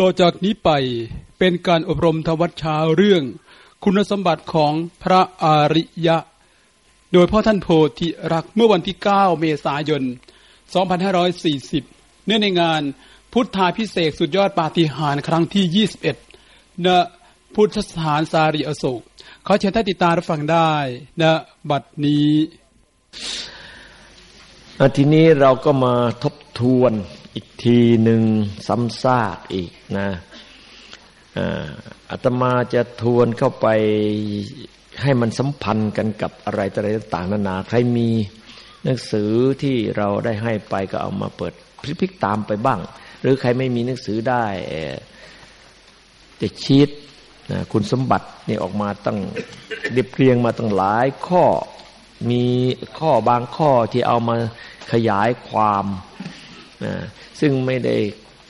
ต่อจากนี้ไปเป็นการอบรมทวัชชาเรื่องคุณสมบัติของพระอริยะ โดยพ่อท่านโพธิรักเมื่อวันที่ 9 เมษายน 2540 เนื่องในงานพุทธาพิเศษสุดยอดปาฏิหาริย์ครั้งที่ 21ณพุทธสถานสารีอโศกขอเชิญท่านติดตามรับฟังได้ณบัดนี้ทีนี้เราก็มาทบ ทวนอีกทีหนึ่งซ้ำซากอีกนะอาตมาจะทวนเข้าไปให้มันสัมพันธ์กันกับอะไรต่างๆนานา ใครมีหนังสือที่เราได้ให้ไปก็เอามาเปิดพลิกตามไปบ้าง หรือใครไม่มีหนังสือได้จะชีตคุณสมบัตินี่ออกมาตั้งเรียบเรียงมาตั้งหลายข้อมีข้อบางข้อที่เอามาขยายความ นะซึ่งไม่ได้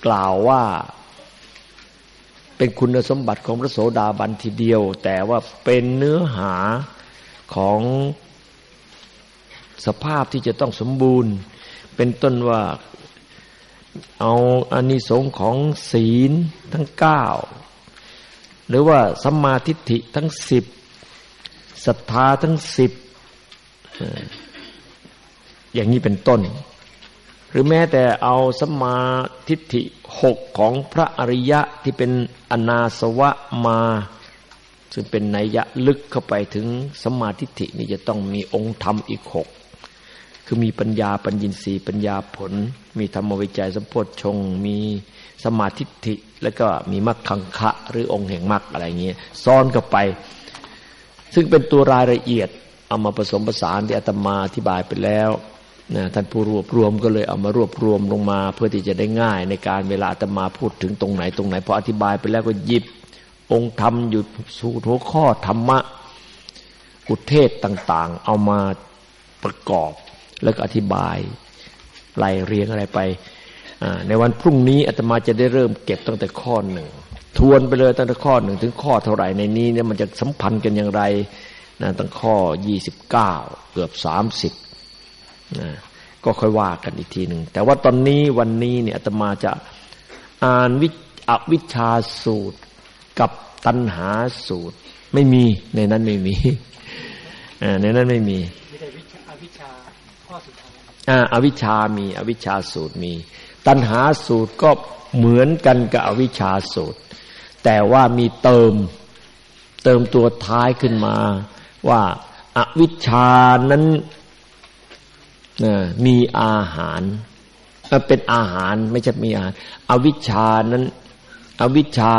กล่าวว่าเป็นคุณสมบัติของพระโสดาบันทีเดียว แต่ว่าเป็นเนื้อหาของสภาพที่จะต้องสมบูรณ์ เป็นต้นว่าเอาอานิสงส์ของศีลทั้งเก้าหรือว่าสัมมาทิฏฐิทั้งสิบศรัทธาทั้งสิบอย่างนี้เป็นต้น หรือแม้แต่เอาสมาทิฏฐิหกของพระอริยะที่เป็นอนาสวะมา ซึ่งเป็นนัยยะลึกเข้าไปถึงสมาทิฏฐินี่จะต้องมีองค์ธรรมอีกหกคือมีปัญญาปัญญินสีปัญญาผล มีธรรมวิจัยสัมโพธชง มีสมาทิฏฐิแล้วก็มีมรรคังคะหรือองค์แห่งมรรคอะไรเงี้ยซ้อนเข้าไป ซึ่งเป็นตัวรายละเอียดเอามาผสมผสานที่อาตมาอธิบายไปแล้ว นะท่านผู้รวบรวมก็เลยเอามารวบรวมลงมา เพื่อที่จะได้ง่าย ในการเวลาอาตมาพูดถึงตรงไหนตรงไหนพออธิบายไปแล้วก็หยิบ องค์ธรรมอยู่สู่หัวข้อธรรมะกุเทศต่าง ๆ เอามาประกอบแล้วก็อธิบายไล่เรียงอะไรไปในวันพรุ่งนี้อาตมาจะได้เริ่มเก็บตั้งแต่ข้อหนึ่งทวนไปเลยตั้งแต่ข้อหนึ่งถึงข้อเท่าไหร่ในนี้เนี่ยมันจะสัมพันธ์กันอย่างไรนะตั้งข้อยี่สิบเก้าเกือบสามสิบนะ ก็ค่อยว่ากันอีกทีหนึ่งแต่ว่าตอนนี้วันนี้เนี่ยอาตมาจะอ่านวิอวิชาสูตรกับตัณหาสูตร ไม่มีในนั้นไม่มีในนั้นไม่มีอวิชาข้อสุดท้ายอวิชามีอวิชาสูตรมี ตัณหาสูตรก็เหมือนกันกับอวิชาสูตร แต่ว่ามีเติมเติมตัวท้ายขึ้นมา ว่าอาวิชานั้น มีอาหารเป็นอาหารไม่ใช่มีอาหาร อวิชานั้น อวิชา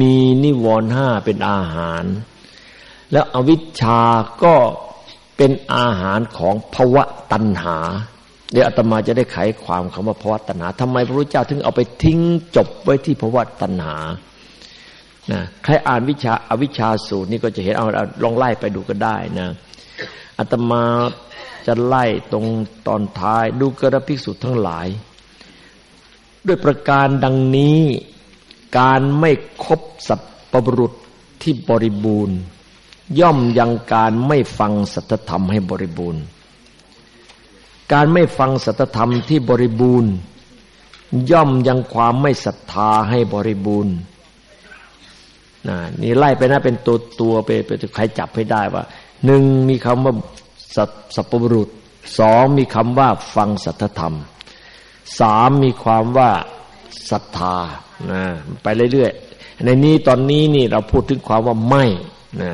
มีนิวรณ์ห้าเป็นอาหาร แล้วอวิชาก็เป็นอาหารของภวะตัณหา เดี๋ยวอาตมาจะได้ไขความคำว่าภวะตัณหาทำไมพระพุทธเจ้าถึงเอาไปทิ้งจบไว้ที่ภวะตัณหานะใครอ่านวิชาอวิชาสูตรนี่ก็จะเห็นเอาลองไล่ไปดูก็ได้นะอาตมา จะไล่ตรงตอนท้ายดูกระภิกษุทั้งหลาย ด้วยประการดังนี้การไม่คบสัพปรุษที่บริบูรณ์ ย่อมยังการไม่ฟังสัตธรรมให้บริบูรณ์ การไม่ฟังสัตธรรมที่บริบูรณ์ ย่อมยังความไม่ศรัทธาให้บริบูรณ์นี่ไล่ไปนะเป็นตัวตัวไปไปใครจับให้ได้ว่าหนึ่งมีคำว่า สัพปรุษสองมีคำว่าฟังสัทธรรมสามมีความว่าศรัทธานะไปเรื่อยๆ ในนี้ตอนนี้นี่เราพูดถึงความว่าไม่นะ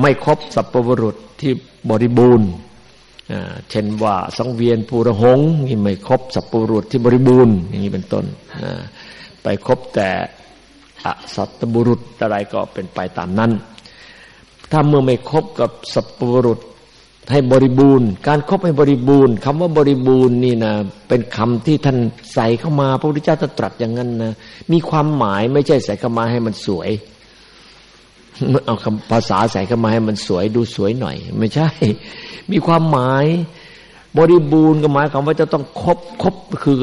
ไม่ครบสัพปรุษที่บริบูรณ์เช่นว่าสังเวียนปูระหงนี่ไม่ครบสัพปรุษที่บริบูรณ์อย่างนี้เป็นต้นไปครบแต่อสัตบุรุษอะไรก็เป็นไปตามนั้น ถ้าเมื่อไม่ครบกับสัพปรุษ ให้บริบูรณ์ การครบให้บริบูรณ์คำว่าบริบูรณ์นี่นะเป็นคำที่ท่านใส่เข้ามาพระพุทธเจ้าตรัสอย่างนั้นนะมีความหมายไม่ใช่ใส่เข้ามาให้มันสวยเอาคำภาษาใส่เข้ามาให้มันสวยดูสวยหน่อย ไม่ใช่ มีความหมาย บริบูรณ์ก็หมายความว่าจะต้องครบครบคือ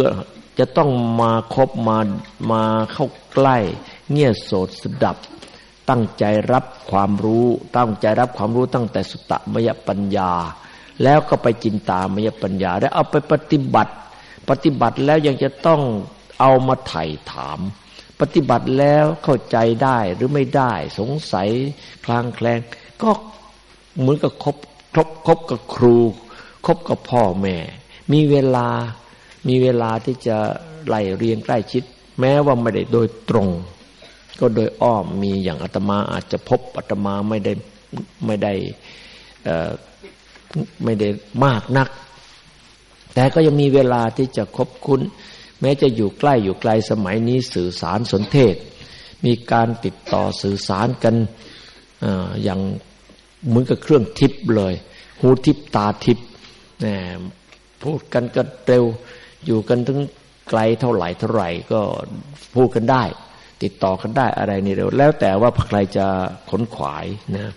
จะต้องมาครบมามาเข้าใกล้ เงี่ยโสดสดับ ตั้งใจรับความรู้ ตั้งใจรับความรู้ตั้งแต่สุตตมยปัญญา แล้วก็ไปจินตามยปัญญา แล้วเอาไปปฏิบัติ ปฏิบัติแล้วยังจะต้องเอามาไถ่ถาม ปฏิบัติแล้วเข้าใจได้หรือไม่ได้ สงสัยคลางแคลง ก็เหมือนกับคบคบคบกับครู คบกับพ่อแม่ มีเวลามีเวลาที่จะไล่เรียงใกล้ชิด แม้ว่าไม่ได้โดยตรง ก็โดยอ้อมมีอย่างอาตมาอาจจะพบอาตมาไม่ได้ไม่ได้ไม่ได้มากนัก แต่ก็ยังมีเวลาที่จะคบคุ้น แม้จะอยู่ใกล้อยู่ไกลสมัยนี้สื่อสารสนเทศ มีการติดต่อสื่อสารกันอย่างเหมือนกับเครื่องทิพย์เลย หูทิพตาทิพย์พูดกันก็เร็วอยู่กันถึงไกลเท่าไหร่เท่าไหร่ก็พูดกันได้ ติดต่อกันได้อะไรนี่เร็วแล้วแต่ว่าใครจะขนขวายนะ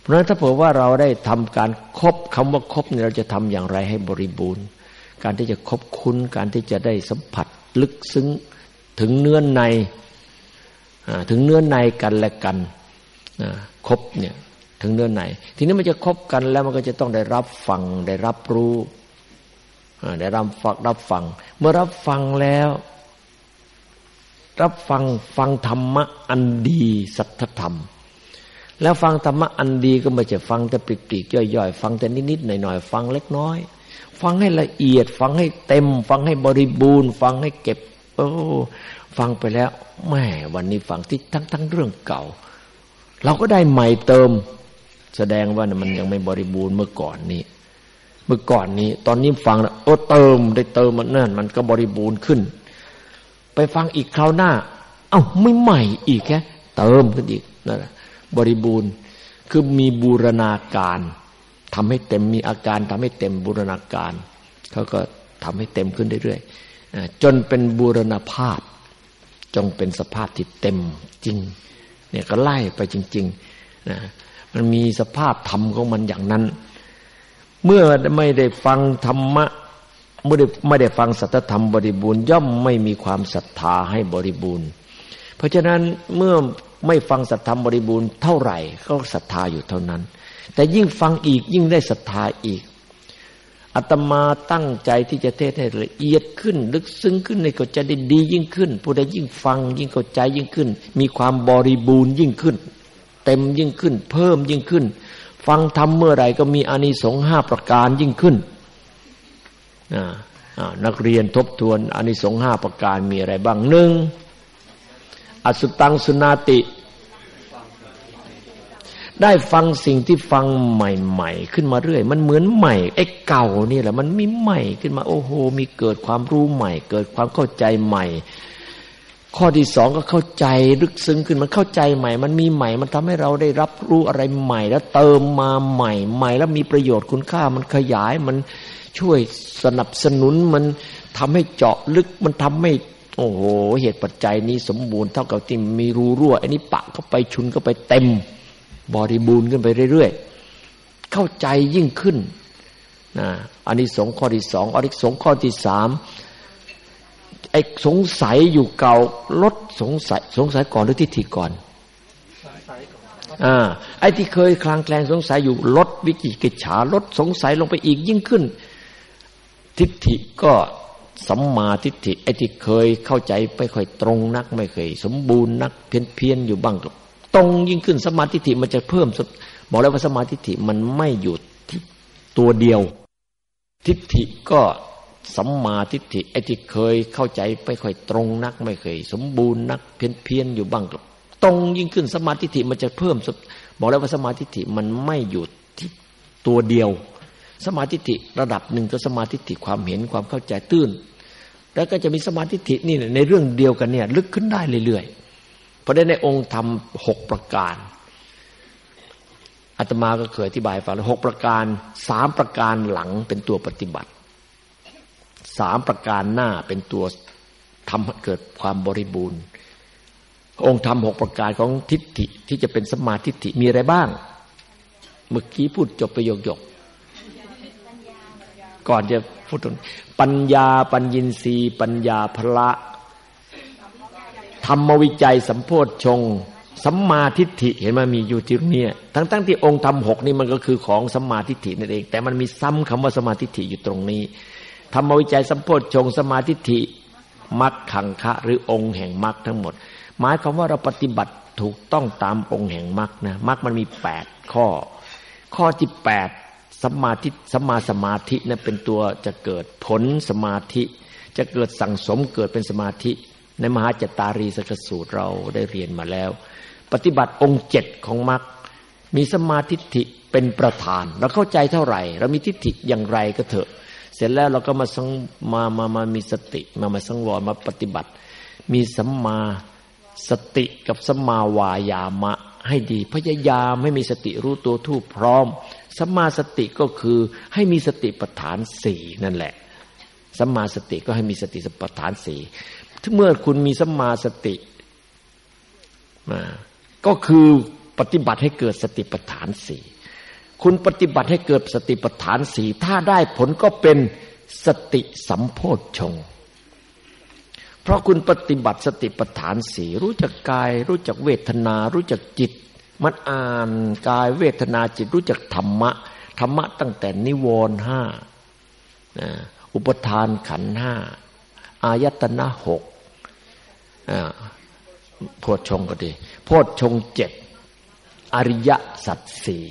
เพราะฉะนั้นถ้าเผื่อว่าเราได้ทำการครบคำว่าครบเนี่ยเราจะทำอย่างไรให้บริบูรณ์ การที่จะคบคุ้นการที่จะได้สัมผัสลึกซึ้งถึงเนื้อในถึงเนื้อในกันและกันครบเนี่ยถึงเนื้อในทีนี้มันจะคบกันแล้วมันก็จะต้องได้รับฟังได้รับรู้ได้รับฟังรับฟัง เมื่อรับฟังแล้ว รับฟังฟังธรรมะอันดีสัทธธรรม แล้วฟังธรรมะอันดีก็ไม่ใช่ฟังแต่ปลีกๆย่อยๆ ฟังแต่นิดๆหน่อยๆ ฟังเล็กน้อย ฟังให้ละเอียด ฟังให้เต็ม ฟังให้บริบูรณ์ ฟังให้เก็บโอ้ฟังไปแล้วแม่วันนี้ฟังที่ทั้งทั้งเรื่องเก่า เราก็ได้ใหม่เติม แสดงว่ามันยังไม่บริบูรณ์เมื่อก่อนนี้ เมื่อก่อนนี้ ตอนนี้ฟังแล้วโอ้เติมได้เติมมันนั่นมันก็บริบูรณ์ขึ้น ไปฟังอีกคราวหน้า เอ้าไม่ใหม่อีกแค่เติมขึ้นอีกนั่นแหละบริบูรณ์คือมีบูรณาการทำให้เต็มมีอาการทำให้เต็มบูรณาการเขาก็ทำให้เต็มขึ้นเรื่อยๆจนเป็นบูรณาภาพ จงเป็นสภาพที่เต็มจริงเนี่ยก็ไล่ไปจริงๆนะมันมีสภาพธรรมของมันอย่างนั้น เมื่อไม่ได้ฟังธรรมะ ไม่ได้ไม่ได้ฟังสัตธรรมบริบูรณ์ย่อมไม่มีความศรัทธาให้บริบูรณ์ เพราะฉะนั้นเมื่อไม่ฟังสัตธรรมบริบูรณ์เท่าไหร่ก็ศรัทธาอยู่เท่านั้น แต่ยิ่งฟังอีกยิ่งได้ศรัทธาอีกอาตมาตั้งใจที่จะเทศให้ละเอียดขึ้น ลึกซึ้งขึ้นในก็จะได้ดียิ่งขึ้น ผู้ใดยิ่งฟัง ยิ่งเข้าใจยิ่งขึ้น มีความบริบูรณ์ยิ่งขึ้น เต็มยิ่งขึ้น เพิ่มยิ่งขึ้น ฟังธรรมเมื่อไรก็มีอานิสงส์ห้าประการยิ่งขึ้น นักเรียนทบทวนอานิสงส์ห้าประการมีอะไรบ้างหนึ่งอสุตังสุนาติ ได้ฟังสิ่งที่ฟังใหม่ ๆ ขึ้นมาเรื่อย มันเหมือนใหม่ไอ้เก่านี่แหละ มันมีใหม่ขึ้นมา โอ้โห มีเกิดความรู้ใหม่ เกิดความเข้าใจใหม่ ข้อที่สองก็เข้าใจลึกซึ้งขึ้นมันเข้าใจใหม่ มันมีใหม่ มันทำให้เราได้รับรู้อะไรใหม่ แล้วเติมมาใหม่ ใหม่ แล้วมีประโยชน์คุณค่ามันขยายมัน ช่วยสนับสนุนมันทำให้เจาะลึกมันทำให้โอ้โหเหตุปัจจัยนี้สมบูรณ์เท่ากับที่มีรูรั่ว อันนี้ปะเข้าไปชุนเข้าไปเต็ม บริบูรณ์ขึ้นไปเรื่อยๆเข้าใจยิ่งขึ้นนะอันนี้สงข้อที่สองอันนี้สงข้อที่สามไอ้สงสัยอยู่เก่าลดสงสัย สงสัยก่อนหรือทิฏฐิก่อนอ่าไอ้ที่เคยคลางแคลงสงสัยอยู่ลดวิจิกิจฉาลดสงสัยลงไปอีกยิ่งขึ้น ทิฏฐิก็สัมมาทิฏฐิไอ้ที่เคยเข้าใจไม่ค่อยตรงนัก ไม่เคย สมบูรณ์นัก เพี้ยนเพียนอยู่บ้างก็ตรงยิ่งขึ้นสมาธิฐิมันจะเพิ่มบอกแล้วว่าสมาธิฐิมันไม่หยุดที่ตัวเดียว ทิฏฐิก็สัมมาทิฏฐิไอ้ที่เคยเข้าใจไม่ค่อยตรงนัก ไม่เคย สมบูรณ์นัก เพี้ยนเพียนอยู่บ้างก็ตรงยิ่งขึ้นสมาธิฐิมันจะเพิ่มบอกแล้วว่าสมาธิฐิมันไม่หยุดที่ตัวเดียว สมาธิิระดับหนึ่งก็สมาธิิความเห็นความเข้าใจตื้น แล้วก็จะมีสมาธิินี่ในเรื่องเดียวกันเนี่ยลึกขึ้นได้เรื่อยๆเพราะได้ในองค์ธรรมหกประการอาตมาก็เคยอธิบายฟังหกประการสามประการหลังเป็นตัวปฏิบัติสามประการหน้าเป็นตัวทำให้เกิดความบริบูรณ์ องค์ธรรมหกประการของทิฏฐิที่จะเป็นสมาธิิมีอะไรบ้าง เมื่อกี้พูดจบประโยค ก่อนจะพูดถึงปัญญาปัญญินรีปัญญาพละธรรมวิจัยสัมโพธชงสัมมาทิฏฐิเห็นไหมมีอยู่ที่นี้ทั้งๆทที่องค์ธรรมหกนี่มันก็คือของสัมมาทิฏฐินั่นเอง แต่มันมีซ้ำคำว่าสัมมาธิฏฐิอยู่ตรงนี้ ธรรมวิจัยสัมโพธชงสัมมาธิฏฐิมรรคขังคะหรือองค์แห่งมรรคทั้งหมด หมายความว่าเราปฏิบัติถูกต้องตามองค์แห่งมรรคนะมรรคมันมีแปดข้อ ข้อที่แปด สัมมาทิสัมมาสมาธินะเป็นตัวจะเกิดผลสมาธิ จะเกิดสั่งสมเกิดเป็นสมาธิ ในมหาจตารีสกสูตรเราได้เรียนมาแล้ว ปฏิบัติองค์เจ็ดของมรรคมีสมาธิิเป็นประธาน เราเข้าใจเท่าไหร่ เรามีทิฏฐิอย่างไรก็เถอะ เสร็จแล้วเราก็มาสังมามามามีสติมามาสังวรมาปฏิบัติ มีสัมมาสติกับสัมมาวายามะให้ดี พยายามให้มีสติรู้ตัวทู่พร้อม สัมมาสติก็คือให้มีสติปัฏฐานสี่นั่นแหละสัมมาสติก็ให้มีสติปัฏฐานสี่เมื่อคุณมีสัมมาสติมาก็คือปฏิบัติให้เกิดสติปัฏฐานสี่คุณปฏิบัติให้เกิดสติปัฏฐานสี่ถ้าได้ผลก็เป็นสติสัมโพชฌงเพราะคุณปฏิบัติสติปัฏฐานสี่รู้จักกาย รู้จักเวทนา รู้จักจิต มันอ่านกายเวทนาจิตรู้จักธรรมะ ธรรมะตั้งแต่นิวรณ์ห้าอุปทานขันห้าอายตนะหกโพชฌงก็ดีโพชฌงเจ็ดอริยสัจสี่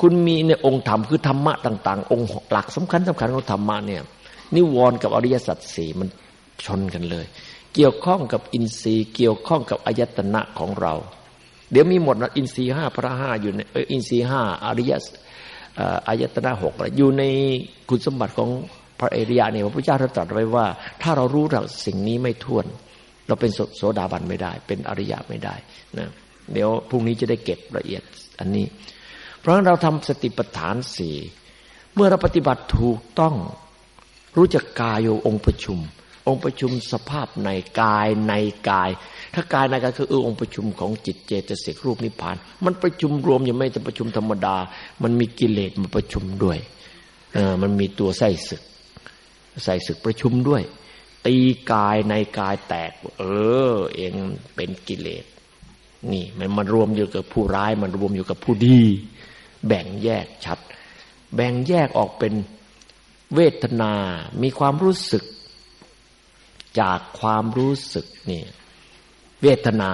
คุณมีในองค์ธรรมคือธรรมะต่าง ๆ องค์หลักสำคัญสำคัญของธรรมะเนี่ยนิวรณ์กับอริยสัจสี่มันชนกันเลย เกี่ยวข้องกับอินทรีย์ เกี่ยวข้องกับอายตนะของเรา เดี๋ยวมีหมดนะอินทรีห้าพระห้าอยู่ในอินทรีห้าอริยอายตนะหกอยู่ในคุณสมบัติของพระเอริยะเนี่ยพระพุทธเจ้าท่านตรัสไว้ว่า ถ้าเรารู้เราสิ่งนี้ไม่ท้วน เราเป็นโสดาบันไม่ได้ เป็นอริยะไม่ได้นะเดี๋ยวพรุ่งนี้จะได้เก็บละเอียดอันนี้ เพราะฉะนั้นเราทำสติปัฏฐานสี่เมื่อเราปฏิบัติถูกต้องรู้จักกายโยองค์ประชุม องค์ประชุมสภาพในกายในกาย ถ้ากายในกายคือองค์ประชุมของจิตเจตสิกรูปนิพพาน มันประชุมรวมยังไม่จะประชุมธรรมดา มันมีกิเลสมาประชุมด้วยเออมันมีตัวไส้ศึกใส่ศึกประชุมด้วย ตีกายในกายแตก เออ เองเป็นกิเลสนี่มันมารวมอยู่กับผู้ร้าย มันรวมอยู่กับผู้ดี แบ่งแยกชัด แบ่งแยกออกเป็นเวทนา มีความรู้สึก จากความรู้สึกนี่เวทนา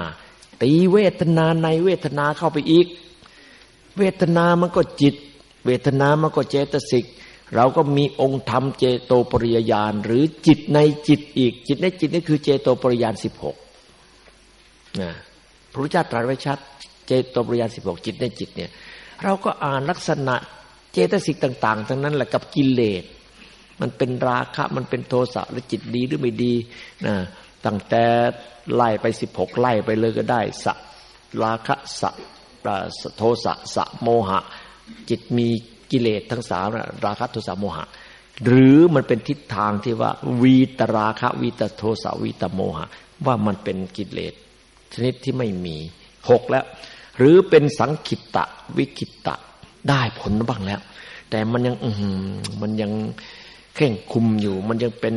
ตีเวทนาในเวทนาเข้าไปอีก เวทนามันก็จิต เวทนามันก็เจตสิก เราก็มีองค์ธรรมเจโตปริยญาณหรือจิตในจิตอีก จิตในจิตนี่คือเจโตปริยญาณสิบหกนะพระพุทธเจ้าตรัสไว้ชัด เจโตปริยญาณสิบหกจิตในจิตเนี่ย เราก็อ่านลักษณะเจตสิกต่าง ๆ ทั้งนั้นแหละกับกิเลส มันเป็นราคะ มันเป็นโทสะหรือจิตดีหรือไม่ดีนะตั้งแต่ไล่ไปสิบหกไล่ไปเลยก็ได้สะราคะสะโทสะสะโมหะ จิตมีกิเลสทั้งสามราคะโทสะโมหะ หรือมันเป็นทิศทางที่ว่า วีตราคะวีตโทสะวีตโมหะ ว่ามันเป็นกิเลสชนิดที่ไม่มีหกแล้ว หรือเป็นสังขิตะวิคิตะได้ผลบ้างแล้ว แต่มันยังอืมันยัง ข่งคุมอยู่ มันยังเป็น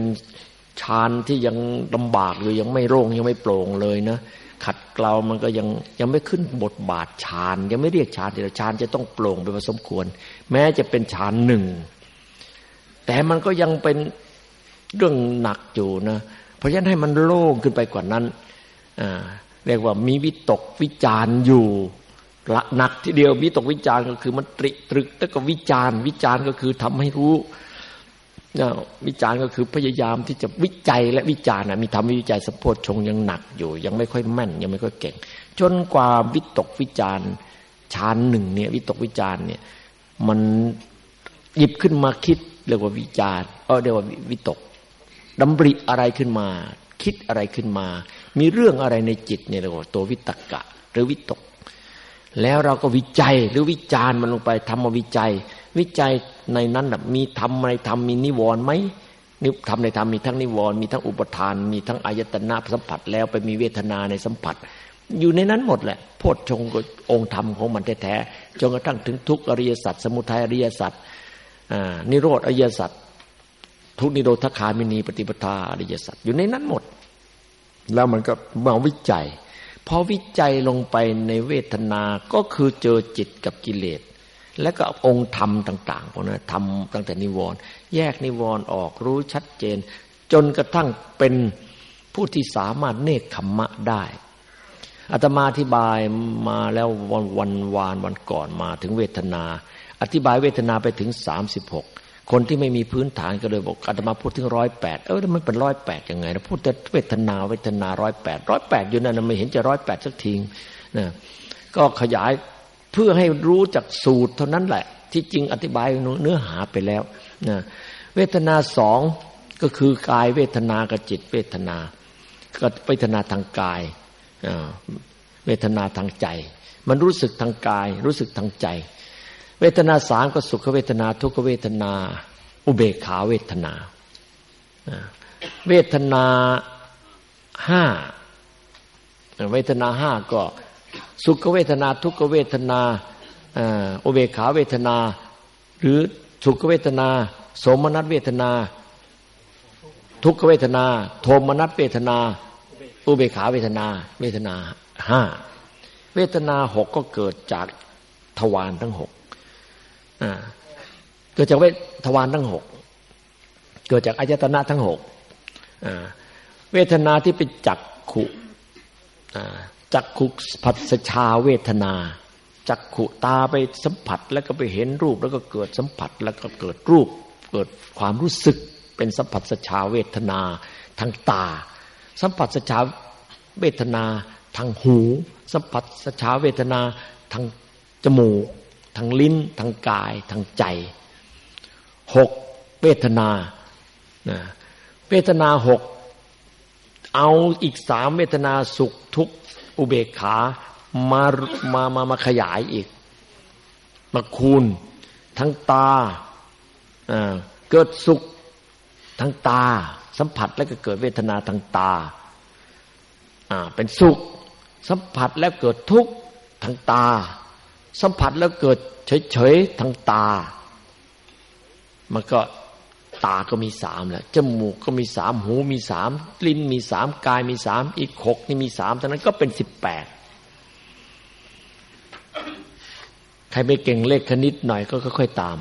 ฌานที่ยังลำบากอยู่ยังไม่โล่งยังไม่โปร่งเลยนะขัดเกลามันก็ยังยังไม่ขึ้นบทบาทฌานยังไม่เรียกฌานแต่ฌานจะต้องโปร่งไปพอสมควร แม้จะเป็นฌานหนึ่งแต่มันก็ยังเป็นเรื่องหนักอยู่นะเพราะฉะนั้นให้มันโล่งขึ้นไปกว่านั้นเรียกว่ามีวิตกวิจารอยู่หนักทีเดียววิตกวิจารก็คือมันตริตรึกแล้วก็วิจารวิจารก็คือทำให้รู้ วิจารณ์ก็คือพยายามที่จะวิจัยและวิจารณ์มีทำวิจัยสมโพชงยังหนักอยู่ ยังไม่ค่อยแม่น ยังไม่ค่อยเก่ง จนกว่าวิตกวิจารณ์ชานหนึ่งเนี่ยวิตกวิจารณ์เนี่ยมันหยิบขึ้นมาคิดเรียกว่าวิจารณ์เออเรียกว่าวิตกดำริอะไรขึ้นมา คิดอะไรขึ้นมา มีเรื่องอะไรในจิตเนี่ยเรียกว่าตัววิตกะ หรือวิตก แล้วเราก็วิจัยหรือวิจารณ์มันลงไปทำมาวิจัย วิจัยในนั้นมีธรรมในธรรมมีนิวรณ์ไหมนิธรรมในธรรมมีทั้งนิวรณ์มีทั้งอุปทาน มีทั้งอายตนะสัมผัสแล้วไปมีเวทนาในสัมผัส อยู่ในนั้นหมดแหละโพชฌงองค์ธรรมของมันแท้ๆจนกระทั่งถึงทุกอริยสัจสมุทัยอริยสัจนิโรธอริยสัจทุกนิโรธคามินีปฏิปทาอริยสัจอยู่ในนั้นหมด แล้วมันก็มาวิจัยพอวิจัยลงไปในเวทนาก็คือเจอจิตกับกิเลส แล้วก็องค์ธรรมต่างๆพวกนั้นทำตั้งแต่นิวรณ์แยกนิวรณ์ออกรู้ชัดเจน จนกระทั่งเป็นผู้ที่สามารถเนคขมมะได้อาตมาอธิบายมาแล้ววันวันวานวันก่อนมาถึงเวทนา อธิบายเวทนาไปถึงสามสิบหกคนที่ไม่มีพื้นฐานก็เลยบอกอาตมาพูดถึงร้อยแปดเออมันเป็นร้อยแปดยังไงนะพูดแต่เวทนาเวทนาร้อยแปดร้อยแปดอยู่นั่นไม่เห็นจะร้อยแปดสักทีนะก็ขยาย เพื่อให้รู้จากสูตรเท่านั้นแหละ ที่จริงอธิบายเนื้อหาไปแล้วนะเวทนาสองก็คือกายเวทนากับจิตเวทนาก็เวทนาทางกายเวทนาทางใจ มันรู้สึกทางกายรู้สึกทางใจ เวทนาสามก็สุขเวทนา ทุกเวทนา อุเบกขาเวทนาเวทนาห้าเวทนาห้าก็ สุขเวทนาทุกเวทนาอุเบกขาเวทนา หรือสุขเวทนา สมนัตเวทนา ทุกเวทนา โทมนัตเวทนาอุเบกขาเวทนา เวทนาห้าเวทนาหกก็เกิดจากทวารทั้งหกเกิดจากเวทวารทั้งหกเกิดจากอายตนะทั้งหกเวทนาที่เป็นจักขุ จักขุผัสชาเวทนาจักขุตาไปสัมผัสแล้วก็ไปเห็นรูปแล้วก็เกิดสัมผัสแล้วก็เกิดรูป เกิดความรู้สึกเป็นสัมผัสสชาเวทนาทางตา สัมผัสสชาเวทนาทางหู สัมผัสสชาเวทนาทางจมูกทางลิ้นทางกายทางใจหกเวทนาเวทนาหกเอาอีกสามเวทนาสุขทุกข์ อุเบกขามามามามาขยายอีก มาคูณ ทั้งตาเกิดสุขทั้งตา สัมผัสแล้วก็เกิดเวทนาทางตาเป็นสุข สัมผัสแล้วเกิดทุกข์ทางตา สัมผัสแล้วเกิดเฉยๆทางตา มันก็ ตาก็มีสามแหละจมูกก็มีสามหูมีสามลิ้นมีสามกายมีสามอีกหกนี่มีสามทั้งนั้นก็เป็นสิบแปดใครไม่เก่งเลขคณิตหน่อยก็ค่อยๆตาม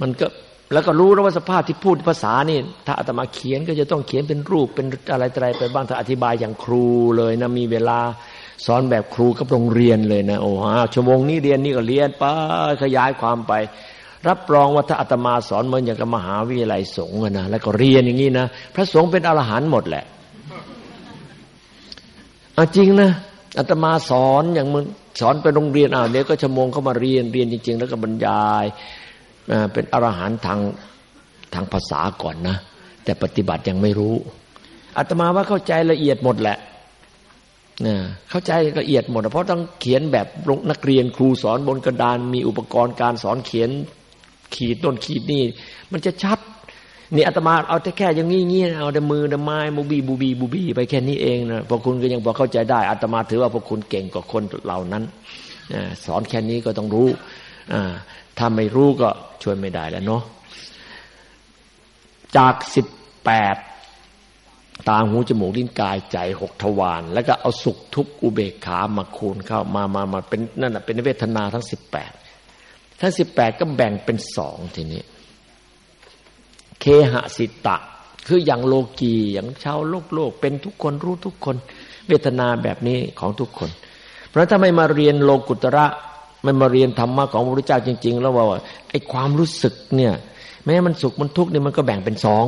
มันก็แล้วก็รู้แล้วว่าสภาพที่พูดภาษานี่ ถ้าอาตมาเขียนก็จะต้องเขียนเป็นรูปเป็นอะไรอะไรไปบ้างถ้าอธิบายอย่างครูเลยนะมีเวลาสอนแบบครูกับโรงเรียนเลยนะโอ้ฮะชั่วโมงนี้เรียนนี่ก็เรียนไปขยายความไป รับรองว่าถ้าอาตมาสอนเหมือนอย่างกับมหาวิทยาลัยสงฆ์นะแล้วก็เรียนอย่างนี้นะพระสงฆ์เป็นอรหันต์หมดแหละอาจริงนะอาตมาสอนอย่างมึงสอนไปโรงเรียนอ่าเดี๋ยวก็ชั่วโมงเข้ามาเรียนเรียนจริง ๆ แล้วก็บรรยายเป็นอรหันต์ทางทางภาษาก่อนนะ แต่ปฏิบัติยังไม่รู้อาตมาว่าเข้าใจละเอียดหมดแหละเข้าใจละเอียดหมด เพราะต้องเขียนแบบนักเรียนครูสอนบนกระดานมีอุปกรณ์การสอนเขียน ขีดต้นขีดนี่ มันจะชัดนี่อาตมาเอาแต่แค่อย่างนี้งี้เอาแต่มือแต่ไม้บูบีบูบีบูบีไปแค่นี้เองนะพวกคุณก็ยังพอเข้าใจได้อาตมาถือว่าพวกคุณเก่งกว่าคนเหล่านั้นสอนแค่นี้ก็ต้องรู้ถ้าไม่รู้ก็ช่วยไม่ได้แล้วเนาะจากสิบแปดตาหูจมูกลิ้นกายใจหกทวารแล้วก็เอาสุขทุกข์อุเบกขามาคูณเข้ามามามาเป็นนั่นแหะเป็นเวทนาทั้งสิบแปด ทั้งสิบแปดก็แบ่งเป็นสองทีนี้ เคหสิตะ คืออย่างโลกีอย่างชาวโลกโลก เป็นทุกคนรู้ทุกคน เวทนาแบบนี้ของทุกคน เพราะถ้าไม่มาเรียนโลกุตระไม่มาเรียนธรรมะของพระพุทธเจ้าจริง ๆ แล้วว่าไอ้ความรู้สึกเนี่ย แม้มันสุขมันทุกข์เนี่ยมันก็แบ่งเป็นสอง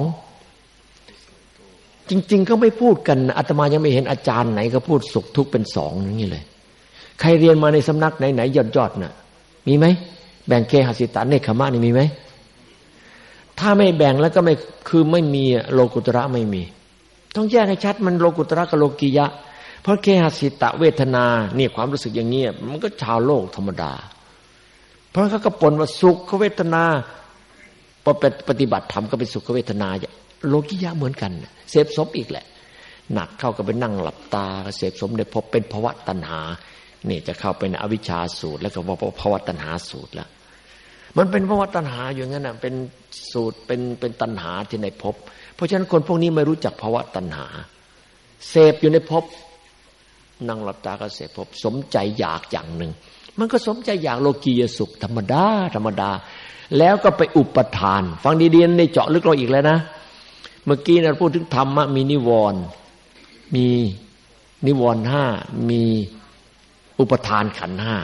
จริงๆเขาไม่พูดกันอาตมายังไม่เห็นอาจารย์ไหนก็พูดสุขทุกข์เป็นสองอย่างนี้เลย ใครเรียนมาในสำนักไหนๆยอดๆน่ะ มีไหม แบ่งเคหสิตาเนคขมะนี่มีไหมถ้าไม่แบ่งแล้วก็ไม่คือไม่มีโลกุตระไม่มี ต้องแยกให้ชัดมันโลกุตระกับโลกียะ เพราะเคหสิตะเวทนาเนี่ยความรู้สึกอย่างเงี้ยมันก็ชาวโลกธรรมดา เพราะเขาก็ปนว่าสุขเวทนาพอปฏิบัติธรรมก็เป็นสุขเวทนาโลกิยะเหมือนกัน เสพสมอีกแหละ หนักเข้าก็ไปนั่งหลับตาเสพสมเดี๋ยพบเป็นภวะตัณหา นี่จะเข้าไปในอวิชชาสูตร แล้วก็ว่าภวะตัณหาสูตรแล้ว มันเป็นภาวะตัณหาอยู่งั้นน่ะเป็นสูตรเป็นเป็นตัณหาที่ในภพเพราะฉะนั้นคนพวกนี้ไม่รู้จักภาวะตัณหา เสพอยู่ในภพนั่งหลับตาก็เสพภพสมใจอยากอย่างหนึ่ง มันก็สมใจอยากโลกียสุขธรรมดาธรรมดา แล้วก็ไปอุปทาน ฟังดีๆในเจาะลึกเราอีกแล้วนะ เมื่อกี้เราพูดถึงธรรมะมีนิวรณ์มีนิวรณ์ห้ามีอุปทานขันห้า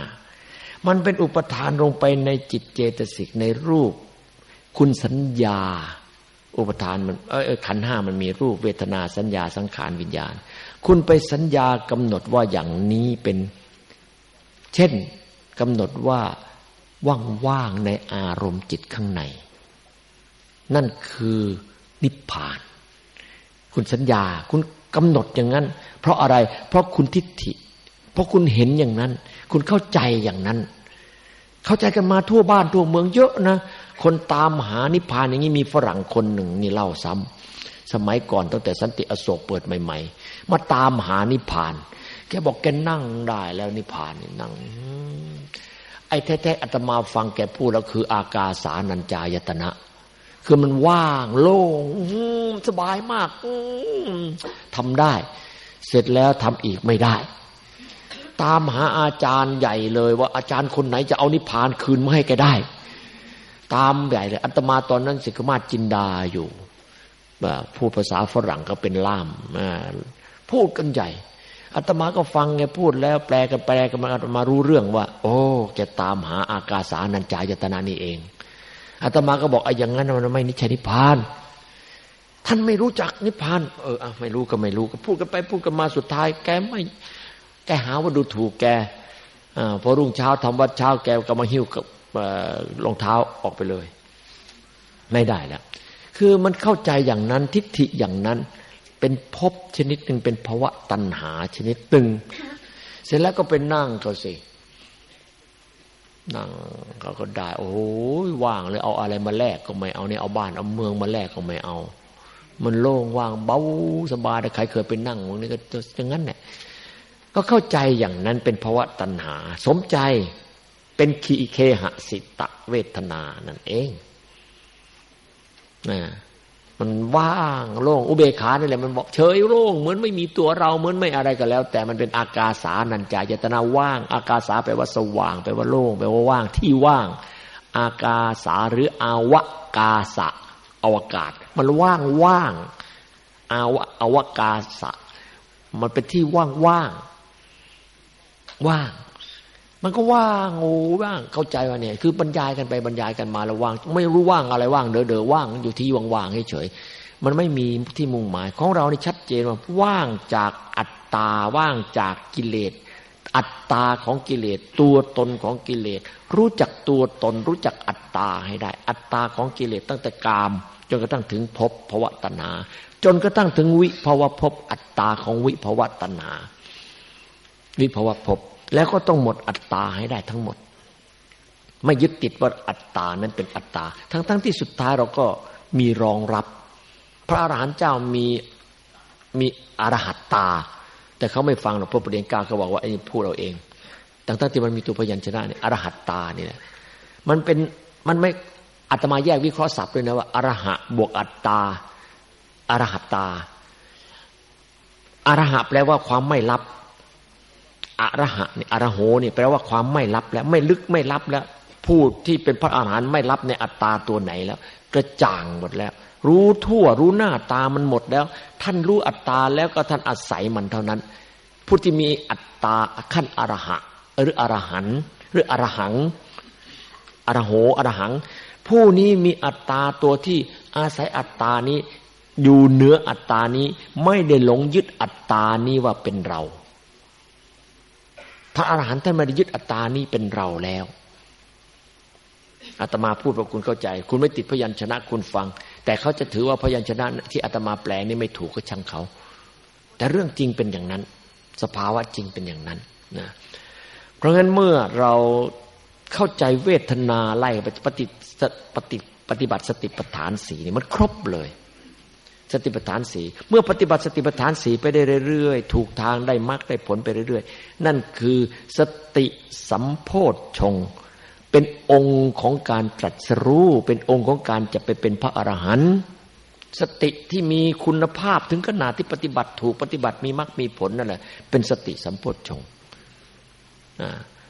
มันเป็นอุปทานลงไปในจิตเจตสิกในรูป คุณสัญญา อุปทานมันเออขันห้ามันมีรูปเวทนาสัญญาสังขารวิญญาณ คุณไปสัญญากำหนดว่าอย่างนี้เป็น เช่นกำหนดว่าว่างๆในอารมณ์จิตข้างใน นั่นคือนิพพาน คุณสัญญา คุณกำหนดอย่างนั้น เพราะอะไร เพราะคุณทิฏฐิ เพราะคุณเห็นอย่างนั้น คุณเข้าใจอย่างนั้น เข้าใจกันมาทั่วบ้านทั่วเมืองเยอะนะ คนตามหานิพพานอย่างนี้มีฝรั่งคนหนึ่งนี่เล่าซ้ำสมัยก่อนตั้งแต่สันติอโศกเปิดใหม่ ๆ มาตามหานิพพาน แกบอกแกนั่งได้แล้วนิพพานนี่นั่งไอ้แท้ๆอาตมาฟังแกพูดแล้วคือ อากาสานัญจายตนะคือมันว่างโล่งสบายมากทำได้ เสร็จแล้วทำอีกไม่ได้ ตามหาอาจารย์ใหญ่เลย ว่าอาจารย์คนไหนจะเอานิพพานคืนมาให้แกได้ ตามใหญ่เลยอัตมาตอนนั้นสิกมาจินดาอยู่พูดภาษาฝรั่งก็เป็นล่ามพูดกันใหญ่อาตมาก็ฟังแกพูดแล้วแปลกันแปลกันมาอาตมารู้เรื่องว่า โอ้แกตามหาอากาสานัญจายตนานี่เองอาตมาก็บอกไอ้อย่างนั้นมันไม่นิชนิพาน ท่านไม่รู้จักนิพาน เออไม่รู้ก็ไม่รู้ก็พูดกันไปพูดกันมาสุดท้าย แกไม่ แกหาว่าดูถูกแกอพอรุ่งเช้าทำวัดเช้าแกก็มาหิ้วกับรองเท้าออกไปเลย ไม่ได้แล้วคือมันเข้าใจอย่างนั้นทิฏฐิอย่างนั้น เป็นภพชนิดหนึ่งเป็นภาวะตัณหาชนิดตึง เสร็จแล้วก็ไปนั่งเขาสินั่งเขาก็ได้ โอ้ยว่างเลยเอาอะไรมาแลกก็ไม่เอาเนี่ยเอาบ้านเอาเมืองมาแลกก็ไม่เอา มันโล่งว่างเบาสบายแต่ใครเคยไปนั่งตรงนี้ก็อย่างนั้นเนี่ย ก็เข้าใจอย่างนั้นเป็นภาวะตัณหา สมใจเป็นขีเคหสิตะเวทนานั่นเองนะมันว่างโล่งอุเบกขานี่แหละมันบอกเฉยโล่งเหมือนไม่มีตัวเราเหมือนไม่อะไรก็แล้ว แต่มันเป็นอากาสานัญจายตนาว่าง อากาสาแปลว่าสว่างแปลว่าโล่งแปลว่าว่างที่ว่าง อากาสาหรืออาวกาสะอวกาศ มันว่างว่างอาวอวกาสะมันเป็นที่ว่างว่าง ว่าง มันก็ว่างโอ้ว่างเข้าใจว่าเนี่ย คือบรรยายกันไปบรรยายกันมาแล้วว่าง ไม่รู้ว่างอะไรว่างเดอเดอว่างอยู่ที่ว่างๆเฉยมันไม่มีที่มุ่งหมาย ของเรานี่ชัดเจนว่าว่างจากอัตตาว่างจากกิเลสอัตตาของกิเลสตัวตนของกิเลสรู้จักตัวตน รู้จักอัตตาให้ได้ อัตตาของกิเลสตั้งแต่กาม จนกระทั่งถึงภพภวตนา จนกระทั่งถึงวิภวภพอัตตาของวิภวตนา วิภวภพ แล้วก็ต้องหมดอัตตาให้ได้ทั้งหมด ไม่ยึดติดว่าอัตตานั้นเป็นอัตตา ทั้งๆทที่สุดท้ายเราก็มีรองรับ พระอรหันต์เจ้ามีมีอรหัตตา แต่เขาไม่ฟังหรอกพระปรียนกาเขาบอกว่าไอ้พูดเราเองทั้งๆที่มันมีตัวพยัญชนะเนี่ยอรหัตตานี่แหละมันเป็นมันไม่อัตมาแยกวิเคราะห์ศัพท์ด้วยนะว่าอรหะบวกอัตตาอรหัตตาอรหะแปลว่าความไม่รับ อรหะนี่อรโหนี่แปลว่าความไม่รับแล้วไม่ลึกไม่รับแล้ว ผู้ที่เป็นพระอาหารหันต์ไม่รับในอัตตาตัวไหนแล้ว กระจ่างหมดแล้ว รู้ทั่วรู้หน้าตามันหมดแล้ว ท่านรู้อัตตาแล้วก็ท่านอาศัยมันเท่านั้น ผู้ที่มีอัตตาขั้นอรหะ หรืออรหันหรืออรหังอรโหอรหัง ผู้นี้มีอัตตาตัวที่อาศัยอัตตานี้ อยู่เหนืออัตตานี้ไม่ได้หลงยึดอัตตานี้ว่าเป็นเรา พระอาหารหันต์ท่านไม่ได้ยึดอัตตานี้เป็นเราแล้วอาตมาพูดว่าคุณเข้าใจ คุณไม่ติดพยัญชนะคุณฟัง แต่เขาจะถือว่าพยัญชนะที่อาตมาแปลนี่ไม่ถูกก็ช่างเขา แต่เรื่องจริงเป็นอย่างนั้น สภาวะจริงเป็นอย่างนั้นนะเพราะงั้นเมื่อเราเข้าใจเวทนาไล่ปฏิปฏิปฏิบัติสติปัฏฐานสีนี่มันครบเลย สติปัฏฐานสีเมื่อปฏิบัติสติปัฏฐานสีไปได้เรื่อยๆ ถูกทางได้มรรคได้ผลไปเรื่อยๆ นั่นคือสติสัมโพธชง เป็นองค์ของการตรัสรู้ เป็นองค์ของการจะไปเป็นพระอรหันต์สติที่มีคุณภาพถึงขนาดที่ปฏิบัติถูกปฏิบัติมีมรรคมีผลนั่นแหละเป็นสติสัมโพธชง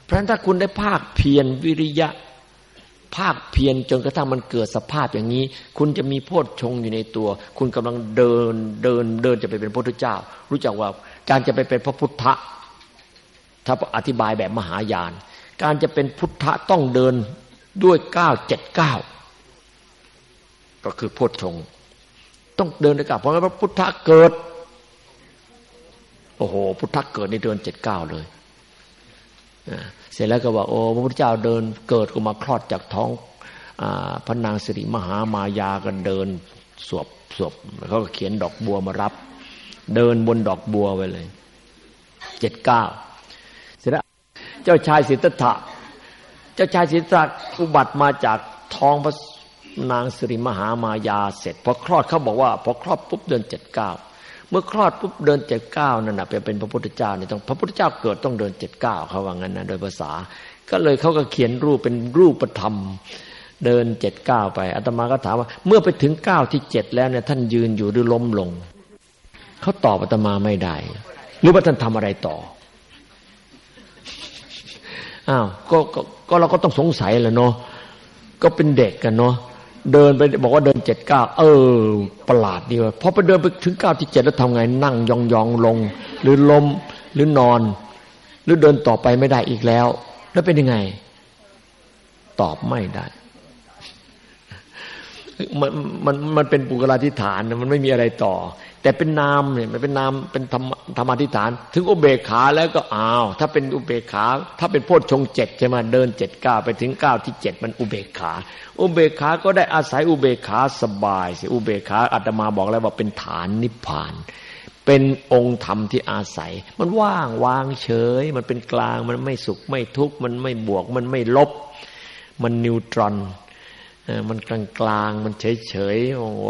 เพราะฉะนั้นถ้าคุณได้ภาคเพียรวิริยะ ภาคเพียรจนกระทั่งมันเกิดสภาพอย่างนี้ คุณจะมีโพชฌงอยู่ในตัว คุณกำลังเดินเดินเดินจะไปเป็นพระพุทธเจ้า รู้จักว่าการจะไปเป็นพระพุทธถ้าอธิบายแบบมหายาน การจะเป็นพุทธต้องเดินด้วยก้าวเจ็ดก้าวก็คือโพชฌงต้องเดินด้วยก้าวเพราะพระพุทธเกิด โอ้โห พุทธเกิดในเดือนเจ็ดก้าวเลย เสร็จแล้วก็ว่าโอ้พระพุทธเจ้าเดินเกิดก็มาคลอดจากท้องอพระนางสิริมหามายากันเดินสวบสวบเขาก็เขียนดอกบัวมารับ เดินบนดอกบัวไปเลยเจ็ดเก้าเสร็จแล้วเจ้าชายสิทธัตถะ เจ้าชายสิทธัตถะอุบัติมาจากท้องพระนางสิริมหามายาเสร็จพอคลอดเขาบอกว่าพอคลอดปุ๊บเดินเจ็ดเก้า มื่อคลอดปุ๊บเดินเจ็ดเก้านั่นนะเป็นพระพุทธเจ้าเนี่ยต้องพระพุทธเจ้าเกิดต้องเดินเจ็ดเก้าเขาว่างั้นนะโดยภาษา ก็เลยเขาก็เขียนรูปเป็นรูปธรรม เดินเจ็ดเก้าไปอาตมาก็ถามว่า เมื่อไปถึงเก้าที่เจ็ดแล้วเนี่ยท่านยืนอยู่หรือล้มลงเขาตอบอาตมาไม่ได้ หรือว่าท่านทำอะไรต่ออ้าวก็ก็เราก็ต้องสงสัยแหละเนาะก็เป็นเด็กกันเนาะ เดินไปบอกว่าเดินเจ็ดเก้าเออ ประหลาดดีว่าพอไปเดินไปถึงเก้าที่เจ็ดแล้วทำไงนั่งยองยองลง หรือล้มหรือนอน หรือเดินต่อไปไม่ได้อีกแล้ว แล้วเป็นยังไง ตอบไม่ได้ มันมันมันเป็นปุกราธิฐานมันไม่มีอะไรต่อ แต่เป็นนามเนี่ยมันเป็นนามเป็นธรรมธรรมาธิฐาน ถึงอุเบกขาแล้วก็อ้าว ถ้าเป็นอุเบกขา ถ้าเป็นโพชฌงเจ็ดใช่ไหมเดินเจ็ดเก้าไปถึงเก้าที่เจ็ดมันอุเบกขา อุเบกขาก็ได้อาศัยอุเบกขาสบายสิอุเบกขาอาตมาบอกแล้วว่าเป็นฐานนิพพาน เป็นองค์ธรรมที่อาศัย มันว่างวางเฉย มันเป็นกลางมันไม่สุขไม่ทุกข์มันไม่บวกมันไม่ลบ มันนิวตรอน มันกลางกลางมันเฉยเฉย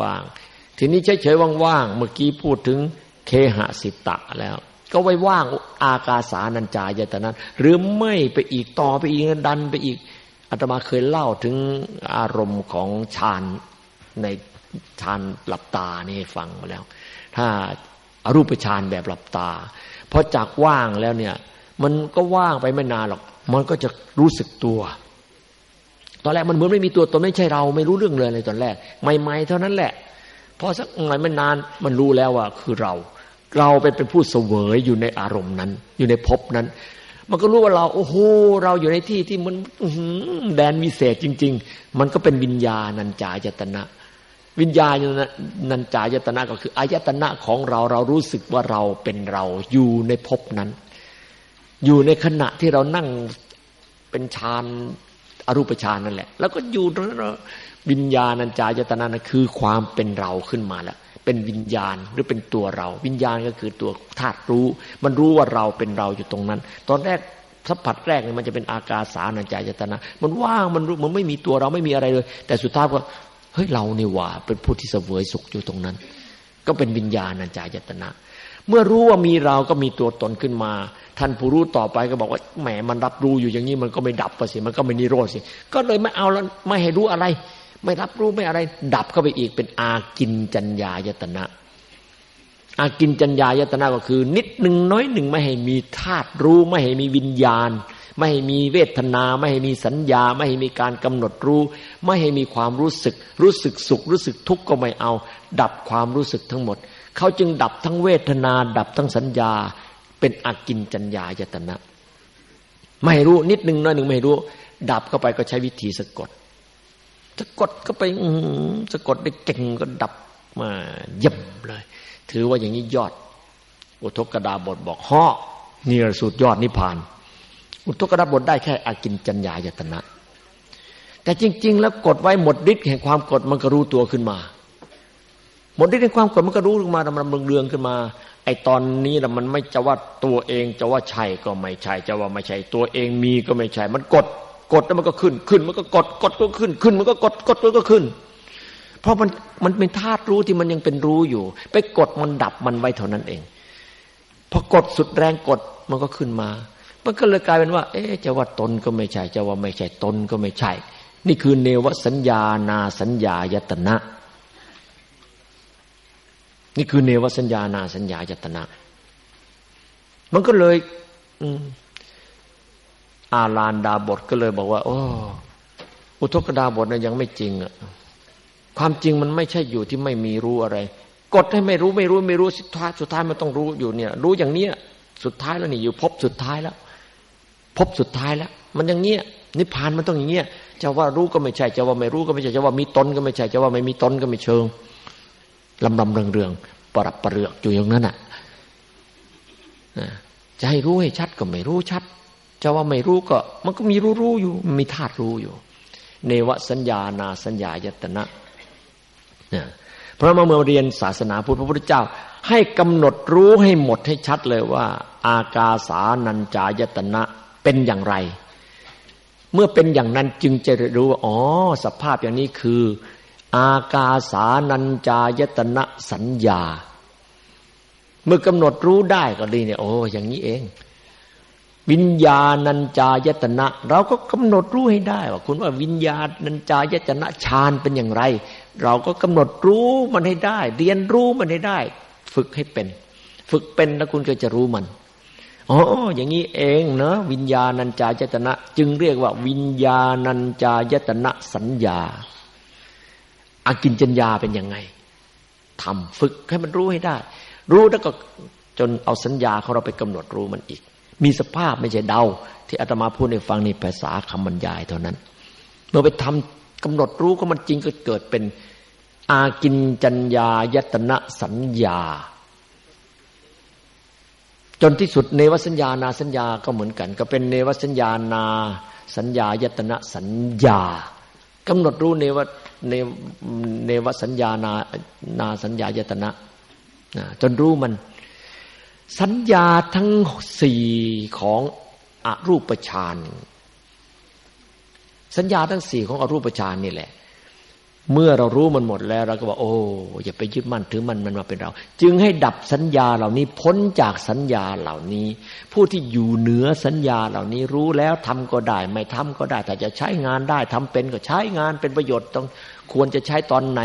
ว่างๆทีนี้เฉยเฉยว่างๆเมื่อกี้พูดถึงเคหสิตะแล้ว ก็ไว้ว่างอากาสานัญจายตนั้นหรือไม่ไปอีกต่อไปอีกดันไปอีกอาตมาเคยเล่าถึงอารมณ์ของฌานในฌานหลับตานี่ฟังมาแล้ว ถ้าอารูปฌานแบบหลับตาพอจากว่างแล้วเนี่ย มันก็ว่างไปไม่นานหรอก มันก็จะรู้สึกตัว ตอนแรกมันเหมือนไม่มีตัวตนไม่ใช่เราไม่รู้เรื่องเลยในตอนแรกใหม่ๆเท่านั้นแหละพอสักหน่อยม่นนานมันรู้แล้วว่าคือเรา เราไปเป็นผู้เสวยอยู่ในอารมณ์นั้น อยู่ในภพนั้น มันก็รู้ว่าเราโอ้โหเราอยู่ในที่ที่มันแดนวิเศษจริง ๆ มันก็เป็นวิญญาณัญจายตนะ วิญญาณนันจายตนะก็คืออายตนะของเราเรารู้สึกว่าเราเป็นเราอยู่ในภพนั้น อยู่ในขณะที่เรานั่งเป็นฌาน อรูปฌานนั่นแหละ แล้วก็อยู่ตรงนั้นวิญญาณัญจายตนานะคือความเป็นเราขึ้นมาแล้วเป็นวิญญาณหรือเป็นตัวเรา วิญญาณก็คือตัวธาตุรู้ มันรู้ว่าเราเป็นเราอยู่ตรงนั้น ตอนแรกสัมผัสแรกเนี่ยมันจะเป็นอากาสานัญจายตนะ มันว่างมันรู้มันไม่มีตัวเราไม่มีอะไรเลย แต่สุดท้ายก็เฮ้ยเราเนี่ยว่า เป็นผู้ที่เสวยสุขอยู่ตรงนั้น ก็เป็นวิญญาณัญจายตนะ เมื่อรู้ว่ามีเราก็มีตัวตนขึ้นมา ท่านผู้รู้ต่อไปก็บอกว่าแหมมันรับรู้อยู่อย่างนี้มันก็ไม่ดับไปสิมันก็ไม่นิโรธสิก็เลยไม่เอาแล้วไม่ให้รู้อะไร ไม่รับรู้ไม่อะไร ดับเข้าไปอีกเป็นอากินจัญญายตนะอากินจัญญายตนะก็คือ นิดหนึ่งน้อยหนึ่งไม่ให้มีธาตุรู้ ไม่ให้มีวิญญาณ ไม่ให้มีเวทนา ไม่ให้มีสัญญา ไม่ให้มีการกำหนดรู้ ไม่ให้มีความรู้สึก รู้สึกสุข รู้สึกทุกข์ก็ไม่เอา ดับความรู้สึกทั้งหมด เขาจึงดับทั้งเวทนา ดับทั้งสัญญา เป็นอากินจัญญายตนะ ไม่รู้นิดหนึ่งน้อยหนึ่งไม่รู้ ดับเข้าไปก็ใช้วิธีสะกด สะกดก็ไปสะกดได้เก่งก็ดับมาเย็บเลย ถือว่าอย่างนี้ยอด อุทกดาบทบอกห่อนี่สุดยอดนิพพาน อุทกดาบทได้แค่อากินจัญญายตนะ แต่จริง ๆ แล้วกดไว้หมดฤทธิ์แห่งความกดมันก็รู้ตัวขึ้นมาหมดฤทธิ์แห่งความกดมันก็รู้ขึ้นมาดำรงเรืองขึ้นมา ไอตอนนี้นะมันไม่จะว่าตัวเองจะว่าใช่ก็ไม่ใช่จะว่าไม่ใช่ตัวเองมีก็ไม่ใช่มันกด กดแล้วมันก็ขึ้น ขึ้น มันก็กดกดก็ขึ้น ขึ้น มันก็กดกดมันก็ขึ้น เพราะมันมันเป็นธาตุรู้ที่มันยังเป็นรู้อยู่ ไปกดมันดับมันไว้เท่านั้นเองพอกดสุดแรงกดมันก็ขึ้นมา มันก็เลยกลายเป็นว่า เอ๊จะว่าตนก็ไม่ใช่จะว่าไม่ใช่ตนก็ไม่ใช่ นี่คือเนวสัญญานาสัญญายตนะ นี่คือเนวสัญญานาสัญญาจตนะ มันก็เลยอาลานดาบทก็เลยบอกว่า โอ้อุทกดาบทนะยังไม่จริงอะความจริงมันไม่ใช่อยู่ที่ไม่มีรู้อะไร กดให้ไม่รู้ไม่รู้ไม่รู้สุดท้ายสุดท้ายมันต้องรู้อยู่เนี่ย รู้อย่างเนี้ย สุดท้ายแล้วนี่อยู่พบสุดท้ายแล้วพบสุดท้ายแล้ว มันอย่างเนี้ยนิพพานมันต้องอย่างเนี้ยจะว่ารู้ก็ไม่ใช่จะว่าไม่รู้ก็ไม่ใช่จะว่ามีตนก็ไม่ใช่จะว่าไม่มีตนก็ไม่เชิง ลำลำเรืองเรืองปรับประเรือกอยู่อย่างนั้นอะจะให้รู้ให้ชัดก็ไม่รู้ชัดจะว่าไม่รู้ก็ มันก็มีรู้รู้อยู่มีธาตุรู้อยู่ เนวสัญญานาสัญญายตนะเนี่ยเพราะมาเมื่อเรียนศาสนาพุทธพระพุทธเจ้า ให้กำหนดรู้ให้หมดให้ชัดเลยว่า อากาสานัญจายตนะเป็นอย่างไร เมื่อเป็นอย่างนั้นจึงจะรู้ว่าอ๋อสภาพอย่างนี้คือ อากาสานัญจายตนะสัญญา เมื่อกำหนดรู้ได้ก็ดีเนี่ยโอ้อย่างนี้เอง วิญญาณัญจายตนะ เราก็กำหนดรู้ให้ได้ว่าคุณว่าวิญญาณัญจายตนะฌานเป็นอย่างไร เราก็กำหนดรู้มันให้ได้ เรียนรู้มันให้ได้ ฝึกให้เป็น ฝึกเป็นแล้วคุณก็จะรู้มันอ๋ออย่างนี้เองเนาะวิญญาณัญจายตนะ จึงเรียกว่า วิญญาณัญจายตนะสัญญา อากินจัญญาเป็นยังไงทำฝึกให้มันรู้ให้ได้ รู้แล้วก็จนเอาสัญญาของเราไปกำหนดรู้มันอีก มีสภาพไม่ใช่เดา ที่อาตมาพูดในฟังในภาษาคำบรรยายเท่านั้น เมื่อไปทำกำหนดรู้ก็มันจริงก็เกิดเป็นอากินจัญญายตนะสัญญา จนที่สุดเนวสัญญานาสัญญาก็เหมือนกัน ก็เป็นเนวสัญญานาสัญญายตนะสัญญา กำหนดรู้เนวเนเนวสัญญานานาสัญญายตนะจนรู้มัน สัญญาทั้งสี่ของอรูปฌานสัญญาทั้งสี่ของอรูปฌานนี่แหละ เมื่อเรารู้มันหมดแล้วเราก็บอกโอ้อย่าไปยึดมั่นถือมันมันมาเป็นเรา จึงให้ดับสัญญาเหล่านี้พ้นจากสัญญาเหล่านี้ ผู้ที่อยู่เหนือสัญญาเหล่านี้รู้แล้วทำก็ได้ ไม่ทำก็ได้แต่จะใช้งานได้ทำเป็นก็ใช้งานเป็นประโยชน์ต้องควรจะใช้ตอนไหน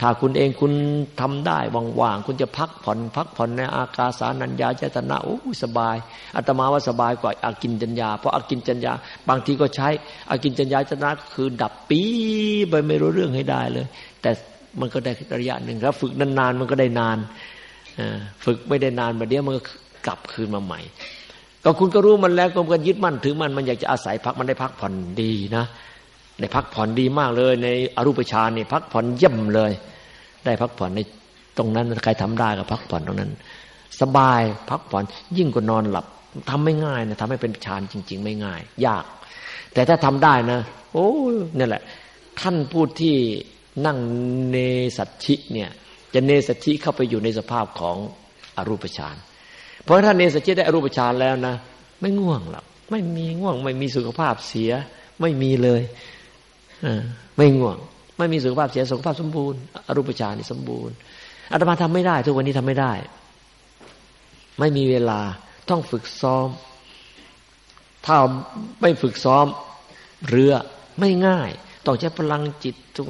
ถ้าคุณเองคุณทำได้ว่างๆคุณจะพักผ่อน พักผ่อนในอากาสานัญญาเจตนาโอ้สบายอาตมาว่าสบายกว่าอากินจัญญา เพราะอากินจัญญา บางทีก็ใช้อากินจัญญาเจตนาคือดับปีไปไม่รู้เรื่องให้ได้เลย แต่มันก็ได้ระยะหนึ่งแล้วฝึกนานๆมันก็ได้นานฝึกไม่ได้นานมาเดี๋ยวมันก็กลับคืนมาใหม่ ก็คุณก็รู้มันแล้วก็มันยึดมั่นถือมันมันอยากจะอาศัยพักมันได้พักผ่อนดีนะ ในพักผ่อนดีมากเลย ในอรูปฌานนี่พักผ่อนเยี่ยมเลย ได้พักผ่อนในตรงนั้นใครทำได้ก็พักผ่อนตรงนั้น สบายพักผ่อน ยิ่งกว่านอนหลับทำไม่ง่ายนะทำให้เป็นฌานจริง ๆ ไม่ง่าย ยาก แต่ถ้าทำได้นะ โอ้นี่แหละ ท่านพูดที่นั่งเนสัตชิเนี่ย จะเนสัตชิเข้าไปอยู่ในสภาพของอรูปฌานเพราะถ้าเนสัตชิได้อรูปฌานแล้วนะ ไม่ง่วงหรอกไม่มีง่วง ไม่มีสุขภาพเสีย ไม่มีเลย ไม่ง่วง ไม่มีสุขภาพเสียสุขภาพสมบูรณ์อรูปฌานสมบูรณ์อาตมาทำไม่ได้ ทุกวันนี้ทำไม่ได้ ไม่มีเวลาต้องฝึกซ้อม ถ้าไม่ฝึกซ้อมเรือไม่ง่าย ต้องใช้พลังจิตทุก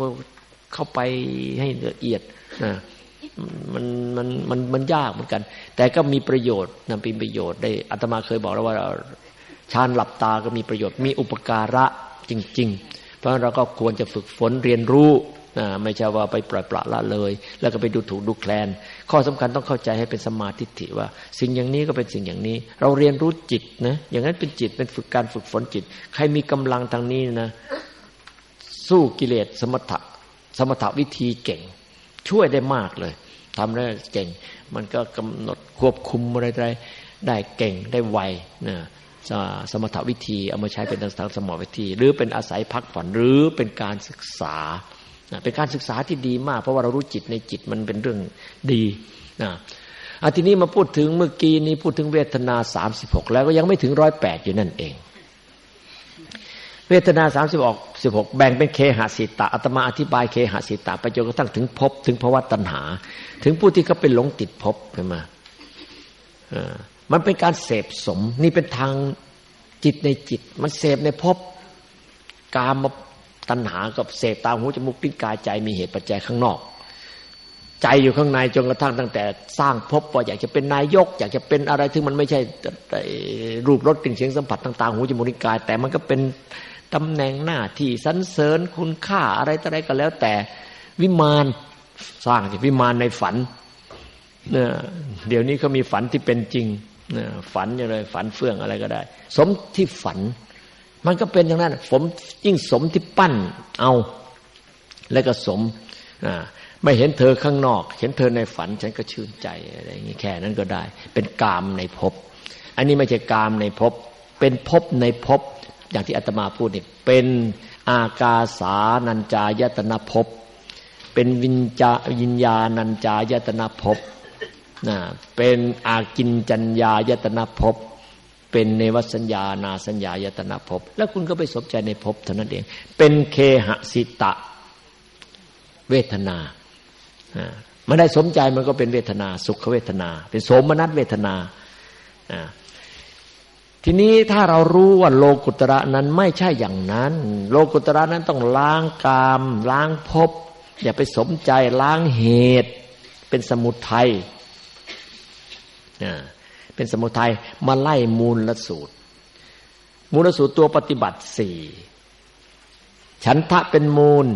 เข้าไปให้ละเอียดนะมันมันมันมันยากเหมือนกัน แต่ก็มีประโยชน์นะเป็นประโยชน์ได้อาตมาเคยบอกแล้วว่าฌานหลับตาก็มีประโยชน์ มีอุปการะจริง เพราะเราก็ควรจะฝึกฝนเรียนรู้นะไม่ใช่ว่าไปปล่อยปละละเลย แล้วก็ไปดูถูกดูแคลน ข้อสำคัญต้องเข้าใจให้เป็นสมาธิิว่า สิ่งอย่างนี้ก็เป็นสิ่งอย่างนี้ เราเรียนรู้จิตนะอย่างนั้นเป็นจิตเป็นฝึกการฝึกฝนจิต ใครมีกำลังทางนี้นะ สู้กิเลสสมถะสมถะวิธีเก่ง ช่วยได้มากเลยทำได้เก่ง มันก็กำหนดควบคุมอะไรได้ได้เก่งได้ไวนะ สมถวิธี เอามาใช้เป็นทางสมอวิธี หรือเป็นอาศัยพักผ่อนหรือเป็นการศึกษา เป็นการศึกษาที่ดีมาก เพราะว่าเรารู้จิตในจิตมันเป็นเรื่องดีนะอาทีนี้มาพูดถึงเมื่อกี้นี้พูดถึงเวทนาสามสิบหกแล้วก็ยังไม่ถึงร้อยแปดอยู่นั่นเอง เวทนาสามสิบออกสิบหกแบ่งเป็นเคหสิตาอัตมาอธิบายเคหสิตาไปจนกระทั่งถึงภพถึงภวะตัณหา ถึงผู้ที่เขาเป็นหลงติดภพใช่ไหม มันเป็นการเสพสม นี่เป็นทางจิตในจิต มันเสพในภพกามมาตัณหากับเสพตาหูจมูกลิ้นกายใจมีเหตุปัจจัยข้างนอก ใจอยู่ข้างในจนกระทั่งตั้งแต่สร้างภพว่าอยากจะเป็นนายก อยากจะเป็นอะไรที่มันไม่ใช่รูปรสกลิ่นเสียงสัมผัสต่างๆหูจมูกลิ้นกาย แต่มันก็เป็นตำแหน่งหน้าที่สรรเสริญคุณค่าอะไรต่ออะไรก็แล้ว แต่วิมานสร้างวิมานในฝันเนี่ยเดี๋ยวนี้เขามีฝันที่เป็นจริง ฝันอย่างไรฝันเฟื่องอะไรก็ได้ สมที่ฝัน มันก็เป็นอย่างนั้นผมยิ่งสมที่ปั้นเอา แล้วก็สมไม่เห็นเธอข้างนอก เห็นเธอในฝันฉันก็ชื่นใจอะไรอย่างนี้แค่นั้นก็ได้ เป็นกามในภพอันนี้ไม่ใช่กามในภพเป็นภพในภพอย่างที่อาตมาพูดนี่เป็นอากาสานัญจายตนะภพเป็นวิญญาวิญญาณัญจายตนะภพ นะเป็นอากินจัญญายตนะภพเป็นเนวสัญญานาสัญญายตนะภพแล้วคุณก็ไปสนใจในภพเท่านั้นเอง เป็นเคหสิตะเวทนาไม่ได้สมใจมันก็เป็นเวทนา สุขเวทนา เป็นโสมนัสเวทนาทีนี้ถ้าเรารู้ว่าโลกุตระนั้นไม่ใช่อย่างนั้น โลกุตระนั้นต้องล้างกาม ล้างภพอย่าไปสมใจล้างเหตุ เป็นสมุทัย เป็นสมุทัยมาไล่มูลลสูตร มูลสูตรตัวปฏิบัติสี่ฉันทะเป็นมูล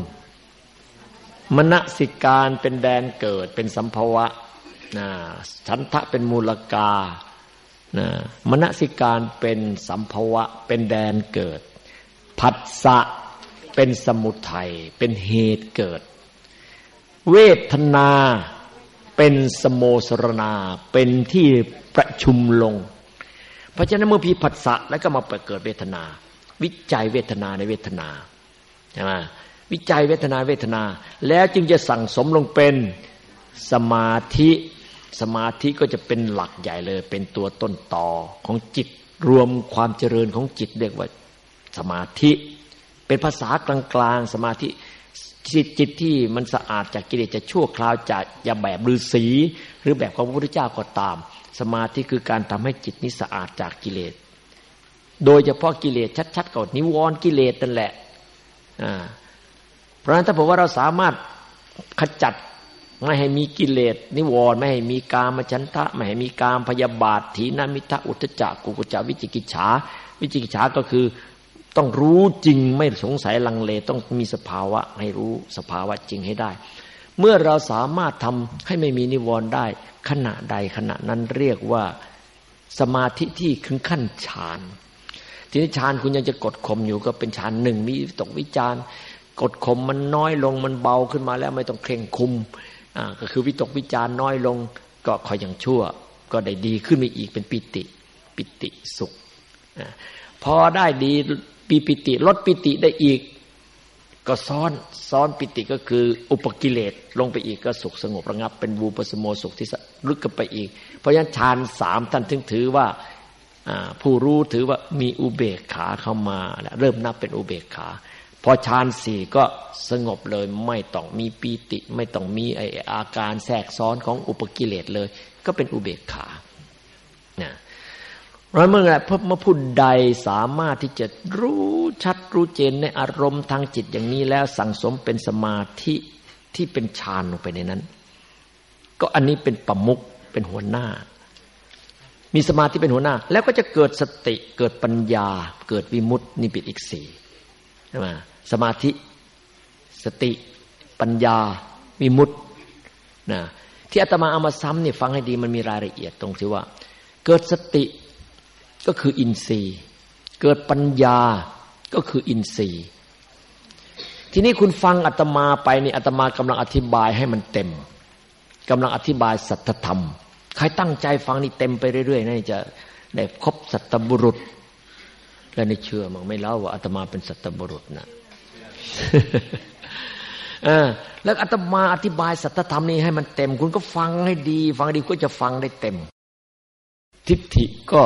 มณสิการเป็นแดนเกิดเป็นสัมภวะฉันทะเป็นมูลกามณสิการเป็นสัมภวะ เป็นแดนเกิด ผัสสะเป็นสมุทัยเป็นเหตุเกิด เวทนา เป็นสโมสรณาเป็นที่ประชุมลง เพราะฉะนั้นเมื่อพีผัสสะแล้วก็มาเกิดเวทนา วิจัยเวทนาในเวทนาใช่ไหมวิจัยเวทนาเวทนา แล้วจึงจะสั่งสมลงเป็นสมาธิสมาธิก็จะเป็นหลักใหญ่เลย เป็นตัวต้นต่อของจิตรวมความเจริญของจิตเรียกว่าสมาธิ เป็นภาษากลางๆสมาธิ จิตจิตที่มันสะอาดจากกิเลสจะชั่วคราวจากอย่าแบบฤาษีหรือแบบของพระพุทธเจ้าก็ตาม สมาธิคือการทำให้จิตนี้สะอาดจากกิเลส โดยเฉพาะกิเลสชัดๆก่อนนิวรณ์กิเลสนั่นแหละเพราะฉะนั้นถ้าบอกว่าเราสามารถขจัดไม่ให้มีกิเลสนิวรณ์ไม่ให้มีกามฉันทะไม่ให้มีกามพยาบาทถีนามิทะอุทจักกุกุจาวิจิกิจฉา วิจิกิจฉาก็คือ ต้องรู้จริงไม่สงสัยลังเล ต้องมีสภาวะให้รู้สภาวะจริงให้ได้ เมื่อเราสามารถทำให้ไม่มีนิวรณ์ได้ ขณะใดขณะนั้นเรียกว่าสมาธิที่ขึ้นขั้นฌานทีนี้ฌานคุณยังจะกดข่มอยู่ก็เป็นฌานหนึ่งมีตกวิจารกดข่มมันน้อยลงมันเบาขึ้นมาแล้วไม่ต้องเคร่งคุมก็คือวิตกวิจารน้อยลง ก็คอยอย่างชั่ว ก็ได้ดีขึ้นไปอีกเป็นปิติ ปิติสุขพอได้ดี ปีปิติลดปิติได้อีก ก็ซ้อนซ้อนปิติก็คือ อุปกิเลสลงไปอีกก็สุขสงบระงับ เป็นวูปสโมสุขที่ลึกกันไปอีก เพราะฉะนั้นฌานสามท่านถึงถือว่าผู้รู้ถือว่ามีอุเบกขาเข้ามาแล้วเริ่มนับเป็นอุเบกขาพอฌานสี่ก็สงบเลยไม่ต้องมีปีติ ไม่ต้องมีไออาการแทรกซ้อนของอุปกิเลสเลย ก็เป็นอุเบกขา เราเมื่อไงพเมื่อผู้ใดสามารถที่จะรู้ชัดรู้เจนในอารมณ์ทางจิตอย่างนี้แล้วสั่งสมเป็นสมาธิที่เป็นฌานลงไปในนั้น ก็อันนี้เป็นประมุขเป็นหัวหน้า มีสมาธิเป็นหัวหน้า แล้วก็จะเกิดสติเกิดปัญญา เกิดวิมุตตินิปิตอีกสี่ใช่ไหมสมาธิ สติปัญญา วิมุตตินะที่อาตมาเอามาซ้ำนี่ฟังให้ดีมันมีรายละเอียดตรงที่ว่า เกิดสติ ก็คืออินทรีย์ เกิดปัญญาก็คืออินทรีย์ ทีนี้คุณฟังอาตมาไปนี่อาตมากำลังอธิบายให้มันเต็มกำลังอธิบายสัจธรรม ใครตั้งใจฟังนี่เต็มไปเรื่อยๆนี่จะได้ครบสัตบุรุษ และในเชื่อมั้งไม่เล่าว่าอาตมาเป็นสัตบุรุษนะแล้วอาตมาอธิบายสัจธรรมนี้ให้มันเต็ม คุณก็ฟังให้ดี ฟังดีก็จะฟังได้เต็ม ทิฏฐิก็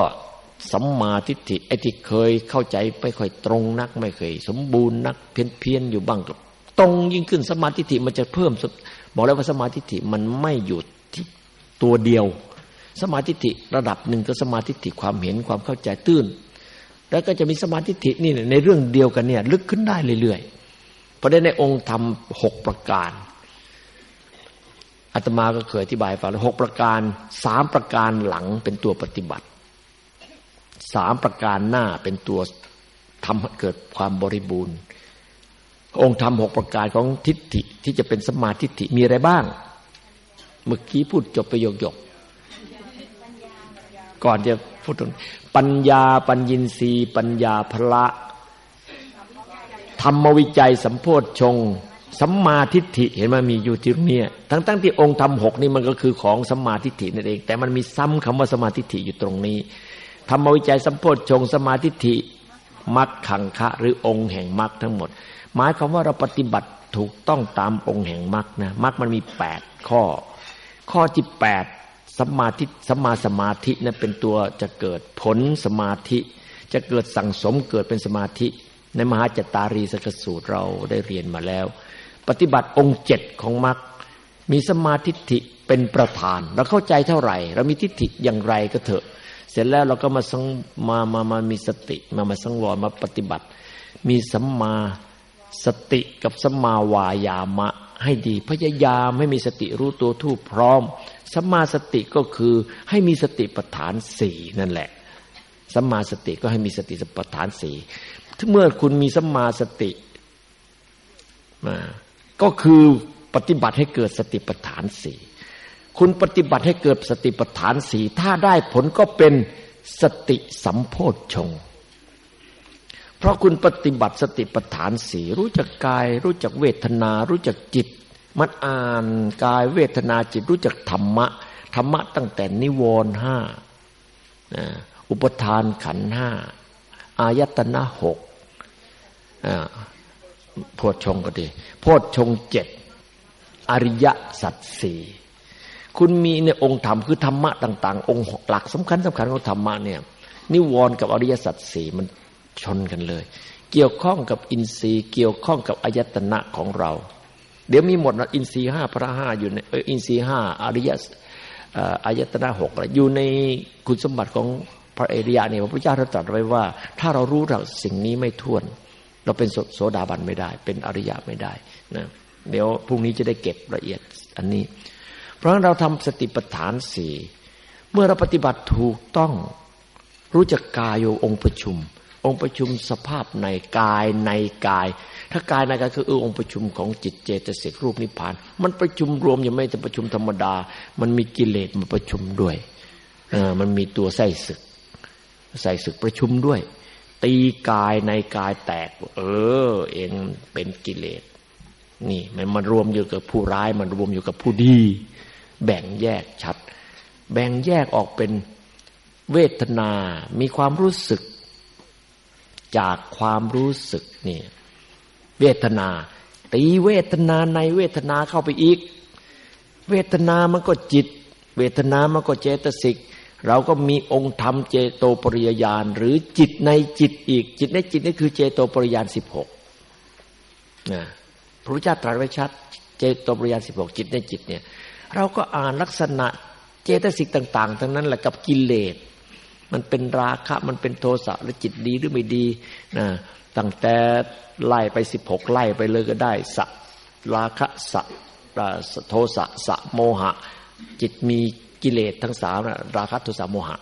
สัมมาทิฏฐิไอ้ที่เคยเข้าใจไม่ค่อยตรงนัก ไม่เคย สมบูรณ์นักเพี้ยนเพียนอยู่บ้างกับตรงยิ่งขึ้นสมาธิิมันจะเพิ่มบอกแล้วว่าสมาธิิมันไม่หยุดที่ตัวเดียว สมาธิิระดับหนึ่งก็สมาธิิความเห็นความเข้าใจตื้น แล้วก็จะมีสมาธิินี่ในเรื่องเดียวกันเนี่ยลึกขึ้นได้เรื่อยๆเพราะในองค์ทำหกประการอาตมาก็เคยอธิบายฟังหกประการสามประการหลังเป็นตัวปฏิบัติ สามประการหน้าเป็นตัวทำให้เกิดความบริบูรณ์ องค์ธรรมหกประการของทิฏฐิที่จะเป็นสมาธิฏฐิมีอะไรบ้าง เมื่อกี้พูดจบประโยคยกก่อนจะพูดถึงปัญญาปัญญินรีปัญญาพละ ธรรมวิจัยสัมโพธชงสัมมาทิฏฐิเห็นไหมมีอยู่ที่นี้ทั้งๆทที่องค์ธรรมหกนี่มันก็คือของสัมมาทิฏฐินั่นเอง แต่มันมีซ้ำคำว่าสมมาทิฏฐิอยู่ตรงนี้ ธรรมวิจัยสัมโพธชงสมาทิฐิมัดขังคะ หรือองค์แห่งมรรคทั้งหมด หมายความว่าเราปฏิบัติถูกต้องตามองค์แห่งมรรคนะมรรคมันมีแปดข้อ ข้อที่แปดสมาธิสมาสมาธินั้นเป็นตัวจะเกิดผลสมาธิ จะเกิดสั่งสมเกิดเป็นสมาธิ ในมหาจตารีสกสูตรเราได้เรียนมาแล้ว ปฏิบัติองค์เจ็ดของมรรคมีสมาธิิเป็นประธาน เราเข้าใจเท่าไหร่ เรามีทิฏฐิอย่างไรก็เถอะ เสร็จแล้วเราก็มาสังมามามามีสติ มามาสังวรมาปฏิบัติ มีสัมมาสติกับสัมมาวายามะให้ดี พยายามให้มีสติรู้ตัวทู่พร้อมสัมมาสติก็คือให้มีสติปัฏฐานสี่นั่นแหละสัมมาสติก็ให้มีสติปัฏฐานสี่เมื่อคุณมีสัมมาสติมาก็คือปฏิบัติให้เกิดสติปัฏฐานสี่ คุณปฏิบัติให้เกิดสติปัฏฐานสี่ถ้าได้ผลก็เป็นสติสัมโพธชงเพราะคุณปฏิบัติสติปัฏฐานสี่รู้จักกาย รู้จักเวทนา รู้จักจิต มันอ่านกายเวทนาจิต รู้จักธรรมะ ธรรมะตั้งแต่นิวรณ์ห้าอุปทานขันห้าอายตนะหกโพชฌงก็ดีโพชฌงเจ็ดอริยสัจสี่ คุณมีในองค์ธรรมคือธรรมะต่าง ๆ องค์หลักสำคัญสำคัญของธรรมะเนี่ยนิวรณ์กับอริยสัจสี่มันชนกันเลย เกี่ยวข้องกับอินทรีย์เกี่ยวข้องกับอายตนะของเรา เดี๋ยวมีหมดนะอินทรีห้าพระห้าอยู่ในอินทรีห้าอริยอายตนะหกอยู่ในคุณสมบัติของพระเอริยะเนี่ยพระพุทธเจ้าตรัสไว้ว่า ถ้าเรารู้เราสิ่งนี้ไม่ท้วน เราเป็นโสดาบันไม่ได้ เป็นอริยะไม่ได้นะเดี๋ยวพรุ่งนี้จะได้เก็บละเอียดอันนี้ เพราะเราทำสติปัฏฐานสี่เมื่อเราปฏิบัติถูกต้อง รู้จักกายโยองค์ประชุม องค์ประชุมสภาพในกายในกาย ถ้ากายในกายคือองค์ประชุมของจิตเจตสิกรูปนิพพาน มันประชุมรวมยังไม่จะประชุมธรรมดา มันมีกิเลสมาประชุมด้วยเออมันมีตัวไส้ศึกใส่ศึกประชุมด้วย ตีกายในกายแตก เออ เองเป็นกิเลสนี่ มันมารวมอยู่กับผู้ร้าย มันรวมอยู่กับผู้ดี แบ่งแยกชัด แบ่งแยกออกเป็นเวทนา มีความรู้สึก จากความรู้สึกนี่เวทนา ตีเวทนาในเวทนาเข้าไปอีก เวทนามันก็จิต เวทนามันก็เจตสิกเราก็มีองค์ธรรมเจโตปริยญาณหรือจิตในจิตอีก จิตในจิตนี่คือเจโตปริยญาณสิบหกนะพระพุทธเจ้าตรัสไว้ชัด เจโตปริยญาณสิบหกจิตในจิตเนี่ย เราก็อ่านลักษณะเจตสิกต่าง ๆ ทั้งนั้นแหละกับกิเลส มันเป็นราคะมันเป็นโทสะหรือจิตดีหรือไม่ดีนะตั้งแต่ไล่ไปสิบหกไล่ไปเลยก็ได้สัราคะสัโทสะสะโมหะ จิตมีกิเลสทั้งสามราคะโทสะโมหะ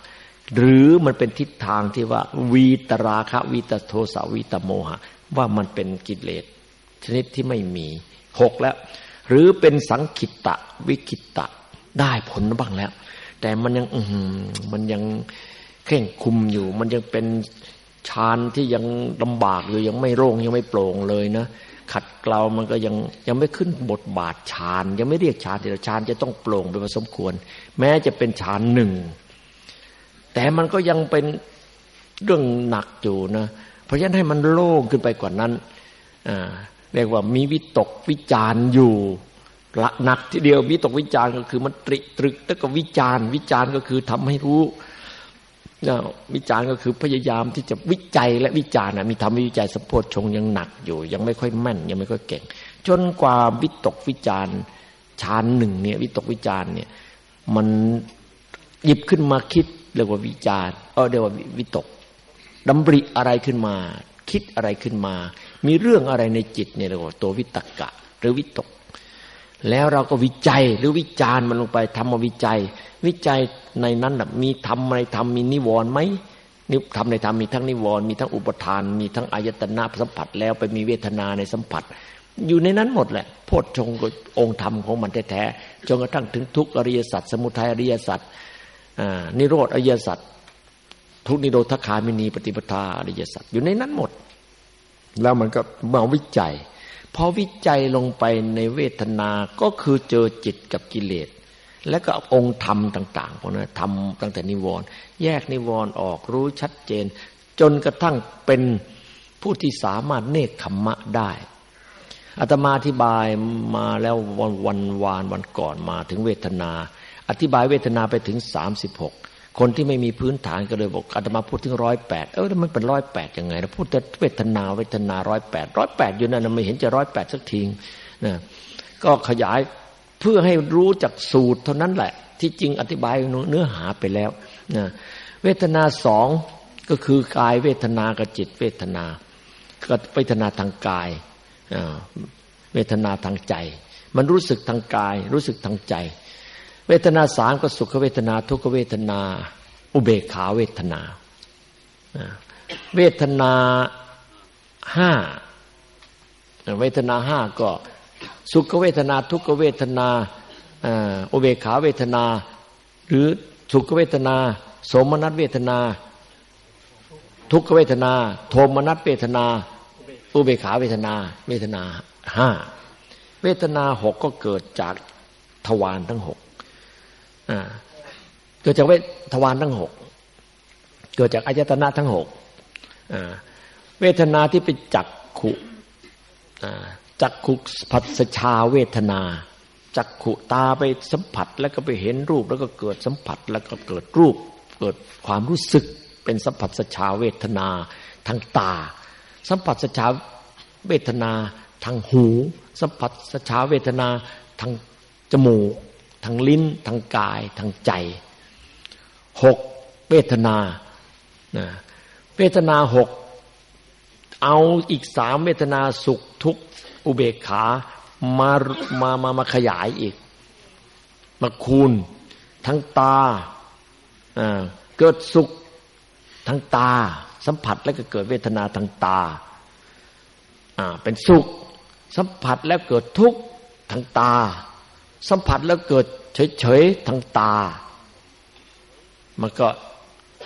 หรือมันเป็นทิศทางที่ว่า วีตราคะวีตโทสะวีตโมหะ ว่ามันเป็นกิเลสชนิดที่ไม่มีหกแล้ว หรือเป็นสังขิตตะวิคิตตะได้ผลบ้างแล้ว แต่มันยังอืมันยังเข่งคุมอยู่ มันยังเป็นฌานที่ยังลำบากอยู่ยังไม่โล่งยังไม่โปร่งเลยนะขัดเกลามันก็ยังยังไม่ขึ้นบทบาทฌานยังไม่เรียกฌานแต่ฌานจะต้องโปร่งไปพอสมควร แม้จะเป็นฌานหนึ่งแต่มันก็ยังเป็นเรื่องหนักอยู่นะ เพราะฉะนั้นให้มันโล่งขึ้นไปกว่านั้นอ่า เรียกว่ามีวิตกวิจารอยู่ละหนักทีเดียววิตกวิจารก็คือมันตริตรึกแล้วก็วิจารวิจารก็คือทำให้รู้วิจารณ์ก็คือพยายามที่จะวิจัยและวิจารณ์มีทำวิจัยสมโพธชงยังหนักอยู่ ยังไม่ค่อยแม่น ยังไม่ค่อยเก่ง จนกว่าวิตกวิจารณ์ชานหนึ่งเนี่ยวิตกวิจารณ์เนี่ยมันหยิบขึ้นมาคิดเรียกว่าวิจารณ์เออเรียกว่าวิตกดำริอะไรขึ้นมา คิดอะไรขึ้นมา มีเรื่องอะไรในจิตเนี่ยเรียกว่าตัววิตกะ หรือวิตก แล้วเราก็วิจัยหรือวิจารณ์มันลงไปทำมาวิจัย วิจัยในนั้นมีทำอะไรทำมีนิวรณ์ไหมนิธรรมในธรรมมีทั้งนิวรณ์มีทั้งอุปทาน มีทั้งอายตนะสัมผัส แล้วไปมีเวทนาในสัมผัส อยู่ในนั้นหมดแหละโพชฌงองค์ธรรมของมันแท้ๆจนกระทั่งถึงทุกอริยสัจสมุทัยอริยสัจนิโรธอริยสัจทุกนิโรธคามินีปฏิปทาอริยสัจอยู่ในนั้นหมด แล้วมันก็มาวิจัยพอวิจัยลงไปในเวทนาก็คือเจอจิตกับกิเลส และก็องค์ธรรมต่างๆพวกนั้นทำตั้งแต่นิวรณ์แยกนิวรณ์ออกรู้ชัดเจน จนกระทั่งเป็นผู้ที่สามารถเนคขมมะได้อาตมาอธิบายมาแล้ววันวันวานวันก่อนมาถึงเวทนา อธิบายเวทนาไปถึงสามสิบหก คนที่ไม่มีพื้นฐานก็เลยบอกอาตมาพูดถึงร้อยแปดเออมันเป็นร้อยแปดยังไงนะพูดแต่เวทนาเวทนาร้อยแปดร้อยแปดอยู่นั่นไม่เห็นจะร้อยแปดสักทีนะก็ขยายเพื่อให้รู้จักสูตรเท่านั้นแหละ ที่จริงอธิบายเนื้อหาไปแล้วนะเวทนาสองก็คือกายเวทนากับจิตเวทนาก็เวทนาทางกายเวทนาทางใจ มันรู้สึกทางกาย รู้สึกทางใจ เวทนาสามก็สุขเวทนา ทุกเวทนา อุเบกขาเวทนา เวทนาห้าเวทนาห้าก็สุขเวทนา ทุกเวทนาอุเบกขาเวทนา หรือสุขเวทนา สมนัตเวทนา ทุกเวทนา โทมนัตเวทนา อุเบกขาเวทนา เวทนาห้าเวทนาหกก็เกิดจากทวารทั้งหก เกิดจากเวทวารทั้งหกเกิดจากอายตนะทั้งหกเวทนาที่เป็นจักขุจักขุผัสชาเวทนา จักขุตาไปสัมผัสแล้วก็ไปเห็นรูปแล้วก็เกิดสัมผัสแล้วก็เกิดรูป เกิดความรู้สึกเป็นสัมผัสชาเวทนาทางตา สัมผัสชาเวทนาทางหู สัมผัสชาเวทนาทางจมูก ทางลิ้นทางกายทางใจหกเวทนาเวทนาหกเอาอีกสามเวทนาสุขทุกข์อุเบกขามามามามาขยายอีก มาคูณ ทั้งตาเกิดสุขทั้งตา สัมผัสแล้วก็เกิดเวทนาทางตาเป็นสุข สัมผัสแล้วเกิดทุกข์ทางตา สัมผัสแล้วเกิดเฉยๆทางตา มันก็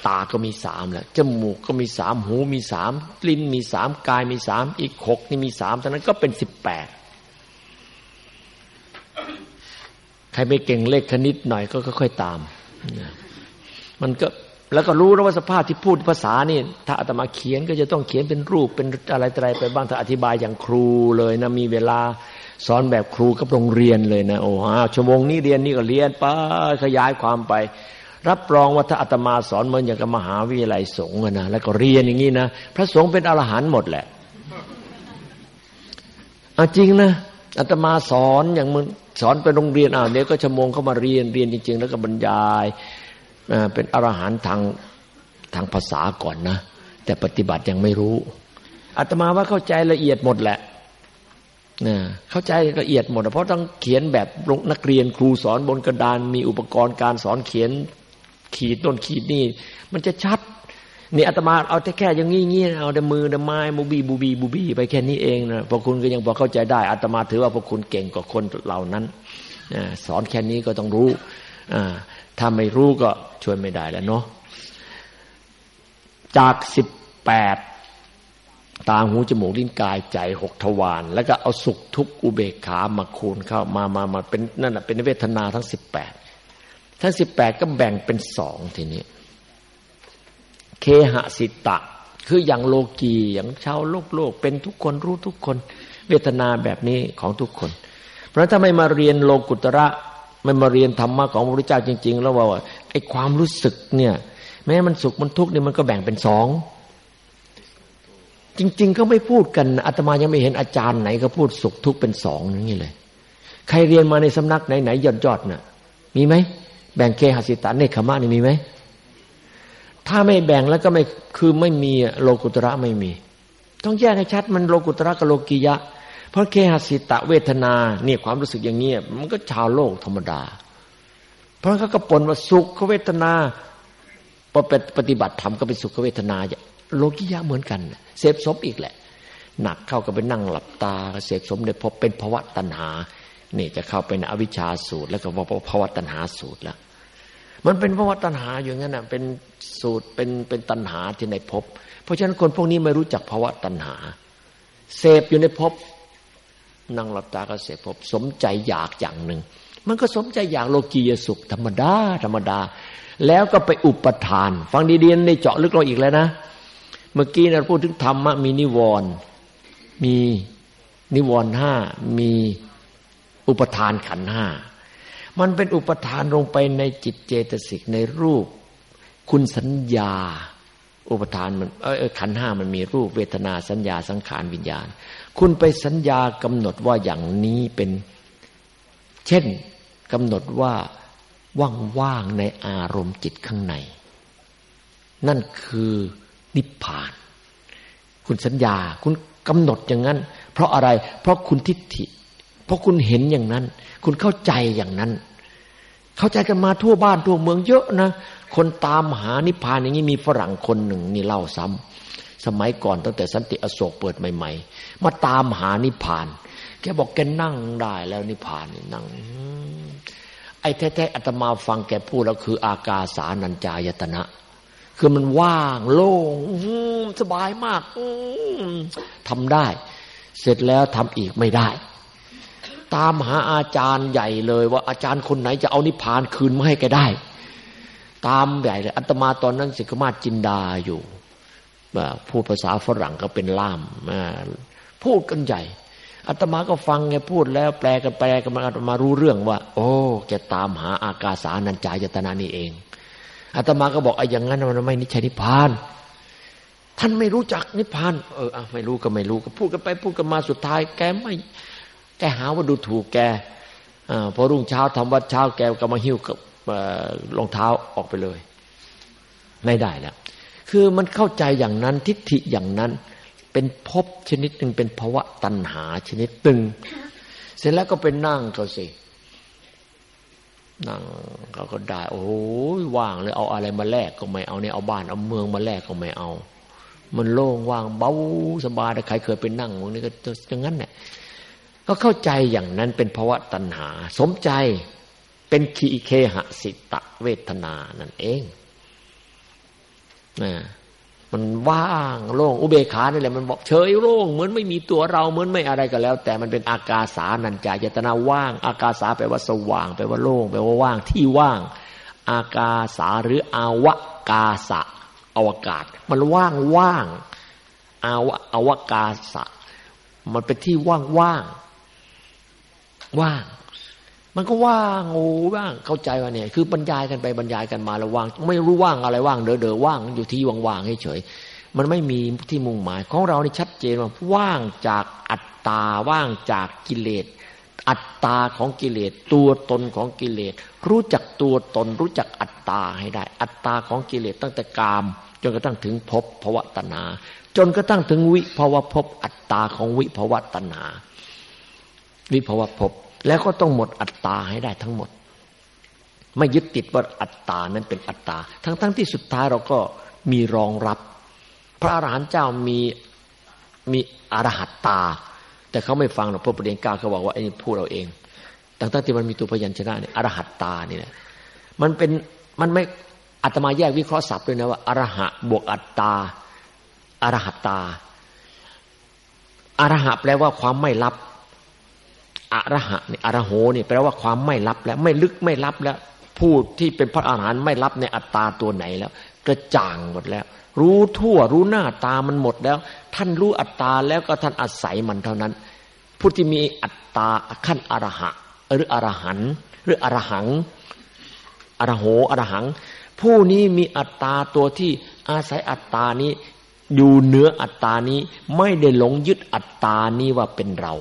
ตาก็มีสามแหละจมูกก็มีสามหูมีสามลิ้นมีสามกายมีสามอีกหกนี่มีสามทั้งนั้นก็เป็นสิบแปดใครไม่เก่งเลขคณิตหน่อยก็ค่อยๆตาม มันก็ แล้วก็รู้แล้วว่าสภาพที่พูดภาษานี่ ถ้าอาตมาเขียนก็จะต้องเขียนเป็นรูปเป็นอะไรอะไรไปบ้างถ้าอธิบายอย่างครูเลยนะมีเวลาสอนแบบครูกับโรงเรียนเลยนะโอ้ฮะชั่วโมงนี้เรียนนี่ก็เรียนไปขยายความไป รับรองว่าถ้าอาตมาสอนเหมือนอย่างกับมหาวิทยาลัยสงฆ์นะแล้วก็เรียนอย่างนี้นะพระสงฆ์เป็นอรหันต์หมดแหละอาจริงนะอาตมาสอนอย่างมึงสอนไปโรงเรียนอ่าเดี๋ยวก็ชั่วโมงเข้ามาเรียนเรียนจริง ๆ แล้วก็บรรยาย เป็นอรหันต์ทางทางภาษาก่อนนะ แต่ปฏิบัติยังไม่รู้อาตมาว่าเข้าใจละเอียดหมดแหละนะเข้าใจละเอียดหมด เพราะต้องเขียนแบบนักเรียนครูสอนบนกระดาน มีอุปกรณ์การสอนเขียนขีดต้นขีดนี่ มันจะชัดนี่อาตมาเอาแต่แค่อย่างงี้งี้เอาแต่มือแต่ไม้บูบีบูบีบูบีไปแค่นี้เองนะพวกคุณก็ยังพอเข้าใจได้อาตมาถือว่าพวกคุณเก่งกว่าคนเหล่านั้นสอนแค่นี้ก็ต้องรู้ ถ้าไม่รู้ก็ช่วยไม่ได้แล้วเนาะจากสิบแปดตาหูจมูกลิ้นกายใจหกทวารแล้วก็เอาสุขทุกข์อุเบกขามาคูณเข้ามามามาเป็นนั่นแหะเป็นเวทนาทั้งสิบแปดทั้งสิบแปดก็แบ่งเป็นสองทีนี้ เคหสิตะ คืออย่างโลกีอย่างชาวโลกโลก เป็นทุกคนรู้ทุกคน เวทนาแบบนี้ของทุกคน เพราะถ้าไม่มาเรียนโลกุตระ ไม่มาเรียนธรรมะของพระพุทธเจ้าจริง ๆ แล้วว่าไอ้ความรู้สึกเนี่ย แม้มันสุขมันทุกข์เนี่ยมันก็แบ่งเป็นสองจริงๆเขาไม่พูดกันอาตมายังไม่เห็นอาจารย์ไหนก็พูดสุขทุกข์เป็นสองอย่างนี้เลย ใครเรียนมาในสำนักไหนๆยอดยอดน่ะ มีไหมแบ่งเคหสิตาเนคขมะนี่มีไหมถ้าไม่แบ่งแล้วก็ไม่คือไม่มีโลกุตระไม่มี ต้องแยกให้ชัดมันโลกุตระกับโลกียะ เพราะเคหสิตะเวทนาเนี่ยความรู้สึกอย่างเงี้ยมันก็ชาวโลกธรรมดา เพราะเขาก็ปนว่าสุขเวทนาพอเป็นปฏิบัติธรรมก็เป็นสุขเวทนาโลกิยะเหมือนกัน เสพสมอีกแหละ หนักเข้าก็ไปนั่งหลับตาเสพสมเดี๋ยพอเป็นภวะตัณหานี่จะเข้าไปในอวิชชาสูตร แล้วก็ว่าภวะตัณหาสูตรแล้วมันเป็นภวะตัณหาอยู่งั้นน่ะเป็นสูตรเป็นเป็นตัณหาที่ในภพเพราะฉะนั้นคนพวกนี้ไม่รู้จักภาวะตัณหา เสพอยู่ในภพ นั่งหลับตาก็เสพภพสมใจอยากอย่างหนึ่ง มันก็สมใจอยากโลกียสุขธรรมดาธรรมดา แล้วก็ไปอุปทาน ฟังดีๆในเจาะลึกเราอีกแล้วนะ เมื่อกี้เราพูดถึงธรรมะมีนิวรณ์มีนิวรณ์ห้ามีอุปทานขันห้ามันเป็นอุปทานลงไปในจิตเจตสิกในรูป คุณสัญญา อุปทานมันเออขันห้ามันมีรูปเวทนาสัญญาสังขารวิญญาณ คุณไปสัญญากำหนดว่าอย่างนี้เป็น เช่นกำหนดว่าว่างๆในอารมณ์จิตข้างใน นั่นคือนิพพาน คุณสัญญาคุณกำหนดอย่างนั้น เพราะอะไร เพราะคุณทิฏฐิ เพราะคุณเห็นอย่างนั้น คุณเข้าใจอย่างนั้น เข้าใจกันมาทั่วบ้านทั่วเมืองเยอะนะ คนตามหานิพพานอย่างนี้มีฝรั่งคนหนึ่งนี่เล่าซ้ำ สมัยก่อนตั้งแต่สันติอโศกเปิดใหม่ ๆ มาตามหานิพาน แกบอกแกนั่งได้แล้วนิพานนี่นั่ง ไอ้แท้ๆอาตมาฟังแกพูดแล้วคือ อากาสานัญจายตนะ คือมันว่างโล่งสบายมากทำได้ เสร็จแล้วทำอีกไม่ได้ ตามหาอาจารย์ใหญ่เลยว่าอาจารย์คนไหนจะเอานิพานคืนมาให้แกได้ ตามใหญ่เลยอัตมาตอนนั้นสิกมาจินดาอยู่ พูดภาษาฝรั่งก็เป็นล่ามพูดกันใหญ่อาตมาก็ฟังแกพูดแล้วแปลกันแปลกันมาอาตมารู้เรื่องว่า โอ้แกตามหาอากาสานัญจายตนานี่เองอาตมาก็บอกไอ้อย่างนั้นมันไม่นิชัยนิพาน ท่านไม่รู้จักนิพาน เออไม่รู้ก็ไม่รู้ก็พูดกันไปพูดกันมาสุดท้าย แกไม่ แกหาว่าดูถูกแกอพอรุ่งเช้าทำวัดเช้าแกก็มาหิ้วกับรองเท้าออกไปเลย ไม่ได้แล้ว คือมันเข้าใจอย่างนั้นทิฏฐิอย่างนั้น เป็นภพชนิดหนึ่งเป็นภาวะตัณหาชนิดตึง เสร็จแล้วก็ไปนั่งก็สินั่งเขาก็ได้ โอ้ยว่างเลยเอาอะไรมาแลกก็ไม่เอาเนี่ยเอาบ้านเอาเมืองมาแลกก็ไม่เอา มันโล่งว่างเบาสบายใครเคยไปนั่งตรงนี้ก็อย่างนั้นเนี่ยก็เข้าใจอย่างนั้นเป็นภาวะตัณหา สมใจเป็นขีเคหสิตะเวทนานั่นเอง นะมันว่างโล่งอุเบกขานี่แหละมันบอกเฉยโล่งเหมือนไม่มีตัวเราเหมือนไม่อะไรก็แล้ว แต่มันเป็นอากาสานัญจายตนาว่าง อากาสาแปลว่าสว่างแปลว่าโล่งแปลว่าว่างที่ว่าง อากาสาหรืออาวกาสะอวกาศ มันว่างว่างอาวอวกาสะ มันเป็นที่ว่างว่างว่าง มันก็ว่างโอ้ว่างเข้าใจว่าเนี่ย คือบรรยายกันไปบรรยายกันมาแล้วว่าง ไม่รู้ว่างอะไรว่างเดอเดอว่างอยู่ที่ว่างๆเฉยมันไม่มีที่มุ่งหมาย ของเรานี่ชัดเจนว่าว่างจากอัตตาว่างจากกิเลสอัตตาของกิเลสตัวตนของกิเลสรู้จักตัวตน รู้จักอัตตาให้ได้ อัตตาของกิเลสตั้งแต่กาม จนกระทั่งถึงภพภวตนา จนกระทั่งถึงวิภวภพอัตตาของวิภวตนา วิภวภพ แล้วก็ต้องหมดอัตตาให้ได้ทั้งหมด ไม่ยึดติดว่าอัตตานั้นเป็นอัตตา ทั้งๆทที่สุดท้ายเราก็มีรองรับ พระอรหันต์เจ้ามีมีอรหัตตา แต่เขาไม่ฟังหรอกพระประเด็นกาเขาบอกว่าไอ้นี่พูดเราเองตั้งๆที่มันมีตัวพยัญชนะเนี่ยอรหัตตานี่แหละมันเป็นมันไม่อัตมาแยกวิเคราะห์ศัพท์ด้วยนะว่าอรหะบวกอัตตาอรหัตตาอรหะแปลว่าความไม่รับ อรหะนี่อรโหนี่แปลว่าความไม่รับแล้วไม่ลึกไม่รับแล้ว ผู้ที่เป็นพระอาหารหันต์ไม่รับในอัตตาตัวไหนแล้ว กระจ่างหมดแล้ว รู้ทั่วรู้หน้าตามันหมดแล้ว ท่านรู้อัตตาแล้วก็ท่านอาศัยมันเท่านั้น ผู้ที่มีอัตตาขั้นอรหะ หรืออรหันหรืออรหังอรโหอรหัง ผู้นี้มีอัตตาตัวที่อาศัยอัตตานี้อยู่เหนืออัตตานี้ไม่ได้หลงยึดอัตตานี้ว่าเป็นเรา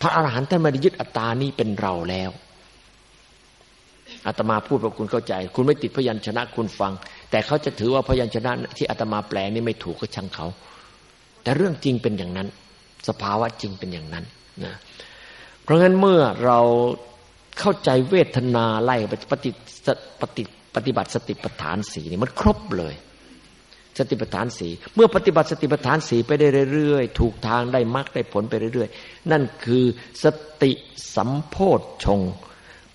พระอาหารหันต์ท่านไม่ได้ยึดอัตตานี้เป็นเราแล้วอาตมาพูดว่าคุณเข้าใจ คุณไม่ติดพยัญชนะคุณฟัง แต่เขาจะถือว่าพยัญชนะที่อาตมาแปลนี่ไม่ถูกก็ช่างเขา แต่เรื่องจริงเป็นอย่างนั้น สภาวะจริงเป็นอย่างนั้นนะเพราะงั้นเมื่อเราเข้าใจเวทนาไล่ปฏิปฏิปฏิบัติสติปัฏฐานสีนี่มันครบเลย สติปัฏฐานสีเมื่อปฏิบัติสติปัฏฐานสีไปได้เรื่อยๆ ถูกทางได้มรรคได้ผลไปเรื่อยๆ นั่นคือสติสัมโพธชง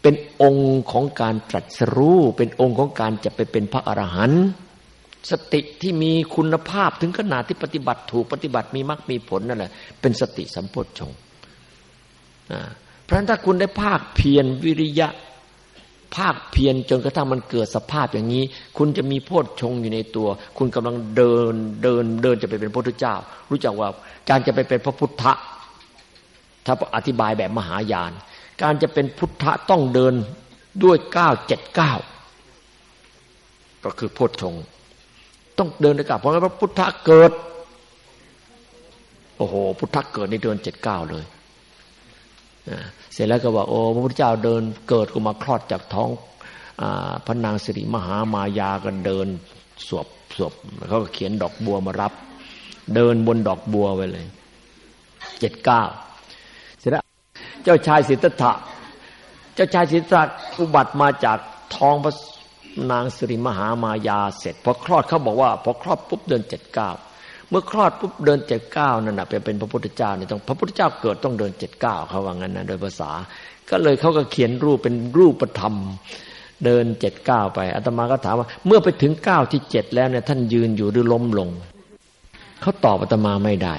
เป็นองค์ของการตรัสรู้เป็นองค์ของการจะไปเป็นพระอรหันต์สติที่มีคุณภาพถึงขนาดที่ปฏิบัติถูกปฏิบัติมีมรรคมีผลนั่นแหละเป็นสติสัมโพธชงเพราะฉะนั้นถ้าคุณได้ภาคเพียรวิริยะ ภาคเพียรจนกระทั่งมันเกิดสภาพอย่างนี้ คุณจะมีโพชฌงอยู่ในตัว คุณกำลังเดินเดินเดินจะไปเป็นพระพุทธเจ้า รู้จักว่าการจะไปเป็นพระพุทธถ้าอธิบายแบบมหายาน การจะเป็นพุทธต้องเดินด้วยก้าวเจ็ดก้าวก็คือโพชฌงต้องเดินด้วยก้าวเพราะพระพุทธเกิด โอ้โห พุทธเกิดในเดินเจ็ดก้าวเลย เสร็จแล้วก็บอกโอ้พระพุทธเจ้าเดินเกิดก็มาคลอดจากท้องพระนางสิริมหามายากันเดินสวบสวบเขาก็เขียนดอกบัวมารับ เดินบนดอกบัวไปเลยเจ็ดเก้าเสร็จแล้วเจ้าชายสิทธัตถะ เจ้าชายสิทธัตถะอุบัติมาจากท้องพระนางสิริมหามายาเสร็จพอคลอดเขาบอกว่าพอคลอดปุ๊บเดินเจ็ดเก้า มื่อคลอดปุ๊บเดินเจ็ดเก้านั่นนะเป็นเป็นพระพุทธเจ้าเนี่ยต้องพระพุทธเจ้าเกิดต้องเดินเจ็ดเก้าเขาว่างั้นนะโดยภาษา ก็เลยเขาก็เขียนรูปเป็นรูปธรรม เดินเจ็ดเก้าไปอาตมาก็ถามว่า เมื่อไปถึงเก้าที่เจ็ดแล้วเนี่ยท่านยืนอยู่หรือล้มลงเขาตอบอาตมาไม่ได้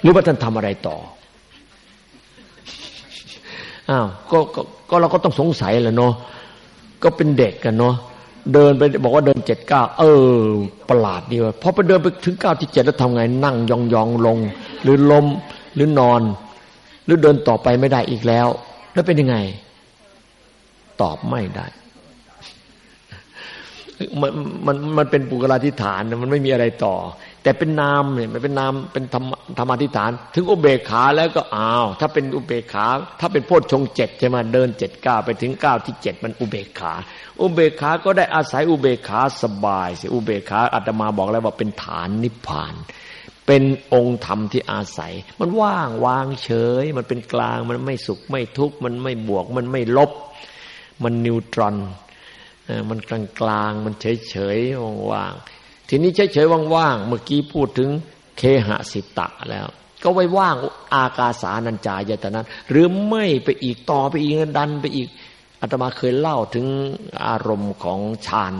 หรือว่าท่านทำอะไรต่ออ้าวก็ก็เราก็ต้องสงสัยแหละเนาะก็เป็นเด็กกันเนาะ เดินไปบอกว่าเดินเจ็ดเก้าเออ ประหลาดดีว่าพอไปเดินไปถึงเก้าที่เจ็ดแล้วทำไงนั่งยองยองลง หรือล้มหรือนอน หรือเดินต่อไปไม่ได้อีกแล้ว แล้วเป็นยังไง ตอบไม่ได้มันมันมันเป็นปุกราธิฐานมันไม่มีอะไรต่อ แต่เป็นนามเนี่ยมันเป็นนามเป็นธรรมธรรมาธิฐาน ถึงอุเบกขาแล้วก็อ้าว ถ้าเป็นอุเบกขา ถ้าเป็นโพชฌงเจ็ดใช่ไหมเดินเจ็ดก้าไปถึงก้าที่เจ็ดมันอุเบกขา อุเบกขาก็ได้อาศัยอุเบกขาสบายสิอุเบกขาอาตมาบอกแล้วว่าเป็นฐานนิพพาน เป็นองค์ธรรมที่อาศัย มันว่างวางเฉย มันเป็นกลางมันไม่สุขไม่ทุกข์มันไม่บวกมันไม่ลบ มันนิวตรอนมันกลางกลางมันเฉยเฉยว่างๆ ทีนี้เฉยเฉยว่างๆเมื่อกี้พูดถึงเคหสิตะแล้ว ก็ไว้ว่างอากาสานัญจายตนั้นหรือไม่ไปอีกต่อไปอีกดันไปอีกอาตมาเคยเล่าถึงอารมณ์ของฌาน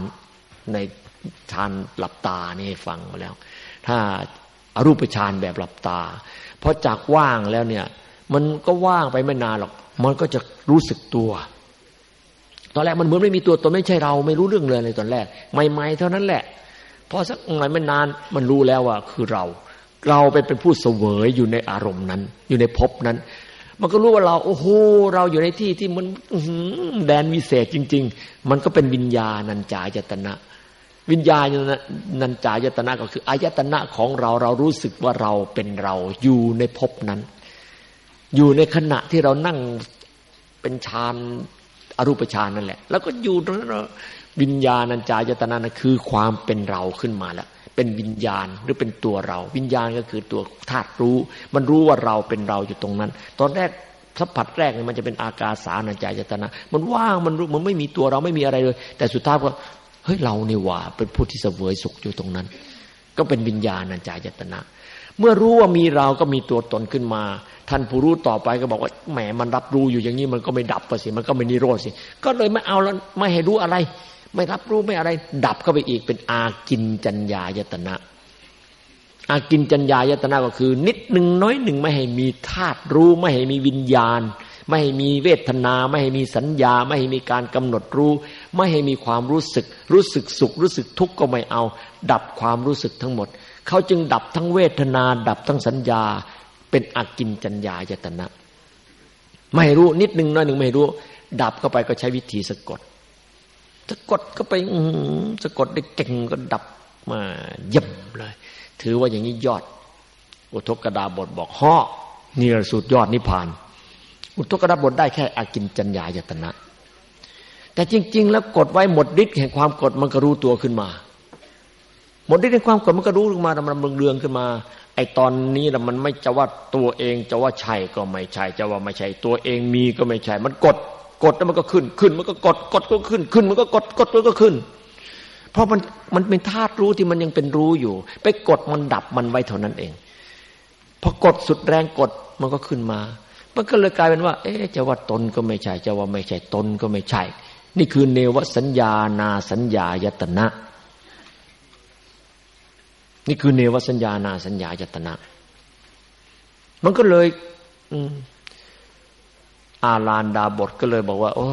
ในฌานหลับตานี่ฟังมาแล้ว ถ้าอารูปฌานแบบหลับตา เพอจากว่างแล้วเนี่ย มันก็ว่างไปไม่นานหรอก มันก็จะรู้สึกตัว ตอนแรกมันเหมือนไม่มีตัวตนไม่ใช่เราไม่รู้เรื่องเลยในตอนแรกใหม่ๆเท่านั้นแหละ อสักหน่อยไม่นานมันรู้แล้วว่าคือเรา เราไปเป็นผู้เสวยอยู่ในอารมณ์นั้น อยู่ในภพนั้น มันก็รู้ว่าเราโอ้โหเราอยู่ในที่ที่มันแดนวิเศษจริง ๆ มันก็เป็นวิญญาณัญจายตนะ วิญญาณนันจายตนะก็คืออายตนะของเราเรารู้สึกว่าเราเป็นเราอยู่ในภพนั้น อยู่ในขณะที่เรานั่งเป็นฌานอรูปฌานนั่นแหละ แล้วก็อยู่ตรงนั้น วิญญาณัญจายตนานะคือความเป็นเราขึ้นมาแล้วเป็นวิญญาณหรือเป็นตัวเรา วิญญาณก็คือตัวธาตุรู้ มันรู้ว่าเราเป็นเราอยู่ตรงนั้น ตอนแรกสัมผัสแรกมันจะเป็นอากาสานัญจายตนะ มันว่างมันรู้มันไม่มีตัวเราไม่มีอะไรเลย แต่สุดท้ายก็เฮ้ยเรานี่ว่า เป็นผู้ที่เสวยสุขอยู่ตรงนั้น ก็เป็นวิญญาณัญจายตนะ เมื่อรู้ว่ามีเราก็มีตัวตนขึ้นมาท่านผู้รู้ต่อไปก็บอกว่าแหมมันรับรู้อยู่อย่างนี้มันก็ไม่ดับไปสิมันก็ไม่นิโรธสิ ก็เลยไม่เอาแล้วไม่ให้รู้อะไร ไม่รับรู้ไม่อะไร ดับเข้าไปอีกเป็นอากินจัญญายตนะ อากินจัญญายตนะก็คือ นิดหนึ่งน้อยหนึ่งไม่ให้มีธาตุรู้ ไม่ให้มีวิญญาณ ไม่ให้มีเวทนา ไม่ให้มีสัญญา ไม่ให้มีการกำหนดรู้ ไม่ให้มีความรู้สึก รู้สึกสุข รู้สึกทุกข์ก็ไม่เอา ดับความรู้สึกทั้งหมด เขาจึงดับทั้งเวทนา ดับทั้งสัญญา เป็นอากินจัญญายตนะ ไม่รู้นิดหนึ่งน้อยหนึ่งไม่รู้ ดับเข้าไปก็ใช้วิธีสะกด สะกดก็ไปสะกดได้เก่งก็ดับมาเยี่ยมเลย ถือว่าอย่างนี้ยอด อุทกดาบทบอกห่อนี่สุดยอดนิพพาน อุทกดาบทได้แค่อากินจัญญายตนะ แต่จริง ๆ แล้วกดไว้หมดฤทธิ์แห่งความกดมันก็รู้ตัวขึ้นมาหมดฤทธิ์แห่งความกดมันก็รู้ขึ้นมามันเรืองขึ้นมาไอตอนนี้นะมันไม่จะว่าตัวเองจะว่าใช่ก็ไม่ใช่จะว่าไม่ใช่ ตัวเองมีก็ไม่ใช่ มันกด กดแล้วมันก็ขึ้น ขึ้นมันก็กด กดก็ขึ้น ขึ้นมันก็กด กดมันก็ขึ้น เพราะมันมันเป็นธาตุรู้ที่มันยังเป็นรู้อยู่ ไปกดมันดับมันไว้เท่านั้นเอง พอกดสุดแรงกดมันก็ขึ้นมา มันก็เลยกลายเป็นว่า เอ๊ะจะว่าตนก็ไม่ใช่จะว่าไม่ใช่ตนก็ไม่ใช่ นี่คือเนวสัญญานาสัญญายตนะ นี่คือเนวสัญญานาสัญญายตนะ มันก็เลย อ อาลานดาบทก็เลยบอกว่า โอ้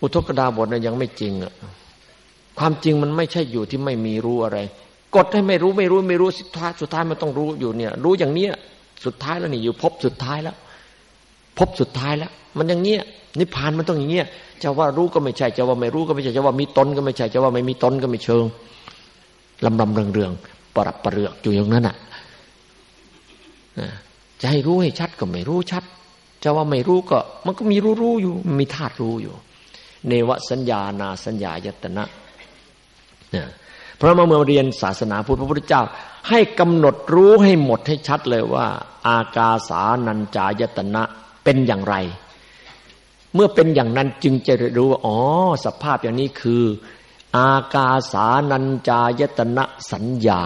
อุทกดาบทนั้นยังไม่จริงอะความจริงมันไม่ใช่อยู่ที่ไม่มีรู้อะไร กดให้ไม่รู้ไม่รู้ไม่รู้สุดท้ายสุดท้ายมันต้องรู้อยู่เนี่ย รู้อย่างเนี้ยสุดท้ายแล้วนี่อยู่พบสุดท้ายแล้วพบสุดท้ายแล้ว มันอย่างเนี้ยนิพพานมันต้องอย่างเนี้ยจะว่ารู้ก็ไม่ใช่จะว่าไม่รู้ก็ไม่ใช่จะว่ามีตนก็ไม่ใช่จะว่าไม่มีตนก็ไม่เชิงลำลำเรืองเรืองปรับประเรือกอยู่อย่างนั้นอะจะให้รู้ให้ชัดก็ไม่รู้ชัด จะว่าไม่รู้ก็ มันก็มีรู้รู้อยู่ มีธาตุรู้อยู่ เนวสัญญานาสัญญายตนะเนี่ยเพราะมาเมื่อเรียนศาสนาพุทธพระพุทธเจ้า ให้กำหนดรู้ให้หมดให้ชัดเลยว่า อากาสานัญจายตนะเป็นอย่างไร เมื่อเป็นอย่างนั้นจึงจะรู้ว่าอ๋อสภาพอย่างนี้คือ อากาสานัญจายตนะสัญญา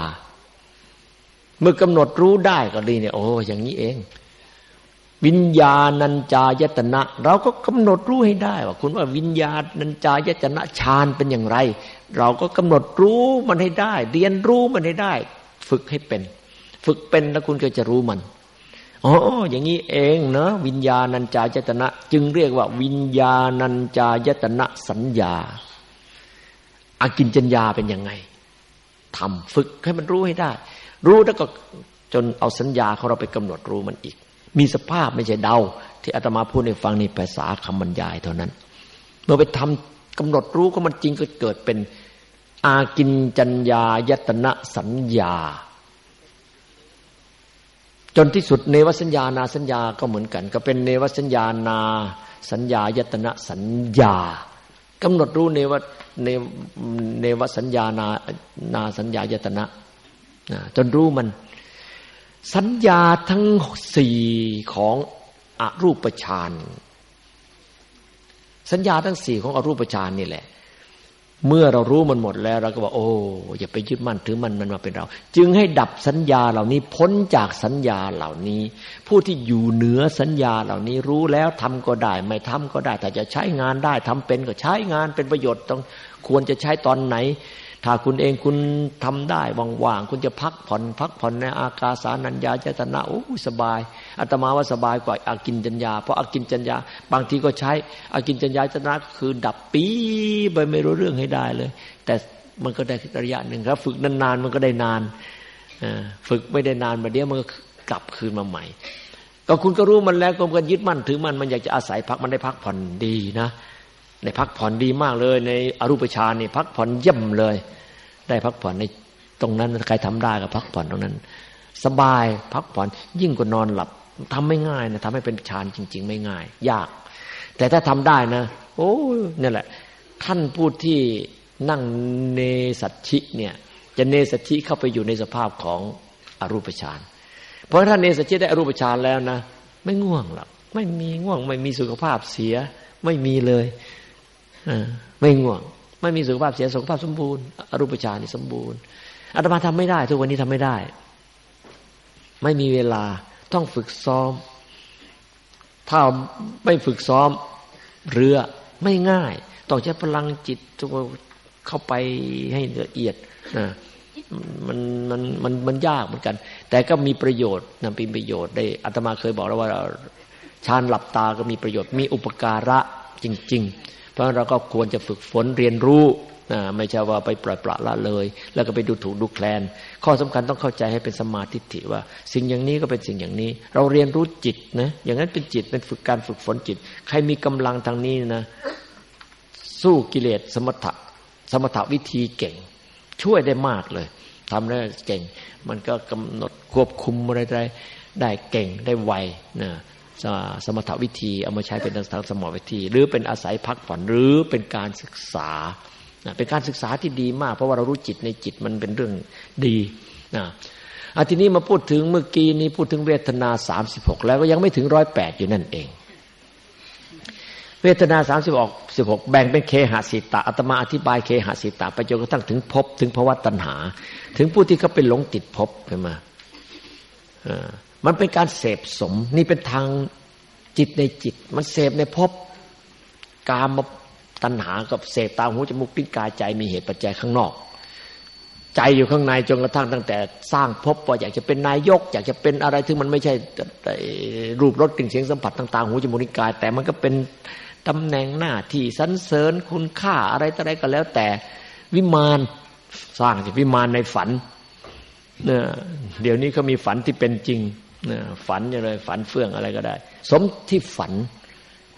เมื่อกำหนดรู้ได้ก็ดีเนี่ยโอ้อย่างนี้เอง วิญญาณัญจายตนะ เราก็กำหนดรู้ให้ได้ว่าคุณว่าวิญญาณัญจายตนะฌานเป็นอย่างไร เราก็กำหนดรู้มันให้ได้ เรียนรู้มันให้ได้ ฝึกให้เป็น ฝึกเป็นแล้วคุณก็จะรู้มันอ๋ออย่างนี้เองเนาะวิญญาณัญจายตนะ จึงเรียกว่า วิญญาณัญจายตนะสัญญาอากินจัญญาเป็นยังไงทำฝึกให้มันรู้ให้ได้ รู้แล้วก็จนเอาสัญญาของเราไปกำหนดรู้มันอีก มีสภาพไม่ใช่เดา ที่อาตมาพูดในฟังในภาษาคำบรรยายเท่านั้น เมื่อไปทำกำหนดรู้ก็มันจริงก็เกิดเป็นอากินจัญญายตนะสัญญา จนที่สุดเนวสัญญานาสัญญาก็เหมือนกัน ก็เป็นเนวสัญญานาสัญญายตนะสัญญากำหนดรู้เนวเนเนวสัญญานานาสัญญายตนะจนรู้มัน สัญญาทั้งสี่ของอรูปฌานสัญญาทั้งสี่ของอรูปฌานนี่แหละ เมื่อเรารู้มันหมดแล้วเราก็บอกโอ้อย่าไปยึดมั่นถือมันมันมาเป็นเรา จึงให้ดับสัญญาเหล่านี้พ้นจากสัญญาเหล่านี้ ผู้ที่อยู่เหนือสัญญาเหล่านี้รู้แล้วทำก็ได้ ไม่ทำก็ได้แต่จะใช้งานได้ทำเป็นก็ใช้งานเป็นประโยชน์ต้องควรจะใช้ตอนไหน ถ้าคุณเองคุณทำได้ว่างๆคุณจะพักผ่อน พักผ่อนในอากาสานัญญาเจตนาโอ้สบายอาตมาว่าสบายกว่าอากินจัญญา เพราะอากินจัญญา บางทีก็ใช้อากินจัญญาเจตนาคือดับปีไปไม่รู้เรื่องให้ได้เลย แต่มันก็ได้ระยะหนึ่งครับ ฝึกนานๆมันก็ได้นานฝึกไม่ได้นานมาเดี๋ยวมันก็กลับคืนมาใหม่ ก็คุณก็รู้มันแล้วก็มันยึดมั่นถือมันมันอยากจะอาศัยพักมันได้พักผ่อนดีนะ ในพักผ่อนดีมากเลย ในอรูปฌานนี่พักผ่อนเยี่ยมเลย ได้พักผ่อนในตรงนั้นใครทำได้ก็พักผ่อนตรงนั้น สบายพักผ่อนยิ่งกว่านอนหลับทำไม่ง่ายนะทำให้เป็นฌานจริง ๆ ไม่ง่าย ยาก แต่ถ้าทำได้นะ โอ้นี่แหละ ท่านพูดที่นั่งเนสัตชิเนี่ย จะเนสัตชิเข้าไปอยู่ในสภาพของอรูปฌานเพราะถ้าเนสัตชิได้อรูปฌานแล้วนะ ไม่ง่วงหรอกไม่มีง่วงไม่มีสุขภาพเสียไม่มีเลย ไม่ง่วง ไม่มีสุขภาพเสียสุขภาพสมบูรณ์อรูปฌานนี่สมบูรณ์อาตมาทำไม่ได้ ทุกวันนี้ทำไม่ได้ ไม่มีเวลาต้องฝึกซ้อม ถ้าไม่ฝึกซ้อมเรือไม่ง่าย ต้องใช้พลังจิตทุกเข้าไปให้ละเอียดนะมันมันมันมันยากเหมือนกัน แต่ก็มีประโยชน์นะเป็นประโยชน์ได้อาตมาเคยบอกแล้วว่าฌานหลับตาก็มีประโยชน์ มีอุปการะจริง ๆ พราะเราก็ควรจะฝึกฝนเรียนรู้นะไม่ใช่ว่าไปปล่อยปละละเลย แล้วก็ไปดูถูกดูแคลน ข้อสำคัญต้องเข้าใจให้เป็นสมาธิิว่า สิ่งอย่างนี้ก็เป็นสิ่งอย่างนี้ เราเรียนรู้จิตนะอย่างนั้นเป็นจิตเป็นฝึกการฝึกฝนจิต ใครมีกำลังทางนี้นะสู้กิเลสสมถะสมถะวิธีเก่ง ช่วยได้มากเลยทำได้เก่ง มันก็กำหนดควบคุมอะไรได้ได้เก่งได้ไวนะ สมถวิธีเอามาใช้เป็นทางสมอวิธี หรือเป็นอาศัยพักผ่อนหรือเป็นการศึกษาเป็นการศึกษาที่ดีมาก เพราะว่าเรารู้จิตในจิตมันเป็นเรื่องดีนะอาทีนี้มาพูดถึงเมื่อกี้นี้พูดถึงเวทนาสามสิบหกแล้วก็ยังไม่ถึงร้อยแปดอยู่นั่นเอง เวทนาสามสิบออกสิบหกแบ่งเป็นเคหสิตาอัตมาอธิบายเคหสิตาไปจนกระทั่งถึงภพถึงภาวะตัณหา ถึงผู้ที่เขาเป็นหลงติดภพใช่ไหม มันเป็นการเสพสม นี่เป็นทางจิตในจิต มันเสพในภพกามตัณหากับเสพตาหูจมูกลิ้นกายใจมีเหตุปัจจัยข้างนอก ใจอยู่ข้างในจนกระทั่งตั้งแต่สร้างภพว่าอยากจะเป็นนายก อยากจะเป็นอะไรที่มันไม่ใช่รูปรสกลิ่นเสียงสัมผัสต่างๆหูจมูกลิ้นกาย แต่มันก็เป็นตำแหน่งหน้าที่สันเสริญคุณค่าอะไรต่ออะไรก็แล้ว แต่วิมานสร้างจากวิมานในฝันเนี่ยเดี๋ยวนี้เขามีฝันที่เป็นจริง ฝันอย่างไรฝันเฟื่องอะไรก็ได้ สมที่ฝัน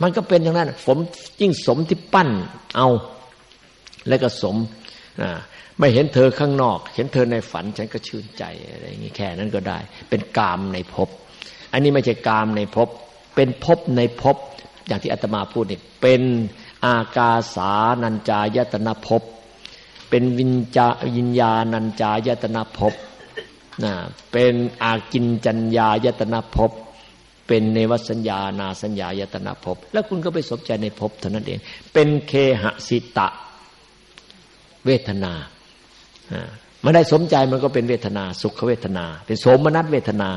มันก็เป็นอย่างนั้นผมยิ่งสมที่ปั้นเอา แล้วก็สมไม่เห็นเธอข้างนอก เห็นเธอในฝันฉันก็ชื่นใจอะไรอย่างนี้แค่นั้นก็ได้ เป็นกามในภพอันนี้ไม่ใช่กามในภพเป็นภพในภพอย่างที่อาตมาพูดนี่เป็นอากาสานัญจายตนะภพเป็นวิญญาวิญญาณัญจายตนะภพ นะเป็นอากินจัญญายตนะภพเป็นเนวสัญญานาสัญญายตนะภพแล้วคุณก็ไปสนใจในภพเท่านั้นเอง เป็นเคหสิตะเวทนาไม่ได้สมใจมันก็เป็นเวทนา สุขเวทนา เป็นโสมนัสเวทนา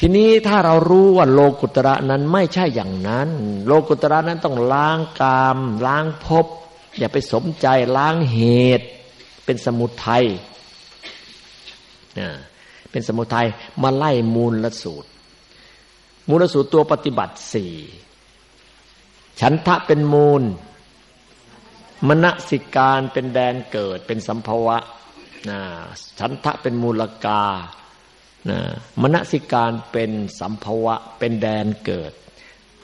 ทีนี้ถ้าเรารู้ว่าโลกุตระนั้นไม่ใช่อย่างนั้น โลกุตระนั้นต้องล้างกามล้างภพอย่าไปสมใจล้างเหตุ เป็นสมุทัย เป็นสมุทัยมาไล่มูลละสูตร มูลลสูตรตัวปฏิบัติสี่ฉันทะเป็นมูล มณสิการเป็นแดนเกิดเป็นสัมภวะฉันทะเป็นมูลกามณสิการเป็นสัมภวะ เป็นแดนเกิด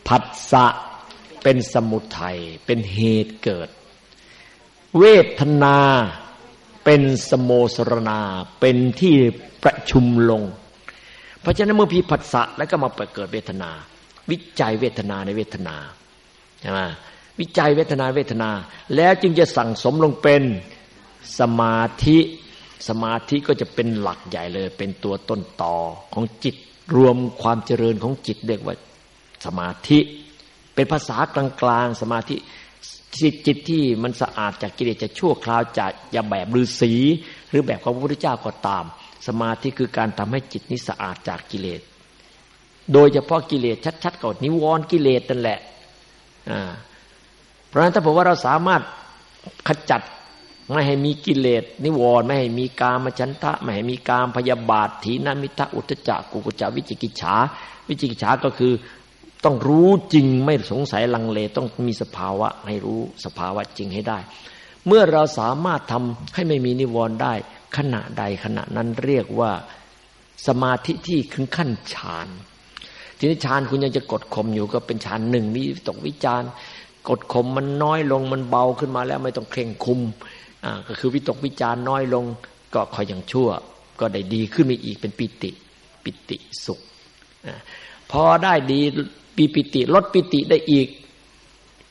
ผัสสะเป็นสมุทัยเป็นเหตุเกิด เวทนา เป็นสโมสรณาเป็นที่ประชุมลง เพราะฉะนั้นเมื่อพีผัสสะแล้วก็มาเกิดเวทนา วิจัยเวทนาในเวทนาใช่ไหมวิจัยเวทนาเวทนา แล้วจึงจะสั่งสมลงเป็นสมาธิสมาธิก็จะเป็นหลักใหญ่เลย เป็นตัวต้นต่อของจิตรวมความเจริญของจิตเรียกว่าสมาธิ เป็นภาษากลางๆสมาธิ จิตจิตที่มันสะอาดจากกิเลสจะชั่วคราวจากอย่าแบบฤาษีหรือแบบของพระพุทธเจ้าก็ตาม สมาธิคือการทำให้จิตนี้สะอาดจากกิเลส โดยเฉพาะกิเลสชัดๆก่อนนิวรณ์กิเลสนั่นแหละเพราะฉะนั้นถ้าผมว่าเราสามารถขจัดไม่ให้มีกิเลสนิวรณ์ไม่ให้มีกามฉันทะไม่ให้มีกามพยาบาทถีนามิทะอุตจักกุกุจาวิจิกิจฉา วิจิกิจฉาก็คือ ต้องรู้จริงไม่สงสัยลังเล ต้องมีสภาวะให้รู้สภาวะจริงให้ได้ เมื่อเราสามารถทำให้ไม่มีนิวรณ์ได้ ขณะใดขณะนั้นเรียกว่าสมาธิที่ขึ้นขั้นฌานทีนี้ฌานคุณยังจะกดข่มอยู่ก็เป็นฌานหนึ่งมีตกวิจารกดข่มมันน้อยลงมันเบาขึ้นมาแล้วไม่ต้องเคร่งคุมอ่าก็คือวิตกวิจารน้อยลง ก็คอยย่างชั่ว ก็ได้ดีขึ้นไปอีกเป็นปิติ ปิติสุข พอได้ดี ปีปิติลดปิติได้อีก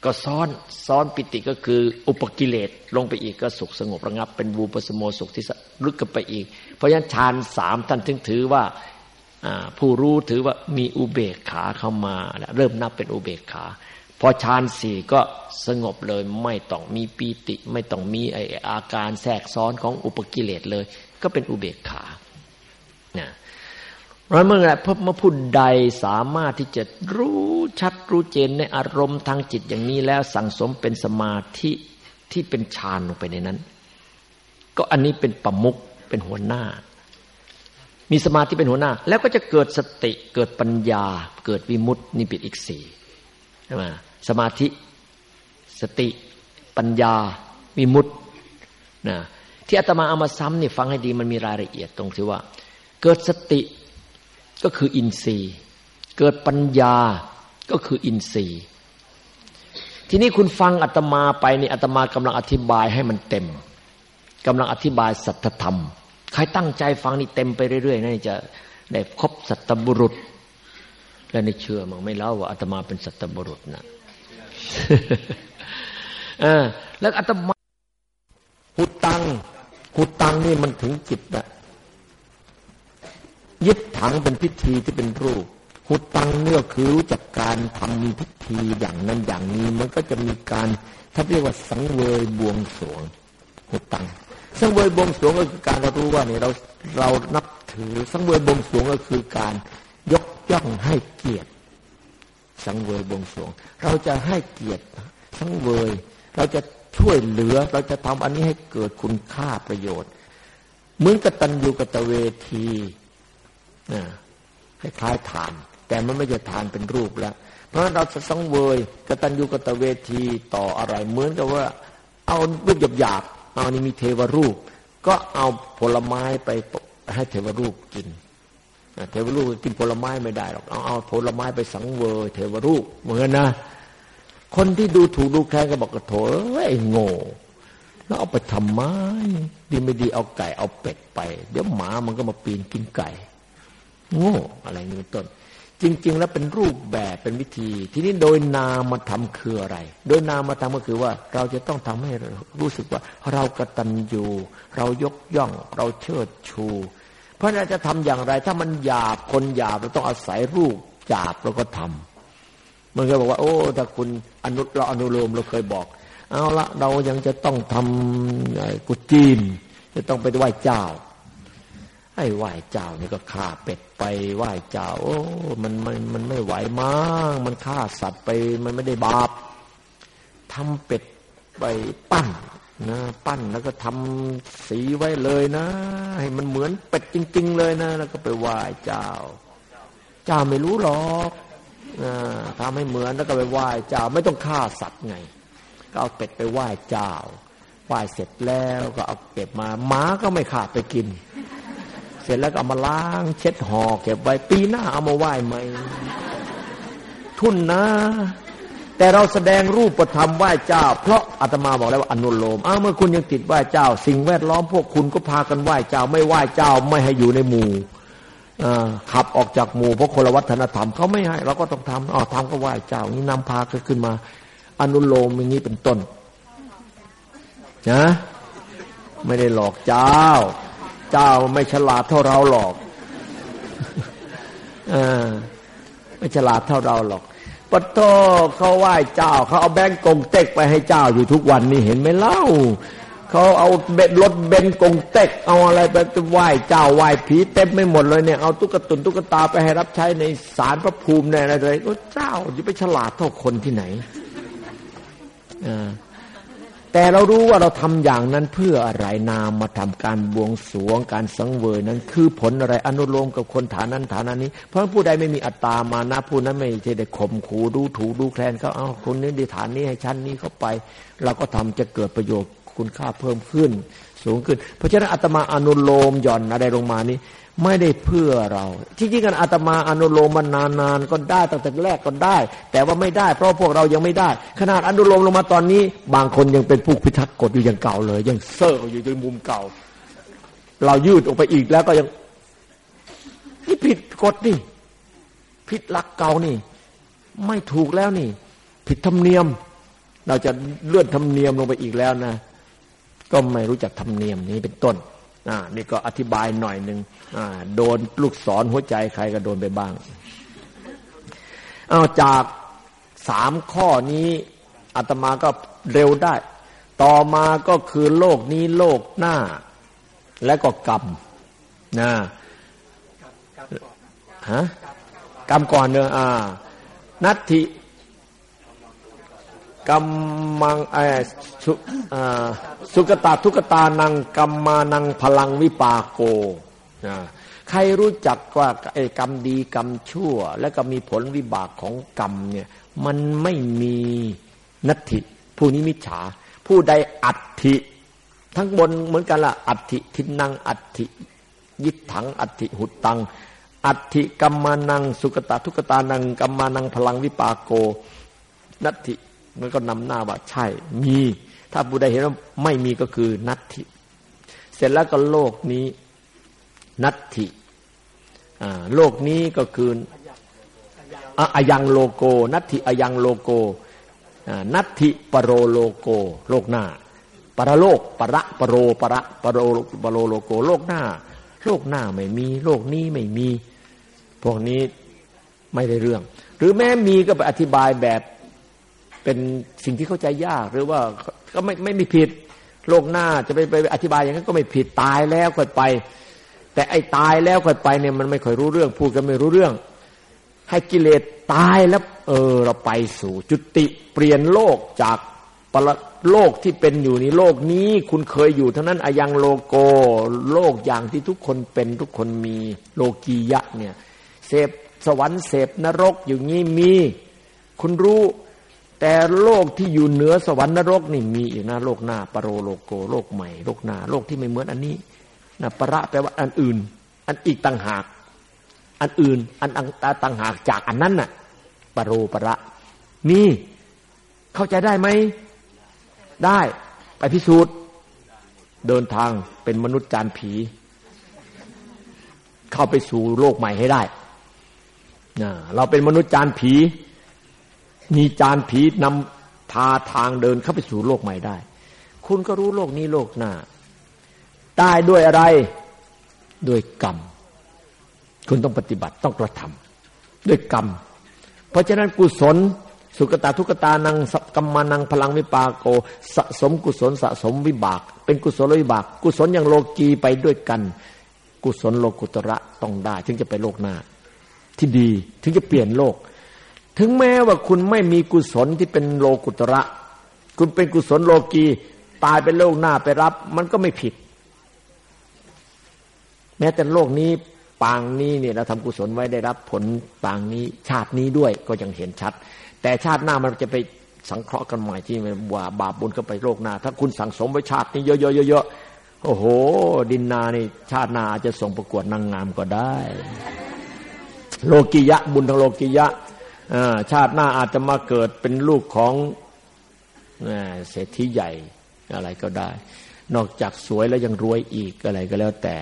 ก็ซ้อนซ้อนปิติก็คือ อุปกิเลสลงไปอีกก็สุขสงบระงับ เป็นวูปสโมสุขที่ลึกกันไปอีก เพราะฉะนั้นฌานสามท่านถึงถือว่าผู้รู้ถือว่ามีอุเบกขาเข้ามาแล้วเริ่มนับเป็นอุเบกขาพอฌานสี่ก็สงบเลยไม่ต้องมีปีติ ไม่ต้องมีไออาการแทรกซ้อนของอุปกิเลสเลย ก็เป็นอุเบกขาเนี่ย ราะเมื่อไรพบมาพูดใดสามารถที่จะรู้ชัดรู้เจนในอารมณ์ทางจิตอย่างนี้แล้วสั่งสมเป็นสมาธิที่เป็นฌานลงไปในนั้น ก็อันนี้เป็นประมุกเป็นหัวหน้า มีสมาธิเป็นหัวหน้า แล้วก็จะเกิดสติเกิดปัญญา เกิดวิมุตตินี่เป็นอีกสี่ใช่ไหมสมาธิ สติปัญญา วิมุตตินะที่อาตมาเอามาซ้ำนี่ฟังให้ดีมันมีรายละเอียดตรงที่ว่า เกิดสติ ก็คืออินทรีย์ เกิดปัญญาก็คืออินทรีย์ ทีนี้คุณฟังอาตมาไปนี่อาตมากำลังอธิบายให้มันเต็มกำลังอธิบายสัจธรรม ใครตั้งใจฟังนี่เต็มไปเรื่อยๆนี่จะได้ครบสัตบุรุษ และในเชื่อมั้งไม่เล่าว่าอาตมาเป็นสัตบุรุษนะเออแล้วอาตมาหุตังหุตังนี่มันถึงจิตนะ ยึดถังเป็นพิธีที่เป็นรูป หุตังเนี่ยคือรู้จักการทำมีพิธีอย่างนั้นอย่างนี้มันก็จะมีการถ้าเรียกว่าสังเวยบวงสวงหุตัง สังเวยบวงสวงก็คือการเรารู้ว่าเนี่ยเราเรานับถือสังเวยบวงสวงก็คือการยกย่องให้เกียรติ สังเวยบวงสวง เราจะให้เกียรติสังเวยเราจะช่วยเหลือเราจะทำอันนี้ให้เกิดคุณค่าประโยชน์เหมือนกตัญญูกตเวที คล้ายๆทาน แต่มันไม่จะทานเป็นรูปแล้ว เพราะเราจะสังเวยกตัญญูกตเวทีต่ออะไรเหมือนกับว่า เอารูปหยาบๆเอานี่มีเทวรูป ก็เอาผลไม้ไปให้เทวรูปกินเทวรูปกินผลไม้ไม่ได้หรอกเอาเอาผลไม้ไปสังเวยเทวรูปเหมือนนะ คนที่ดูถูกดูแคลนก็บอกกระโถไอ้โง่แล้วเอาไปทำไมดีไม่ดีเอาไก่เอาเป็ดไป เดี๋ยวหมามันก็มาปีนกินไก่ โง่อะไรนี้ต้น จริง ๆ แล้วเป็นรูปแบบเป็นวิธี ทีนี้โดยนามมาทำคืออะไร โดยนามมาทำก็คือว่า เราจะต้องทำให้รู้สึกว่า เรากระตันอยู่เรายกย่อง เราเชิดชู เพราะเราจะทำอย่างไร ถ้ามันหยาบคนหยาบเราต้องอาศัยรูปหยาบเราก็ทำมันก็บอกว่า โอ้ถ้าคุณอนุเราอนุโลมเราเคยบอก เอาละเรายังจะต้องทำกุจีนจะต้องไปไหว้เจ้า ไอ้ไหว้เจ้านี่ก็ฆ่าเป็ดไปไหว้เจ้า โอ้ มันมันมันไม่ไหวมั้งมันฆ่าสัตว์ไปมันไม่ได้บาปทำเป็ดไปปั้นนะปั้นแล้วก็ทำสีไว้เลยนะ ให้มันเหมือนเป็ดจริง ๆ เลยนะ แล้วก็ไปไหว้เจ้า เจ้าไม่รู้หรอกทำให้เหมือนแล้วก็ไปไหว้เจ้าไม่ต้องฆ่าสัตว์ไง ก็เอาเป็ดไปไหว้เจ้าไหว้เสร็จแล้วก็เอาเก็บมาหมาก็ไม่ขาดไปกิน เสร็จแล้วก็เอามาล้าง เช็ดห่อเก็บไว้ปีหน้าเอามาไหว้ใหม่ทุนนะ แต่เราแสดงรูปธรรมไหว้เจ้า เพราะอาตมาบอกแล้วว่าอนุโลมอ้าเมื่อคุณยังติดไหว้เจ้า สิ่งแวดล้อมพวกคุณก็พากันไหว้เจ้า ไม่ไหว้เจ้าไม่ให้อยู่ในหมู่ขับออกจากหมู่เพราะคนละวัฒนธรรมเขาไม่ให้เราก็ต้องทำอ๋อทำก็ไหว้เจ้านี่นำพาขึ้นมา อนุโลมอย่างนี้เป็นต้นนะไม่ได้หลอกเจ้า เจ้าไม่ฉลาดเท่าเราหรอกอไม่ฉลาดเท่าเราหรอกปะโตเขาไหว้เจ้าเขาเอาแบงกงเต็กไปให้เจ้าอยู่ทุกวันนี่เห็นไหมเล่าเขาเอาเบ็ดรถเบนกงเต็กเอาอะไรไปไหว้เจ้าไหว้ผีเต็มไม่หมดเลยเนี่ยเอาตุ๊กตุนตุ๊กตาไปให้รับใช้ในศาลพระภูมิในอะไรเลยเจ้าจะไปฉลาดเท่าคนที่ไหนอ่า แต่เรารู้ว่าเราทำอย่างนั้นเพื่ออะไรนามมาทำการบวงสรวงการสังเวยนั้น คือผลอะไรอนุโลมกับคนฐานนั้นฐานะนี้ เพราะผู้ใดไม่มีอัตตามานะผู้นั้นไม่ใช่ได้ข่มขู่ดูถูดูแคลนเขาเอาคนนี้ดีฐานนี้ให้ชั้นนี้เข้าไป เราก็ทำจะเกิดประโยชน์คุณค่าเพิ่มขึ้น สูงขึ้น เพราะฉะนั้นอาตมาอนุโลมหย่อนอะไรลงมานี้ ไม่ได้เพื่อเรา ที่จริงกันอาตมาอนุโลมมานานๆก็ได้ตั้งแต่แรกก็ได้ แต่ว่าไม่ได้เพราะพวกเรายังไม่ได้ ขนาดอนุโลมลงมาตอนนี้ บางคนยังเป็นผู้พิทักษ์กฎอยู่อย่างเก่าเลย ยังเซ่ออยู่ในมุมเก่า เรายืดออกไปอีกแล้วก็ยังนี่ผิดกฎนี่ผิดหลักเก่านี่ ไม่ถูกแล้วนี่ ผิดธรรมเนียม เราจะเลื่อนธรรมเนียมลงไปอีกแล้วนะ ก็ไม่รู้จักธรรมเนียมนี้เป็นต้น อ่านี่ก็อธิบายหน่อยหนึ่งอ่าโดนลูกศรหัวใจใครก็โดนไปบ้างเอาจากสามข้อนี้อาตมาก็เร็วได้ ต่อมาก็คือโลกนี้โลกหน้า และก็กรรมนะฮะกรรมก่อนเนอะอ่านัตถิ กัมมังไอสุสุกตาทุกตานังกัมมานังพลังวิปากโกใครรู้จักว่าไอ้กรรมดีกรรมชั่ว แล้วก็มีผลวิบากของกรรมเนี่ยมันไม่มีนัตถิผู้นี้มิจฉา ผู้ใดอัตถิทั้งบนเหมือนกันละอัตถิทินังอัตถิยิถังอัตถิหุตัง อัตถิกัมมานัง สุกตาทุกตานังกัมมานังพลังวิปากโกนัตถิ มันก็นำหน้าว่าใช่ มี ถ้าบุได้เห็นว่าไม่มีก็คือนัตถิ เสร็จแล้วก็โลกนี้นัตถิโลกนี้ก็คืออายังโลโก นัตถิอายังโลโกนัตถิปโรโลโก โลกหน้า ปรโลกปรปรโรปรปรโรปรโลโลโก โลกหน้า โลกหน้าไม่มี โลกนี้ไม่มี พวกนี้ไม่ได้เรื่อง หรือแม้มีก็ไปอธิบายแบบ เป็นสิ่งที่เข้าใจยากหรือว่าก็ไม่ไม่มีผิดโลกหน้าจะไปไปอธิบายอย่างนั้นก็ไม่ผิดตายแล้วค่อยไป แต่ไอ้ตายแล้วค่อยไปเนี่ยมันไม่ค่อยรู้เรื่อง พูดกันไม่รู้เรื่อง ให้กิเลสตายแล้ว เออ เราไปสู่ จุติเปลี่ยนโลกจากปรโลกที่เป็นอยู่ในโลกนี้คุณเคยอยู่เทั้งนั้นอายังโลโกโลกอย่างที่ทุกคนเป็นทุกคนมีโลกียะเนี่ยเสพสวรรค์เสพนรกอยู่นี้มี คุณรู้ แต่โลกที่อยู่เหนือสวรรค์นรกนี่มีอีกนะโลกหน้าปรโรโลโกโลกใหม่โลกหน้าโลกที่ไม่เหมือนอันนี้นะประแปลว่าอันอื่น อันอีกต่างหาก อันอื่น อันต่างหากจากอันนั้นน่ะปรโรประมีเข้าใจได้ไหมได้ไปพิสูจน์ เดินทางเป็นมนุษย์จานผี เข้าไปสู่โลกใหม่ให้ได้นะเราเป็นมนุษย์จานผี มีจานผีนำพาทางเดินเข้าไปสู่โลกใหม่ได้ คุณก็รู้โลกนี้โลกหน้า ได้ด้วยอะไร ด้วยกรรม คุณต้องปฏิบัติต้องกระทำด้วยกรรม เพราะฉะนั้นกุศลสุกตาทุกตานังกัมมานังพลังวิปากโกสะสมกุศลสะสมวิบาก เป็นกุศลวิบาก กุศลอย่างโลกีไปด้วยกัน กุศลโลกุตระต้องได้ ถึงจะไปโลกหน้า ที่ดีถึงจะเปลี่ยนโลก ถึงแม้ว่าคุณไม่มีกุศลที่เป็นโลกุตระ คุณเป็นกุศลโลกีตายเป็นโลกหน้าไปรับ มันก็ไม่ผิด แม้แต่โลกนี้ปางนี้เนี่ยเราทำกุศลไว้ได้รับผลปางนี้ ชาตินี้ด้วยก็ยังเห็นชัด แต่ชาติหน้ามันจะไปสังเคราะห์กันใหม่ที่ว่าบาปบุญก็ไปโลกหน้า ถ้าคุณสั่งสมไว้ชาตินี้เยอะๆๆโอ้โห ดินนานี่ชาติหน้าอาจจะส่งประกวดนางงามก็ได้ โลกิยะบุญทางโลกิยะ ชาติหน้าอาจจะมาเกิดเป็นลูกของเศรษฐีใหญ่อะไรก็ได้ นอกจากสวยแล้วยังรวยอีกอะไรก็แล้วแต่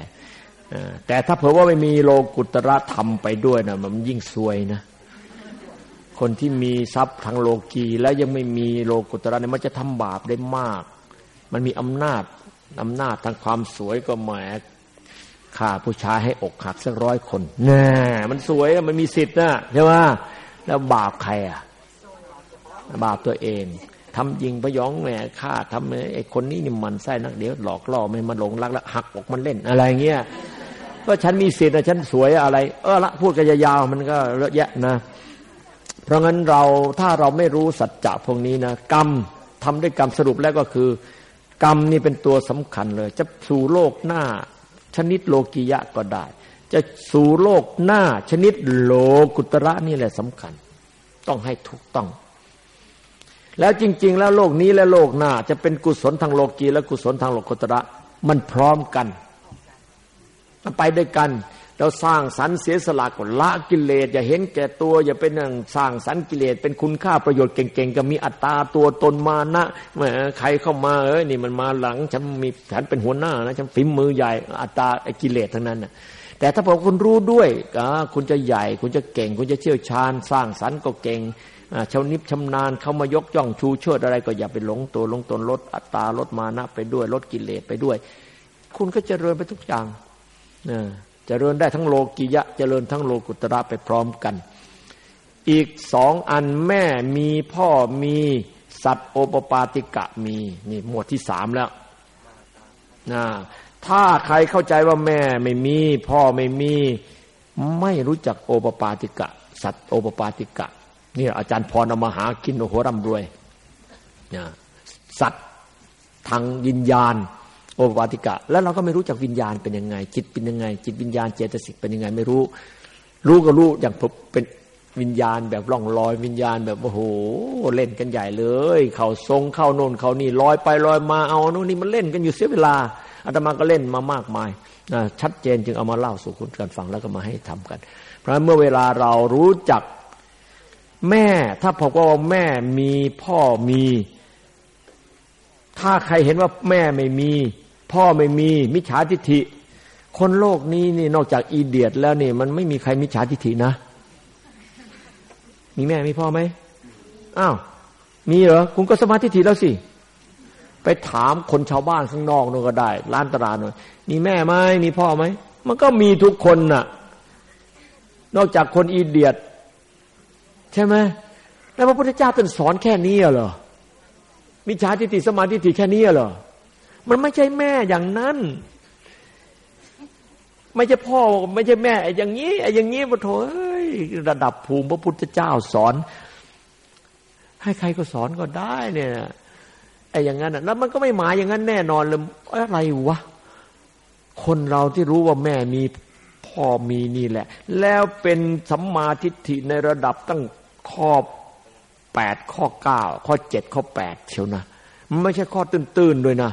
แต่ถ้าเผื่อว่าไม่มีโลกุตระธรรมไปด้วยนะมันยิ่งซวยนะ คนที่มีทรัพย์ทางโลกีและยังไม่มีโลกุตระเนี่ยมันจะทำบาปได้มาก มันมีอำนาจอำนาจทางความสวยก็แหมฆ่าผู้ชายให้อกหักสักร้อยคนแน่มันสวยมันมีสิทธิ์นะใช่ไหม แล้วบาปใครอะ บาปตัวเองทำยิงพยองแหมฆ่าทำไอ้คนนี้นี่มันไส้นักเดี๋ยวหลอกล่อไม่มาหลงรักแล้วหักอกมันเล่นอะไรเงี้ยก็ฉันมีสิทธิ์นะฉันสวยอะไร เออละพูดกันยาวๆมันก็เยอะแยะนะ เพราะงั้นเราถ้าเราไม่รู้สัจจะพวกนี้นะกรรมทำด้วยกรรมสรุปแล้วก็คือ กรรมนี่เป็นตัวสำคัญเลย จะสู่โลกหน้าชนิดโลกียะก็ได้ จะสู่โลกหน้าชนิดโลกุตระนี่แหละสำคัญ ต้องให้ถูกต้อง แล้วจริง ๆ แล้วโลกนี้และโลกหน้า จะเป็นกุศลทางโลกีและกุศลทางโลกุตระ มันพร้อมกันมันไปด้วยกัน เราสร้างสรรเสียสละก็ละกิเลสอย่าเห็นแก่ตัว อย่าเป็นนั่งสร้างสรรกิเลสเป็นคุณค่าประโยชน์เก่งๆก็มีอัตตาตัวตนมานะแหมใครเข้ามาเอ้ยนี่มันมาหลังฉันมีฉันเป็นหัวหน้านะฉันฝีมือใหญ่อัตตาไอ้กิเลสทั้งนั้นนะ แต่ถ้าพอคุณรู้ด้วยคุณจะใหญ่ คุณจะเก่ง คุณจะเชี่ยวชาญ สร้างสรรค์ก็เก่งชาวนิบชำนาญเข้ามายกย่องชูเชิดอะไรก็อย่าไปหลงตัวหลงตนลดอัตตาลดมานะไปด้วยลดกิเลสไปด้วย คุณก็จเจริญไปทุกอย่างนะเจริญได้ทั้งโลกิยะเจริญทั้งโลกุตระไปพร้อมกัน อีกสองอันแม่มีพ่อมีสัตว์โอปปาติกะมีนี่หมวดที่สามแล้วนะ ถ้าใครเข้าใจว่าแม่ไม่มี พ่อไม่มี ไม่รู้จักโอปปาติกะ สัตว์โอปปาติกะนี่อาจารย์พรเอามาหากินโอ้โหร่ำรวยนะสัตว์ทางวิญญาณ โอปปาติกะ แล้วเราก็ไม่รู้จักวิญญาณเป็นยังไง จิตเป็นยังไง จิตวิญญาณเจตสิกเป็นยังไง ไม่รู้ รู้ก็รู้อย่างเป็นวิญญาณแบบล่องลอยวิญญาณแบบโอ้โหเล่นกันใหญ่เลย เขาทรงเข้าโน่นเขานี่ลอยไปลอยมาเอาโน่นนี่มันเล่นกันอยู่เสียเวลา อาตมาก็เล่นมามากมายนะชัดเจนจึงเอามาเล่าสู่คุณกันฟังแล้วก็มาให้ทำกัน เพราะเมื่อเวลาเรารู้จักแม่ ถ้าผมว่าแม่มีพ่อมี ถ้าใครเห็นว่าแม่ไม่มี พ่อไม่มี มิจฉาทิฐิ คนโลกนี้นี่นอกจากอีเดียดแล้วนี่ มันไม่มีใครมิจฉาทิฐินะ มีแม่มีพ่อไหมอ้าวมีเหรอคุณก็สมาธิฐิแล้วสิ ไปถามคนชาวบ้านข้างนอกนู่นก็ได้ ร้านตลาดหน่อยมีแม่ไหมมีพ่อไหมมันก็มีทุกคนน่ะ นอกจากคนอีเดียด ใช่ไหมแล้วพระพุทธเจ้าตรัสสอนแค่นี้เหรอมิจฉาทิฏฐิสมาธิฏฐิแค่นี้เหรอมันไม่ใช่แม่อย่างนั้น ไม่ใช่พ่อไม่ใช่แม่ไอ้อย่างนี้ไอ้อย่างนี้ปะโถเอ้ยระดับภูมิพระพุทธเจ้าสอน ให้ใครก็สอนก็ได้เนี่ย ไอ้อย่างนั้นแล้วมันก็ไม่หมายอย่างนั้นแน่นอนเลยอะไรวะคนเราที่รู้ว่าแม่มีพ่อมีนี่แหละ แล้วเป็นสัมมาทิฏฐิในระดับตั้งข้อแปดข้อเก้าข้อเจ็ดข้อแปดเชียวนะมันไม่ใช่ข้อตื้นๆด้วยนะ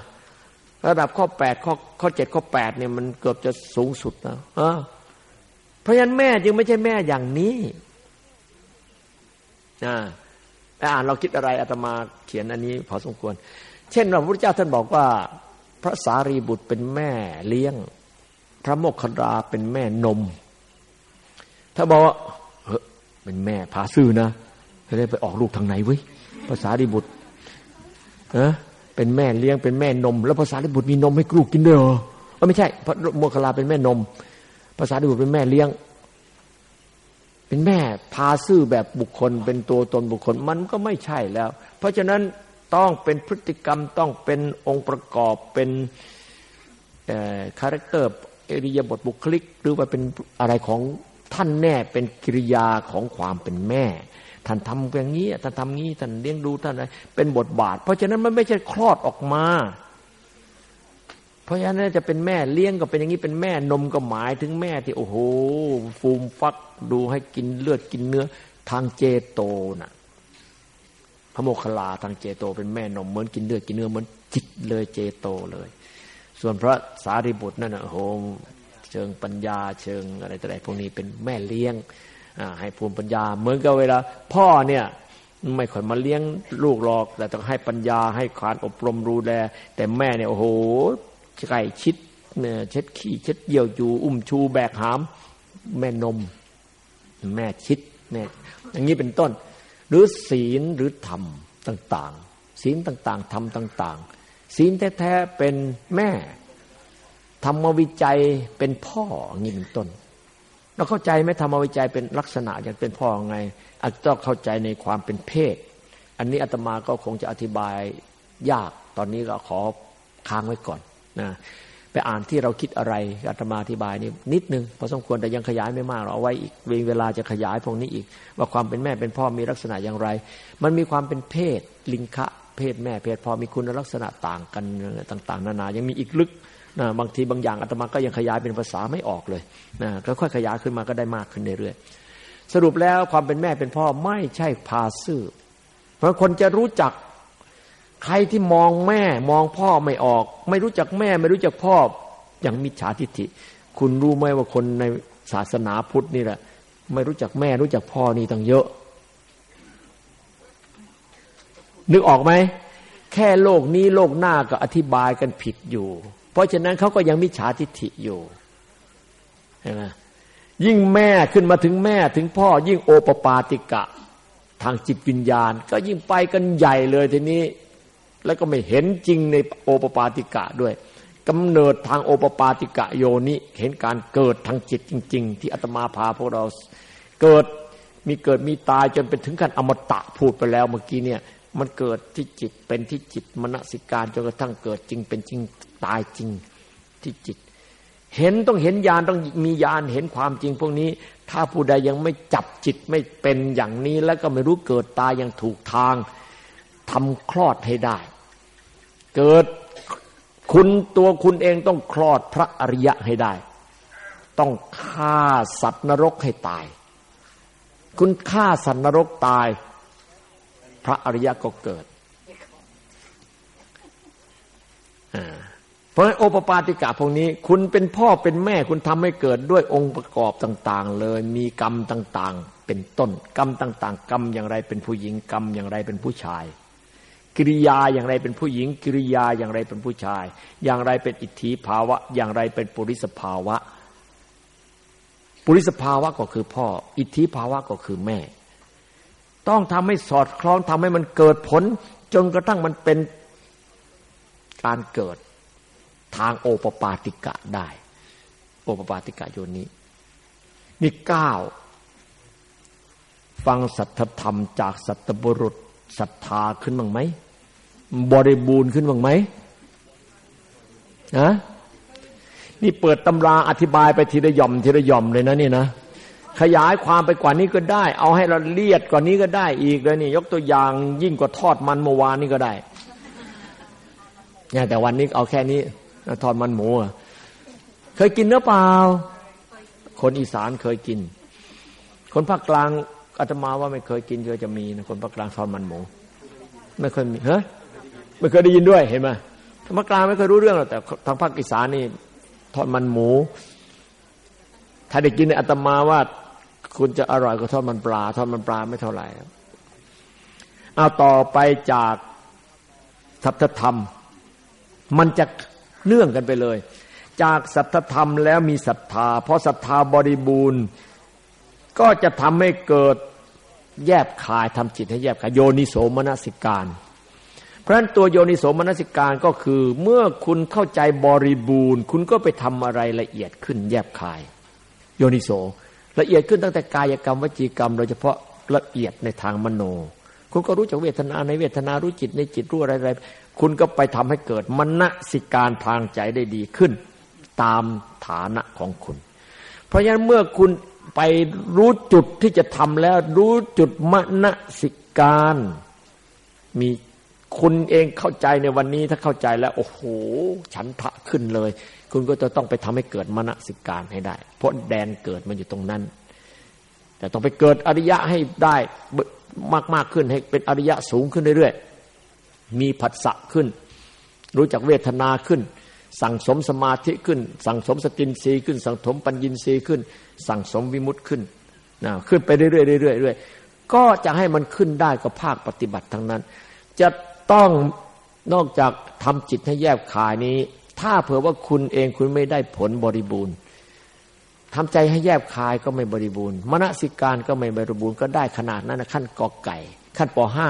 ระดับข้อแปดข้อข้อเจ็ดข้อแปดเนี่ยมันเกือบจะสูงสุดนะเออเพราะฉะนั้นแม่จึงไม่ใช่แม่อย่างนี้อ่า อ่านเราคิดอะไรอาตมาเขียนอันนี้พอสมควร เช่นพระพุทธเจ้าท่านบอกว่า พระสารีบุตรเป็นแม่เลี้ยง พระโมคคัลลาเป็นแม่นม ถ้าบอกว่าเฮ้เป็นแม่พาซื่อนะจะได้ไปออกลูกทางไหนเว้ยภาษาดิบุตรเออเป็นแม่เลี้ยงเป็นแม่นม แล้วภาษาดิบุตรมีนมให้ลูกกินด้วยเหรอไม่ใช่พระโมคคัลลาเป็นแม่นมภาษาดิบุตรเป็นแม่เลี้ยง เป็นแม่พาซื่อแบบบุคคล เป็นตัวตนบุคคลมันก็ไม่ใช่แล้ว เพราะฉะนั้นต้องเป็นพฤติกรรมต้องเป็นองค์ประกอบเป็นcharacter อิริยาบถบุคลิก หรือว่าเป็นอะไรของท่านแน่เป็นกิริยาของความเป็นแม่ ท่านทำอย่างนี้ท่านทำงี้ท่านเลี้ยงดูท่านอะไรเป็นบทบาท เพราะฉะนั้นมันไม่ใช่คลอดออกมา เพราะฉะนั้นจะเป็นแม่เลี้ยงก็เป็นอย่างนี้เป็นแม่นมก็หมายถึงแม่ที่โอ้โหฟูมฟักดูให้กินเลือดกินเนื้อ ทางเจโตน่ะ พระโมคคัลลาทางเจโต เป็นแม่นมเหมือนกินเลือดกินเนื้อเหมือนจิตเลยเจโตเลย ส่วนพระสารีบุตรนั่นนะโอ้โหเชิงปัญญาเชิงอะไรต่ออะไรพวกนี้เป็นแม่เลี้ยงให้ภูมิปัญญา เหมือนกับเวลา พ่อเนี่ยไม่ค่อยมาเลี้ยงลูกหรอก แต่ต้องให้ปัญญาให้ขานอบรมรูแลแต่แม่เนี่ยโอ้โห ไก่ชิดเนี่ยเช็ดขี้เช็ดเยี่ยวอยู่ อุ้มชูแบกหาม แม่นม แม่ชิดเนี่ยอย่างนี้เป็นต้น หรือศีลหรือธรรมต่าง ๆ ศีลต่างๆธรรมต่าง ๆ ศีลแท้ๆเป็นแม่ ธรรมวิจัยเป็นพ่ออย่างนี้เป็นต้นเราเข้าใจไหมธรรมวิจัยเป็นลักษณะอย่างเป็นพ่อไงอาจจะเข้าใจในความเป็นเพศ อันนี้อาตมาก็คงจะอธิบายยากตอนนี้ก็ขอค้างไว้ก่อน นะไปอ่านที่เราคิดอะไรอาตมาอธิบายนี่นิดนึงพอสมควรแต่ยังขยายไม่มากเราเอาไว้อีกเวลาจะขยายพวกนี้อีก ว่าความเป็นแม่เป็นพ่อมีลักษณะอย่างไร มันมีความเป็นเพศลิงคะเพศแม่เพศพ่อมีคุณลักษณะต่างกันต่าง ๆ นานายังมีอีกลึกนะบางทีบางอย่างอาตมาก็ยังขยายเป็นภาษาไม่ออกเลยนะก็ค่อยขยายขึ้นมาก็ได้มากขึ้นเรื่อยๆสรุปแล้วความเป็นแม่เป็นพ่อไม่ใช่พาซื่อเพราะคนจะรู้จัก ใครที่มองแม่มองพ่อไม่ออก ไม่รู้จักแม่ไม่รู้จักพ่ออย่างมิจฉาทิฏฐิ คุณรู้ไหมว่าคนในศาสนาพุทธนี่แหละ ไม่รู้จักแม่รู้จักพ่อนี่ตั้งเยอะ นึกออกไหมแค่โลกนี้โลกหน้าก็อธิบายกันผิดอยู่ เพราะฉะนั้นเขาก็ยังมิจฉาทิฏฐิอยู่เห็นไหมยิ่งแม่ขึ้นมาถึงแม่ถึงพ่อ ยิ่งโอปปาติกะ ทางจิตวิญญาณ ก็ยิ่งไปกันใหญ่เลยทีนี้ แล้วก็ไม่เห็นจริงในโอปปาติกะด้วยกำเนิดทางโอปปาติกะโยนิเห็นการเกิดทางจิตจริง ๆ ที่อาตมาพาพวกเราเกิดมีเกิดมีตายจนเป็นถึงขั้นอมตะพูดไปแล้วเมื่อกี้เนี่ยมันเกิดที่จิตเป็นที่จิตมณสิการจนกระทั่งเกิดจริงเป็นจริงตายจริงที่จิต เห็นต้องเห็นญาณต้องมีญาณเห็นความจริงพวกนี้ ถ้าผู้ใดยังไม่จับจิตไม่เป็นอย่างนี้ แล้วก็ไม่รู้เกิดตายอย่างถูกทาง ทำคลอดให้ได้ เกิดคุณตัวคุณเองต้องคลอดพระอริยะให้ได้ ต้องฆ่าสัตว์นรกให้ตาย คุณฆ่าสัตว์นรกตาย พระอริยะก็เกิดเพราะโอปปาติกะพวกนี้ คุณเป็นพ่อเป็นแม่คุณทำให้เกิดด้วยองค์ประกอบต่าง ๆ เลย มีกรรมต่าง ๆ เป็นต้น กรรมต่าง ๆ กรรมอย่างไรเป็นผู้หญิงกรรมอย่างไรเป็นผู้ชาย กิริยาอย่างไรเป็นผู้หญิง กิริยาอย่างไรเป็นผู้ชาย อย่างไรเป็นอิทธิภาวะ อย่างไรเป็นปุริสภาวะ ปุริสภาวะก็คือพ่อ อิทธิภาวะก็คือแม่ ต้องทำให้สอดคล้องทำให้มันเกิดผล จนกระทั่งมันเป็นการเกิดทางโอปปาติกะได้ โอปปาติกะโยนี้มีเก้าฟังสัทธรรมจากสัตบุรุษ ศรัทธาขึ้นบ้างไหมบริบูรณ์ขึ้นบ้างไหมนะนี่เปิดตำราอธิบายไปทีละย่อมทีละย่อมเลยนะนี่นะขยายความไปกว่านี้ก็ได้ เอาให้ละเลียดกว่านี้ก็ได้อีกเลยนี่ ยกตัวอย่างยิ่งกว่าทอดมันเมื่อวานนี้ก็ได้เนี่ยแต่วันนี้เอาแค่นี้ทอดมันหมูเคยกินหรือเปล่า คนอีสานเคยกิน คนภาคกลาง อาตมาว่าไม่เคยกินเคยจะมีนะคนภาคกลางทอดมันหมู ไม่เคยมีเฮ้ไม่เคยได้ยินด้วยเห็นไหมภาคกลางไม่เคยรู้เรื่องหรอกแต่ทางภาคอีสานนี่ทอดมันหมู ถ้าได้กินอาตมาว่า คุณจะอร่อยกว่าทอดมันปลาทอดมันปลาไม่เท่าไหร่เอาต่อไปจากสัพธรรม มันจะเนื่องกันไปเลย จากสัทธรรมแล้วมีศรัทธาเพราะศรัทธาบริบูรณ์ ก็จะทำให้เกิด แยบคายทำจิตให้แยบคายโยนิโสมนสิการ เพราะฉะนั้นตัวโยนิโสมนสิการก็คือ เมื่อคุณเข้าใจบริบูรณ์ คุณก็ไปทำอะไรละเอียดขึ้น แยบคาย โยนิโสละเอียดขึ้นตั้งแต่กายกรรมวจีกรรมโดยเฉพาะละเอียดในทางมโน คุณก็รู้จักเวทนาในเวทนารู้จิตในจิตรู้อะไรอะไรคุณก็ไปทำให้เกิดมณสิการทางใจได้ดีขึ้น ตามฐานะของคุณ เพราะฉะนั้นเมื่อคุณ ไปรู้จุดที่จะทำแล้ว รู้จุดมณสิการ มีคุณเองเข้าใจในวันนี้ถ้าเข้าใจแล้ว โอ้โห ฉันทะขึ้นเลย คุณก็จะต้องไปทำให้เกิดมณสิการให้ได้ เพราะแดนเกิดมันอยู่ตรงนั้น แต่ต้องไปเกิดอริยะให้ได้มากมากขึ้นให้เป็นอริยะสูงขึ้นเรื่อยๆมีผัสสะขึ้น รู้จักเวทนาขึ้น สั่งสมสมาธิขึ้น สั่งสมสตินรีขึ้น สั่งสมปัญญินรีขึ้น สั่งสมวิมุตขึ้นนะขึ้นไปเรื่อยๆเรื่อยๆก็จะให้มันขึ้นได้ก็ภาคปฏิบัติทั้งนั้น จะต้องนอกจากทำจิตให้แยบขายนี้ ถ้าเผื่อว่าคุณเองคุณไม่ได้ผลบริบูรณ์ทำใจให้แยบคายก็ไม่บริบูรณ์มณสิการก็ไม่บริบูรณ์ก็ได้ขนาดนั้นนะขั้นกอไก่ ขั้นปห้า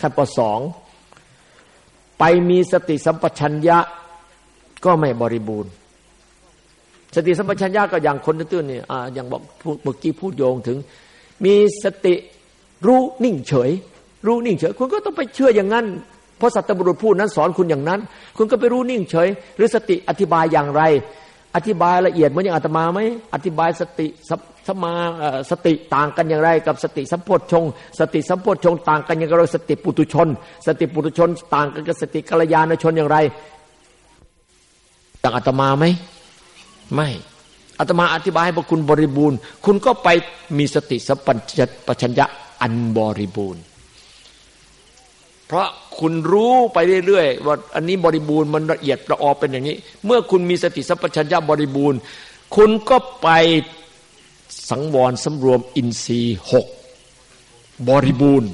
ขั้นปสองไปมีสติสัมปชัญญะ ก็ไม่บริบูรณ์ สติสัมปชัญญะก็อย่างคนตื้นๆนี่อย่างบอกเมื่อกี้พูดโยงถึง มีสติรู้นิ่งเฉย รู้นิ่งเฉย คุณก็ต้องไปเชื่ออย่างนั้นเพราะสัตบุรุษพูดนั้นสอนคุณอย่างนั้น คุณก็ไปรู้นิ่งเฉย หรือสติอธิบายอย่างไร อธิบายละเอียดเหมือนอย่างอาตมาไหมอธิบายสติสมาสติต่างกันอย่างไร กับสติสัมโพชง สติสัมโพชงต่างกันอย่างไรสติปุตุชน สติปุตุชน ต่างกันกับสติกัลยาณชนอย่างไร ต่างอาตมาไหมไม่อาตมาอธิบายให้พวกคุณบริบูรณ์ คุณก็ไปมีสติสัมปชัญญะอันบริบูรณ์ เพราะคุณรู้ไปเรื่อยๆว่าอันนี้บริบูรณ์มันละเอียดละออเป็นอย่างนี้ เมื่อคุณมีสติสัพพัญญะบริบูรณ์ คุณก็ไปสังวรสำรวมอินทรีย์หกบริบูรณ์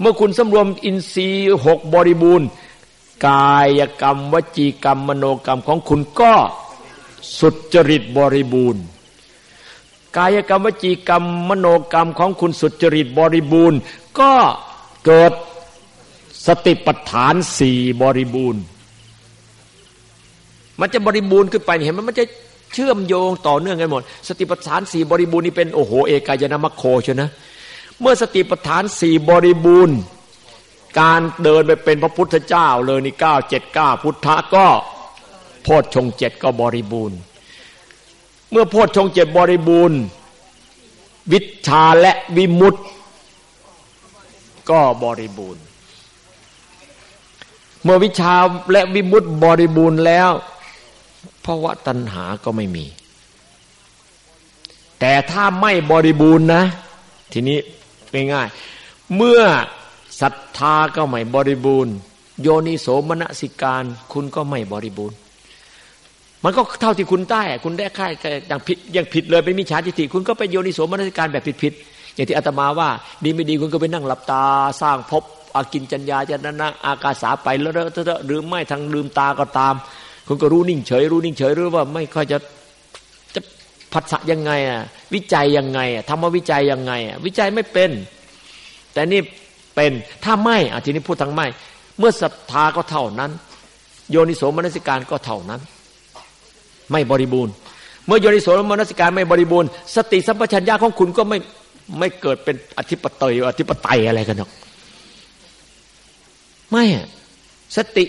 เมื่อคุณสำรวมอินทรีย์หกบริบูรณ์ กายกรรม วจีกรรม มโนกรรมของคุณก็สุจริตบริบูรณ์ กายกรรม วจีกรรม มโนกรรมของคุณสุจริตบริบูรณ์ ก็เกิดสติปัฏฐานสี่บริบูรณ์ มันจะบริบูรณ์ขึ้นไปเห็นไหมมันจะเชื่อมโยงต่อเนื่องกันหมด สติปัฏฐานสี่บริบูรณ์นี่เป็นโอ้โหเอกายนามโคใช่นะ เมื่อสติปัฏฐานสี่บริบูรณ์ การเดินไปเป็นพระพุทธเจ้าเลยนี่เก้าเจ็ดเก้าพุทธะก็โพชฌงเจ็ดก็บริบูรณ์ เมื่อโพชฌงเจ็ดบริบูรณ์ วิชาและวิมุตตก็บริบูรณ์ เมื่อวิชาและวิมุตติบริบูรณ์แล้วภาวะตัณหาก็ไม่มี แต่ถ้าไม่บริบูรณ์นะ ทีนี้ง่ายๆเมื่อ ศรัทธาก็ไม่บริบูรณ์ โยนิโสมนสิการ คุณก็ไม่บริบูรณ์ มันก็เท่าที่คุณได้คุณได้ค่ายอย่างผิดอย่างผิดเลยเป็นมิจฉาทิฏฐิคุณก็ไปโยนิโสมนสิการแบบผิดๆอย่างที่อาตมาว่า ดีไม่ดีคุณก็ไปนั่งหลับตา สร้างภพอากินจัญญาจันนะอากาสาไปแล้วหรือไม่ทางลืมตาก็ตาม คุณก็รู้นิ่งเฉย รู้นิ่งเฉยหรือว่าไม่ค่อยจะจะผัสสะยังไงอะวิจัยยังไงอะทำมาวิจัยยังไงอะวิจัยไม่เป็น แต่นี่ เป็น ถ้าไม่อะทีนี้พูดทางไม่ เมื่อศรัทธาก็เท่านั้น โยนิโสมนสิการก็เท่านั้น ไม่บริบูรณ์ เมื่อโยนิโสมนสิการไม่บริบูรณ์ สติสัมปชัญญะของคุณก็ไม่ไม่เกิดเป็นอธิปไตยอธิปไตยอะไรกันหรอกไม่สติ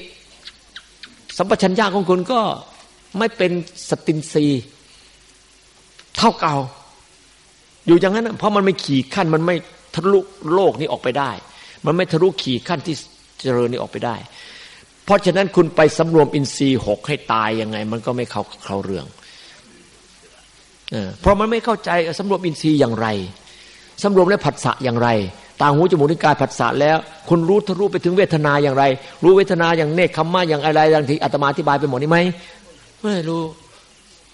สัมปชัญญะของคุณก็ไม่เป็นสตินรีเท่าเก่า อยู่อย่างนั้นเพราะมันไม่ขี่ขั้นมันไม่ทะลุโลกนี้ออกไปได้ มันไม่ทะลุขี่ขั้นที่เจริญนี้ออกไปได้ เพราะฉะนั้นคุณไปสำรวมอินทรีย์หกให้ตายยังไง มันก็ไม่เข้าเข้าเรื่องเพราะมันไม่เข้าใจสำรวมอินทรีย์อย่างไรสำรวมและผัสสะอย่างไรตาหูจมูกนิ้วกายผัสสะแล้ว คุณรู้ทะลุไปถึงเวทนาอย่างไร รู้เวทนาอย่างเนคขมมาอย่างอะไรอย่างที่อาตมาอธิบายไปหมดนี้ไหมไม่รู้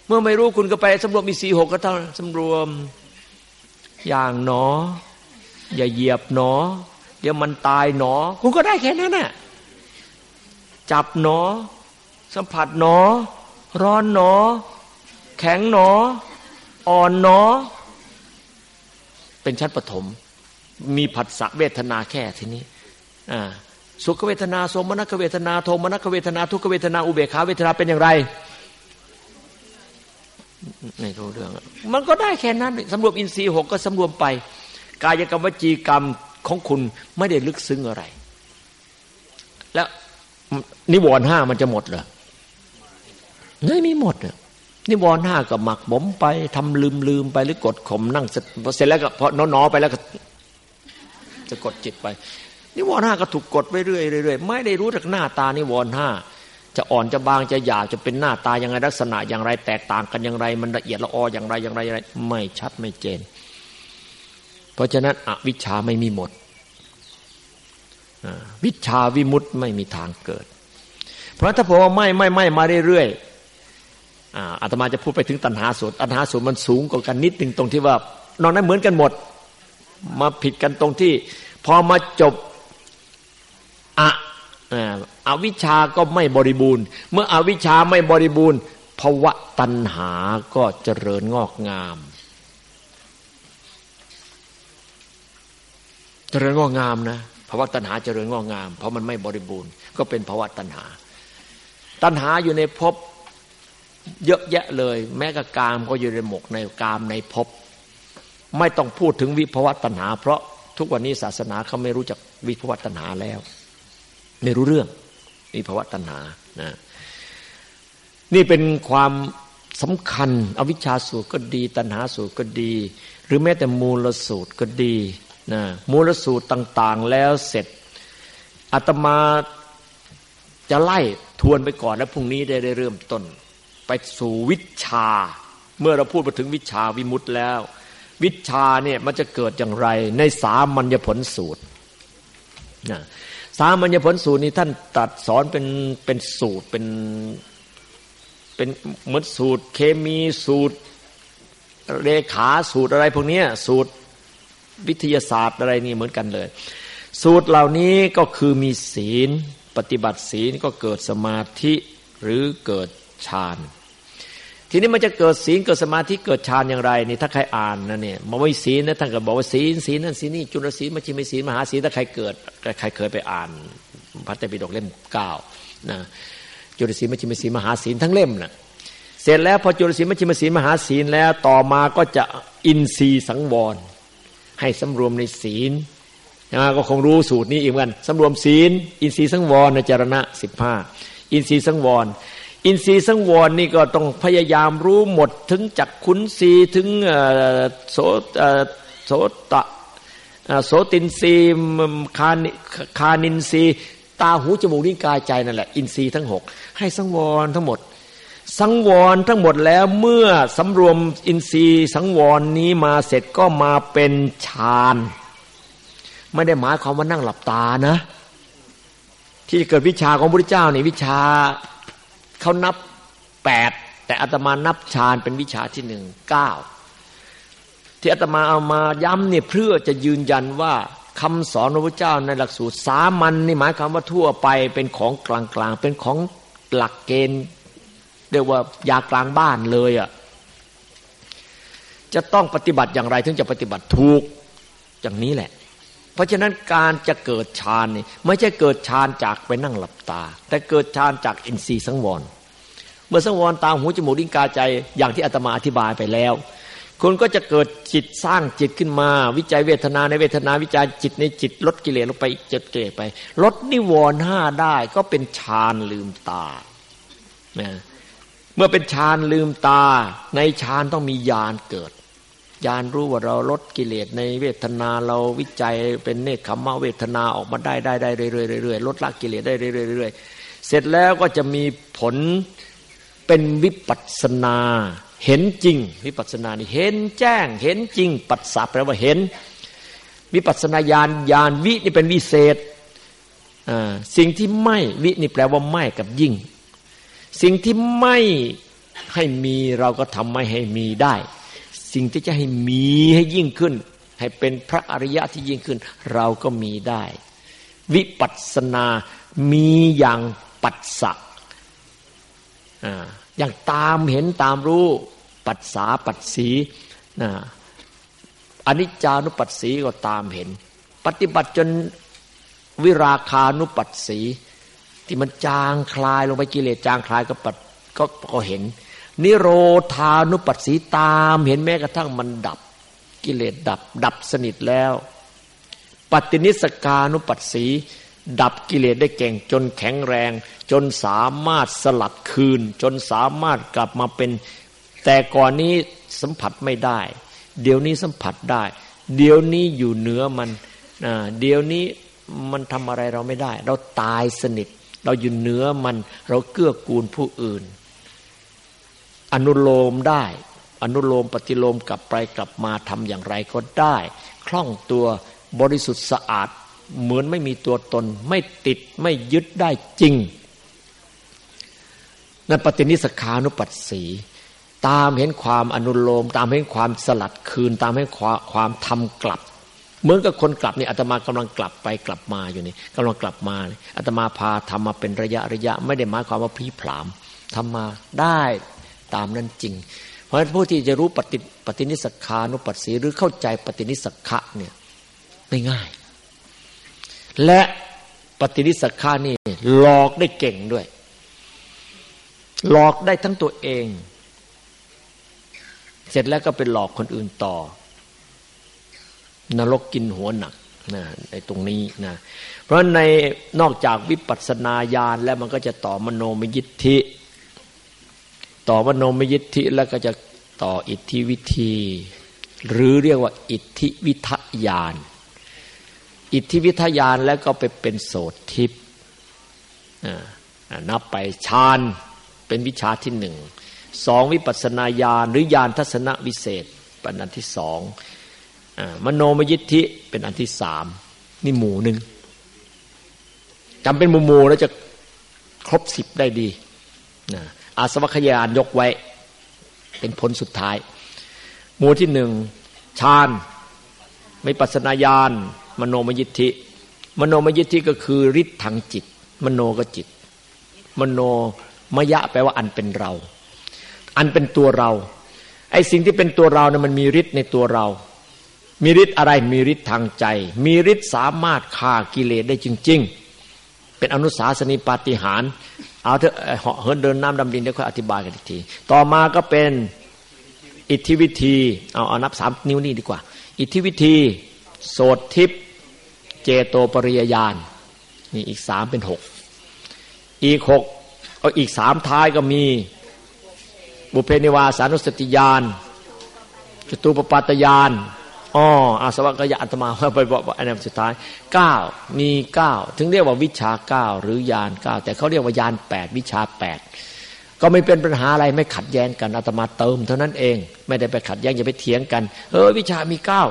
เมื่อไม่รู้คุณก็ไปสำรวมมีสีหกก็เท่าสำรวมอย่างหนอ อย่าเหยียบหนอ เดี๋ยวมันตายหนอ คุณก็ได้แค่นั้นน่ะจับหนอ สัมผัสหนอ ร้อนหนอ แข็งหนอ อ่อนหนอ เป็นชั้นปฐมมีผัสสะเวทนาแค่ทีนี้สุขเวทนาโสมนัสเวทนาโทมนัสเวทนา ทุกเวทนา อุเบกขาเวทนาเป็นอย่างไรไม่รู้เรื่อง มันก็ได้แค่นั้นสำรวมอินทรีย์หกก็สำรวมไป กายกรรมวจีกรรม ของคุณไม่ได้ลึกซึ้งอะไร แล้วนิวรณ์ห้ามันจะหมดเหรอไม่มีหมดเนนิวรณ์ห้าก็หมักหมมไปทำลืมลืมไปหรือกดข่มนั่งเสร็จแล้วก็พอนอนๆไปแล้วก็จะกดจิตไป นิวรณ์ห้าก็ถูกกดไปเรื่อยๆไม่ได้รู้จากหน้าตานิวรณ์ห้าจะอ่อนจะบางจะหยาบจะเป็นหน้าตาอย่างไรลักษณะอย่างไร แตกต่างกันอย่างไร มันละเอียดละอออย่างไรอย่างไร ไม่ชัดไม่เจน เพราะฉะนั้นอวิชชาไม่มีหมดวิชาวิมุตต์ไม่มีทางเกิด เพราะถ้าผมว่าไม่ไม่ไม่มาเรื่อยๆอาตมาจะพูดไปถึงตัณหาสูตรตัณหาสูตรมันสูงกว่ากันนิดหนึ่งตรงที่ว่านอนนั้นเหมือนกันหมด มาผิดกันตรงที่ พอมาจบอะอวิชาก็ไม่บริบูรณ์ เมื่ออวิชาไม่บริบูรณ์ภวะตัณหาก็เจริญงอกงาม เจริญงอกงามนะภาวะตัณหาเจริญงอกงาม เพราะมันไม่บริบูรณ์ ก็เป็นภาวะตัณหา ตัณหาอยู่ในภพเยอะแยะเลย แม้กระกามก็อยู่ในหมกในกามในภพไม่ต้องพูดถึงวิภวตัณหา เพราะทุกวันนี้ศาสนาเขาไม่รู้จักวิภวตัณหาแล้ว ไม่รู้เรื่องวิภวตัณหานะนี่เป็นความสำคัญ อวิชชาสูตรก็ดี ตัณหาสูตรก็ดี หรือแม้แต่มูลสูตรก็ดี นะมูลสูตรต่าง ๆ แล้วเสร็จอาตมาจะไล่ทวนไปก่อนแล้วพรุ่งนี้ได้ได้เริ่มต้น ไปสู่วิชา เมื่อเราพูดมาถึงวิชาวิมุตต์แล้ว วิชาเนี่ยมันจะเกิดอย่างไร ในสามัญญผลสูตรนะสามัญญผลสูตรนี้ท่านตัดสอนเป็นเป็นสูตรเป็นเป็นเหมือนสูตรเคมีสูตรเลขาสูตรอะไรพวกนี้สูตร วิทยาศาสตร์อะไรนี่เหมือนกันเลย สูตรเหล่านี้ก็คือมีศีล ปฏิบัติศีลก็เกิดสมาธิหรือเกิดฌานทีนี้มันจะเกิดศีลเกิดสมาธิเกิดฌานอย่างไรนี่ถ้าใครอ่านนะเนี่ยมาวิศีลนะท่านก็บอกว่าศีลศีลนั่นศีลนี่จุลศีลมัชฌิมศีลมหาศีลถ้าใครเกิดใครเคยไปอ่านพระเตรปิฎกเล่มเก้านะจุลศีลมัชฌิมศีลมหาศีลทั้งเล่มนะเสร็จแล้วพอจุลศีลมัชฌิมศีลมหาศีลแล้วต่อมาก็จะอินทรีย์สังวร ให้สำรวมในศีลนะก็คงรู้สูตรนี้อีกเหมือนกันสำรวมศีล อินทรีย์สังวรในจารณะสิบห้าอินทรีย์สังวร อินทรีย์สังวรนี่ก็ต้องพยายามรู้หมดถึงจักขุนสีถึงโสโสตะโสตินรีคาคานินรีตาหูจมูกลิ้นกายใจนั่นแหละ อินทรีย์ทั้งหกให้สังวรทั้งหมด สังวรทั้งหมดแล้วเมื่อสำรวมอินทรีย์สังวรนี้มาเสร็จก็มาเป็นฌานไม่ได้หมายความว่านั่งหลับตานะ ที่เกิดวิชาของพระพุทธเจ้านี่วิชาเขานับแปดแต่อาตมานับฌานเป็นวิชาที่หนึ่งเก้าที่อาตมาเอามาย้ำเนี่ยเพื่อจะยืนยันว่าคำสอนพระพุทธเจ้าในหลักสูตรสามัญนนี่หมายความว่าทั่วไปเป็นของกลางๆเป็นของหลักเกณฑ์ เรียกว่ายากลางบ้านเลยอะ่ะจะต้องปฏิบัติอย่างไรถึงจะปฏิบัติถูกอย่างนี้แหละ เพราะฉะนั้นการจะเกิดฌานนี่ไม่ใช่เกิดฌานจากไปนั่งหลับตา แต่เกิดฌานจากอินทรีย์สังวร เมื่อสังวรตาหูจมูกลิ้นกายใจอย่างที่อาตมาอธิบายไปแล้วคุณก็จะเกิดจิตสร้างจิตขึ้นมา วิจัยเวทนาในเวทนาวิจัยจิตในจิตลดกิเลสลงไปจิเกลไปลดนิวรณ์ห้าได้ก็เป็นฌานลืมตาเเมื่อเป็นฌานลืมตา ในฌานต้องมีญาณเกิดญาณรู้ว่าเราลดกิเลสในเวทนาเราวิจัยเป็นเนคขมะเวทนาออกมาได้ได้ได้เรื่อยๆลดละกิเลสได้เรื่อยๆเสร็จแล้วก็จะมีผลเป็นวิปัสนา เห็นจริง วิปัสนานี่เห็นแจ้ง เห็นจริง ปัสสะแปลว่าเห็น วิปัสสนาญาณญาณวินี่เป็นวิเศษสิ่งที่ไม่วินี่แปลว่าไม่กับยิ่ง สิ่งที่ไม่ให้มีเราก็ทำไม่ให้มีได้ สิ่งที่จะให้มีให้ยิ่งขึ้น ให้เป็นพระอริยะที่ยิ่งขึ้น เราก็มีได้ วิปัสสนา มีอย่างปัสสะอย่างตามเห็นตามรู้ ปัสสาปัสสีนะอนิจจานุปัสสีก็ตามเห็น ปฏิบัติจนวิราคานุปัสสี ที่มันจางคลายลงไปกิเลสจางคลายก็ปัดก็ก็เห็น นิโรธานุปัสสีตามเห็นแม้กระทั่งมันดับ กิเลสดับ ดับสนิทแล้ว ปฏินิสกานุปัสสีดับกิเลสได้เก่งจนแข็งแรง จนสามารถสลัดคืน จนสามารถกลับมาเป็น แต่ก่อนนี้สัมผัสไม่ได้ เดี๋ยวนี้สัมผัสได้ เดี๋ยวนี้อยู่เหนือมันเดี๋ยวนี้มันทำอะไรเราไม่ได้ เราตายสนิท เราอยู่เหนือมัน เราเกื้อกูลผู้อื่น อนุโลมได้ อนุโลมปฏิโลมกลับไปกลับมาทำอย่างไรก็ได้ คล่องตัวบริสุทธิ์สะอาด เหมือนไม่มีตัวตน ไม่ติดไม่ยึดได้จริงนั่นปฏินิสขานุปัสสีตามเห็นความอนุโลม ตามเห็นความสลัดคืน ตามเห็นความความทำกลับ เหมือนกับคนกลับนี่อาตมากำลังกลับไปกลับมาอยู่นี่กำลังกลับมาอาตมาพาทำมาเป็นระยะระยะ ไม่ได้หมายความว่าพีผลามทำมาได้ตามนั้นจริง เพราะฉะนั้นผู้ที่จะรู้ปฏิปฏินิสขานุปัสสีหรือเข้าใจปฏินิสขะเนี่ยไม่ง่าย และปฏินิสขานี่หลอกได้เก่งด้วย หลอกได้ทั้งตัวเอง เสร็จแล้วก็ไปหลอกคนอื่นต่อ นรกกินหัวหนักนะในตรงนี้นะเพราะในนอกจากวิปัสสนาญาณแล้วมันก็จะต่อมโนมยิทธิ ต่อมโนมยิทธิแล้วก็จะต่ออิทธิวิธี หรือเรียกว่า อิทธิวิทยาน อิทธิวิทยานแล้วก็ไปเป็นโสทิพนับไปฌานเป็นวิชาที่หนึ่งสองวิปัสนาญาณหรือญาณทัศนวิเศษป็นอันที่สอง มโนมยิทธิเป็นอันที่สามนี่หมู่หนึ่งจำเป็นหมู่หมู่แล้วจะครบสิบได้ดีอาสวัคยานยกไว้ เป็นผลสุดท้าย หมู่ที่หนึ่งฌานไม่ปัสนาญาณมโนมยิทธิ มโนมยิทธิก็คือฤทธิ์ทางจิต มโนก็จิต มโนมยะแปลว่าอันเป็นเรา อันเป็นตัวเราไอ้สิ่งที่เป็นตัวเราเนี่ยมันมีฤทธิ์ในตัวเรา มีฤทธิ์อะไรมีฤทธิ์ทางใจ มีฤทธิ์สามารถฆ่ากิเลสได้จริง ๆ เป็นอนุสาสนีปาฏิหารเอาเถอะเหาะเหินเดินน้ำดำดินเดี๋ยวค่อยอธิบายกันอีกที ต่อมาก็เป็นอิทธิวิธีเอาเอานับสามนิ้วนี่ดีกว่า อิทธิวิธีโสดทิพเจโตปริยญาณนี่อีกสามเป็นหกอีกหกเอาอีกสามท้ายก็มีบุเพนิวาสานุสติยานจตุปปัตยาน อ๋ออาสวะกยะอัตมาไปบอกอันนั้นสุดท้ายเก้ามีเก้าถึงเรียกว่าวิชาเก้าหรือยานเก้าแต่เขาเรียกว่ายานแปดวิชาแปดก็ไม่เป็นปัญหาอะไรไม่ขัดแย้งกันอาตมาเติมเท่านั้นเอง ไม่ได้ไปขัดแย้งอย่าไปเถียงกันเออวิชามีเก้า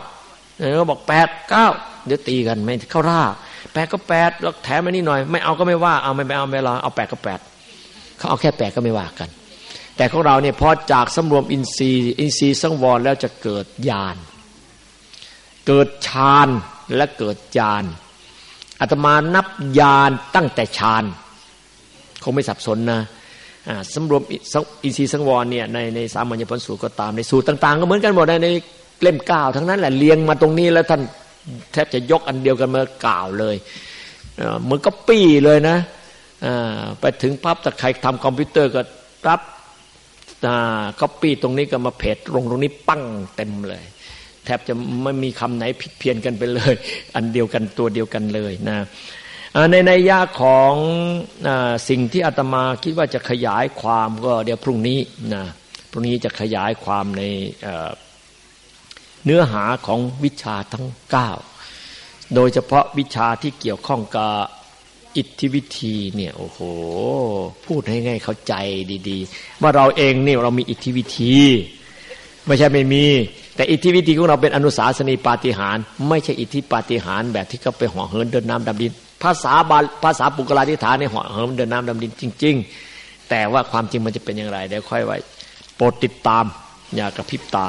เขาบอกแปดเก้าเดี๋ยวตีกันไม่เข้าร่าแปดก็แปดแล้วแถมมานี่หน่อย ไม่เอาก็ไม่ว่าเอาไม่ไปเอาไม่รอเอาแปดก็แปดเขาเอาแค่แปดก็ไม่ว่ากัน แต่ของเราเนี่ยพอจากสำรวมอินทรีย์ อินทรีย์สังวรแล้วจะเกิดญาณ เกิดฌานและเกิดญาณอาตมานับญาณตั้งแต่ฌานคงไม่สับสนนะสำรวมอินทรีย์สังวรเนี่ยในในสามัญญผลสูตรก็ตามในสูตรต่าง ๆ ก็เหมือนกันหมดในเล่มเก้าทั้งนั้นแหละเรียงมาตรงนี้แล้วท่านแทบจะยกอันเดียวกันมากล่าวเลยเหมือนก็ปี้เลยนะไปถึงพับถ้าใครทำคอมพิวเตอร์ก็รับก็ปีตรงนี้ก็มาเพจลงตรงนี้ปั้งเต็มเลย แทบจะไม่มีคำไหนผิดเพี้ยนกันไปเลย อันเดียวกันตัวเดียวกันเลยนะในในยะของอสิ่งที่อาตมาคิดว่าจะขยายความก็เดี๋ยวพรุ่งนี้นะพรุ่งนี้จะขยายความในเนื้อหาของวิชาทั้งเก้าโดยเฉพาะวิชาที่เกี่ยวข้องกับอิทธิวิธีเนี่ยโอ้โห พูดให้ง่ายเข้าใจดี ๆ ว่าเราเองเนี่ยเรามีอิทธิวิธี ไม่ใช่ไม่มี แต่อิทธิวิธีของเราเป็นอนุสาสนีปาฏิหารไม่ใช่อิทธิปาฏิหารแบบที่เขาไปห่อเหินเดินน้ำดำดิน ภาษาบาภาษาปุกลาธิฐานในห่อเหินเดินน้ำดำดินจริง ๆ แต่ว่าความจริงมันจะเป็นอย่างไรเดี๋ยวค่อยไว้โปรดติดตามอย่ากระพริบตา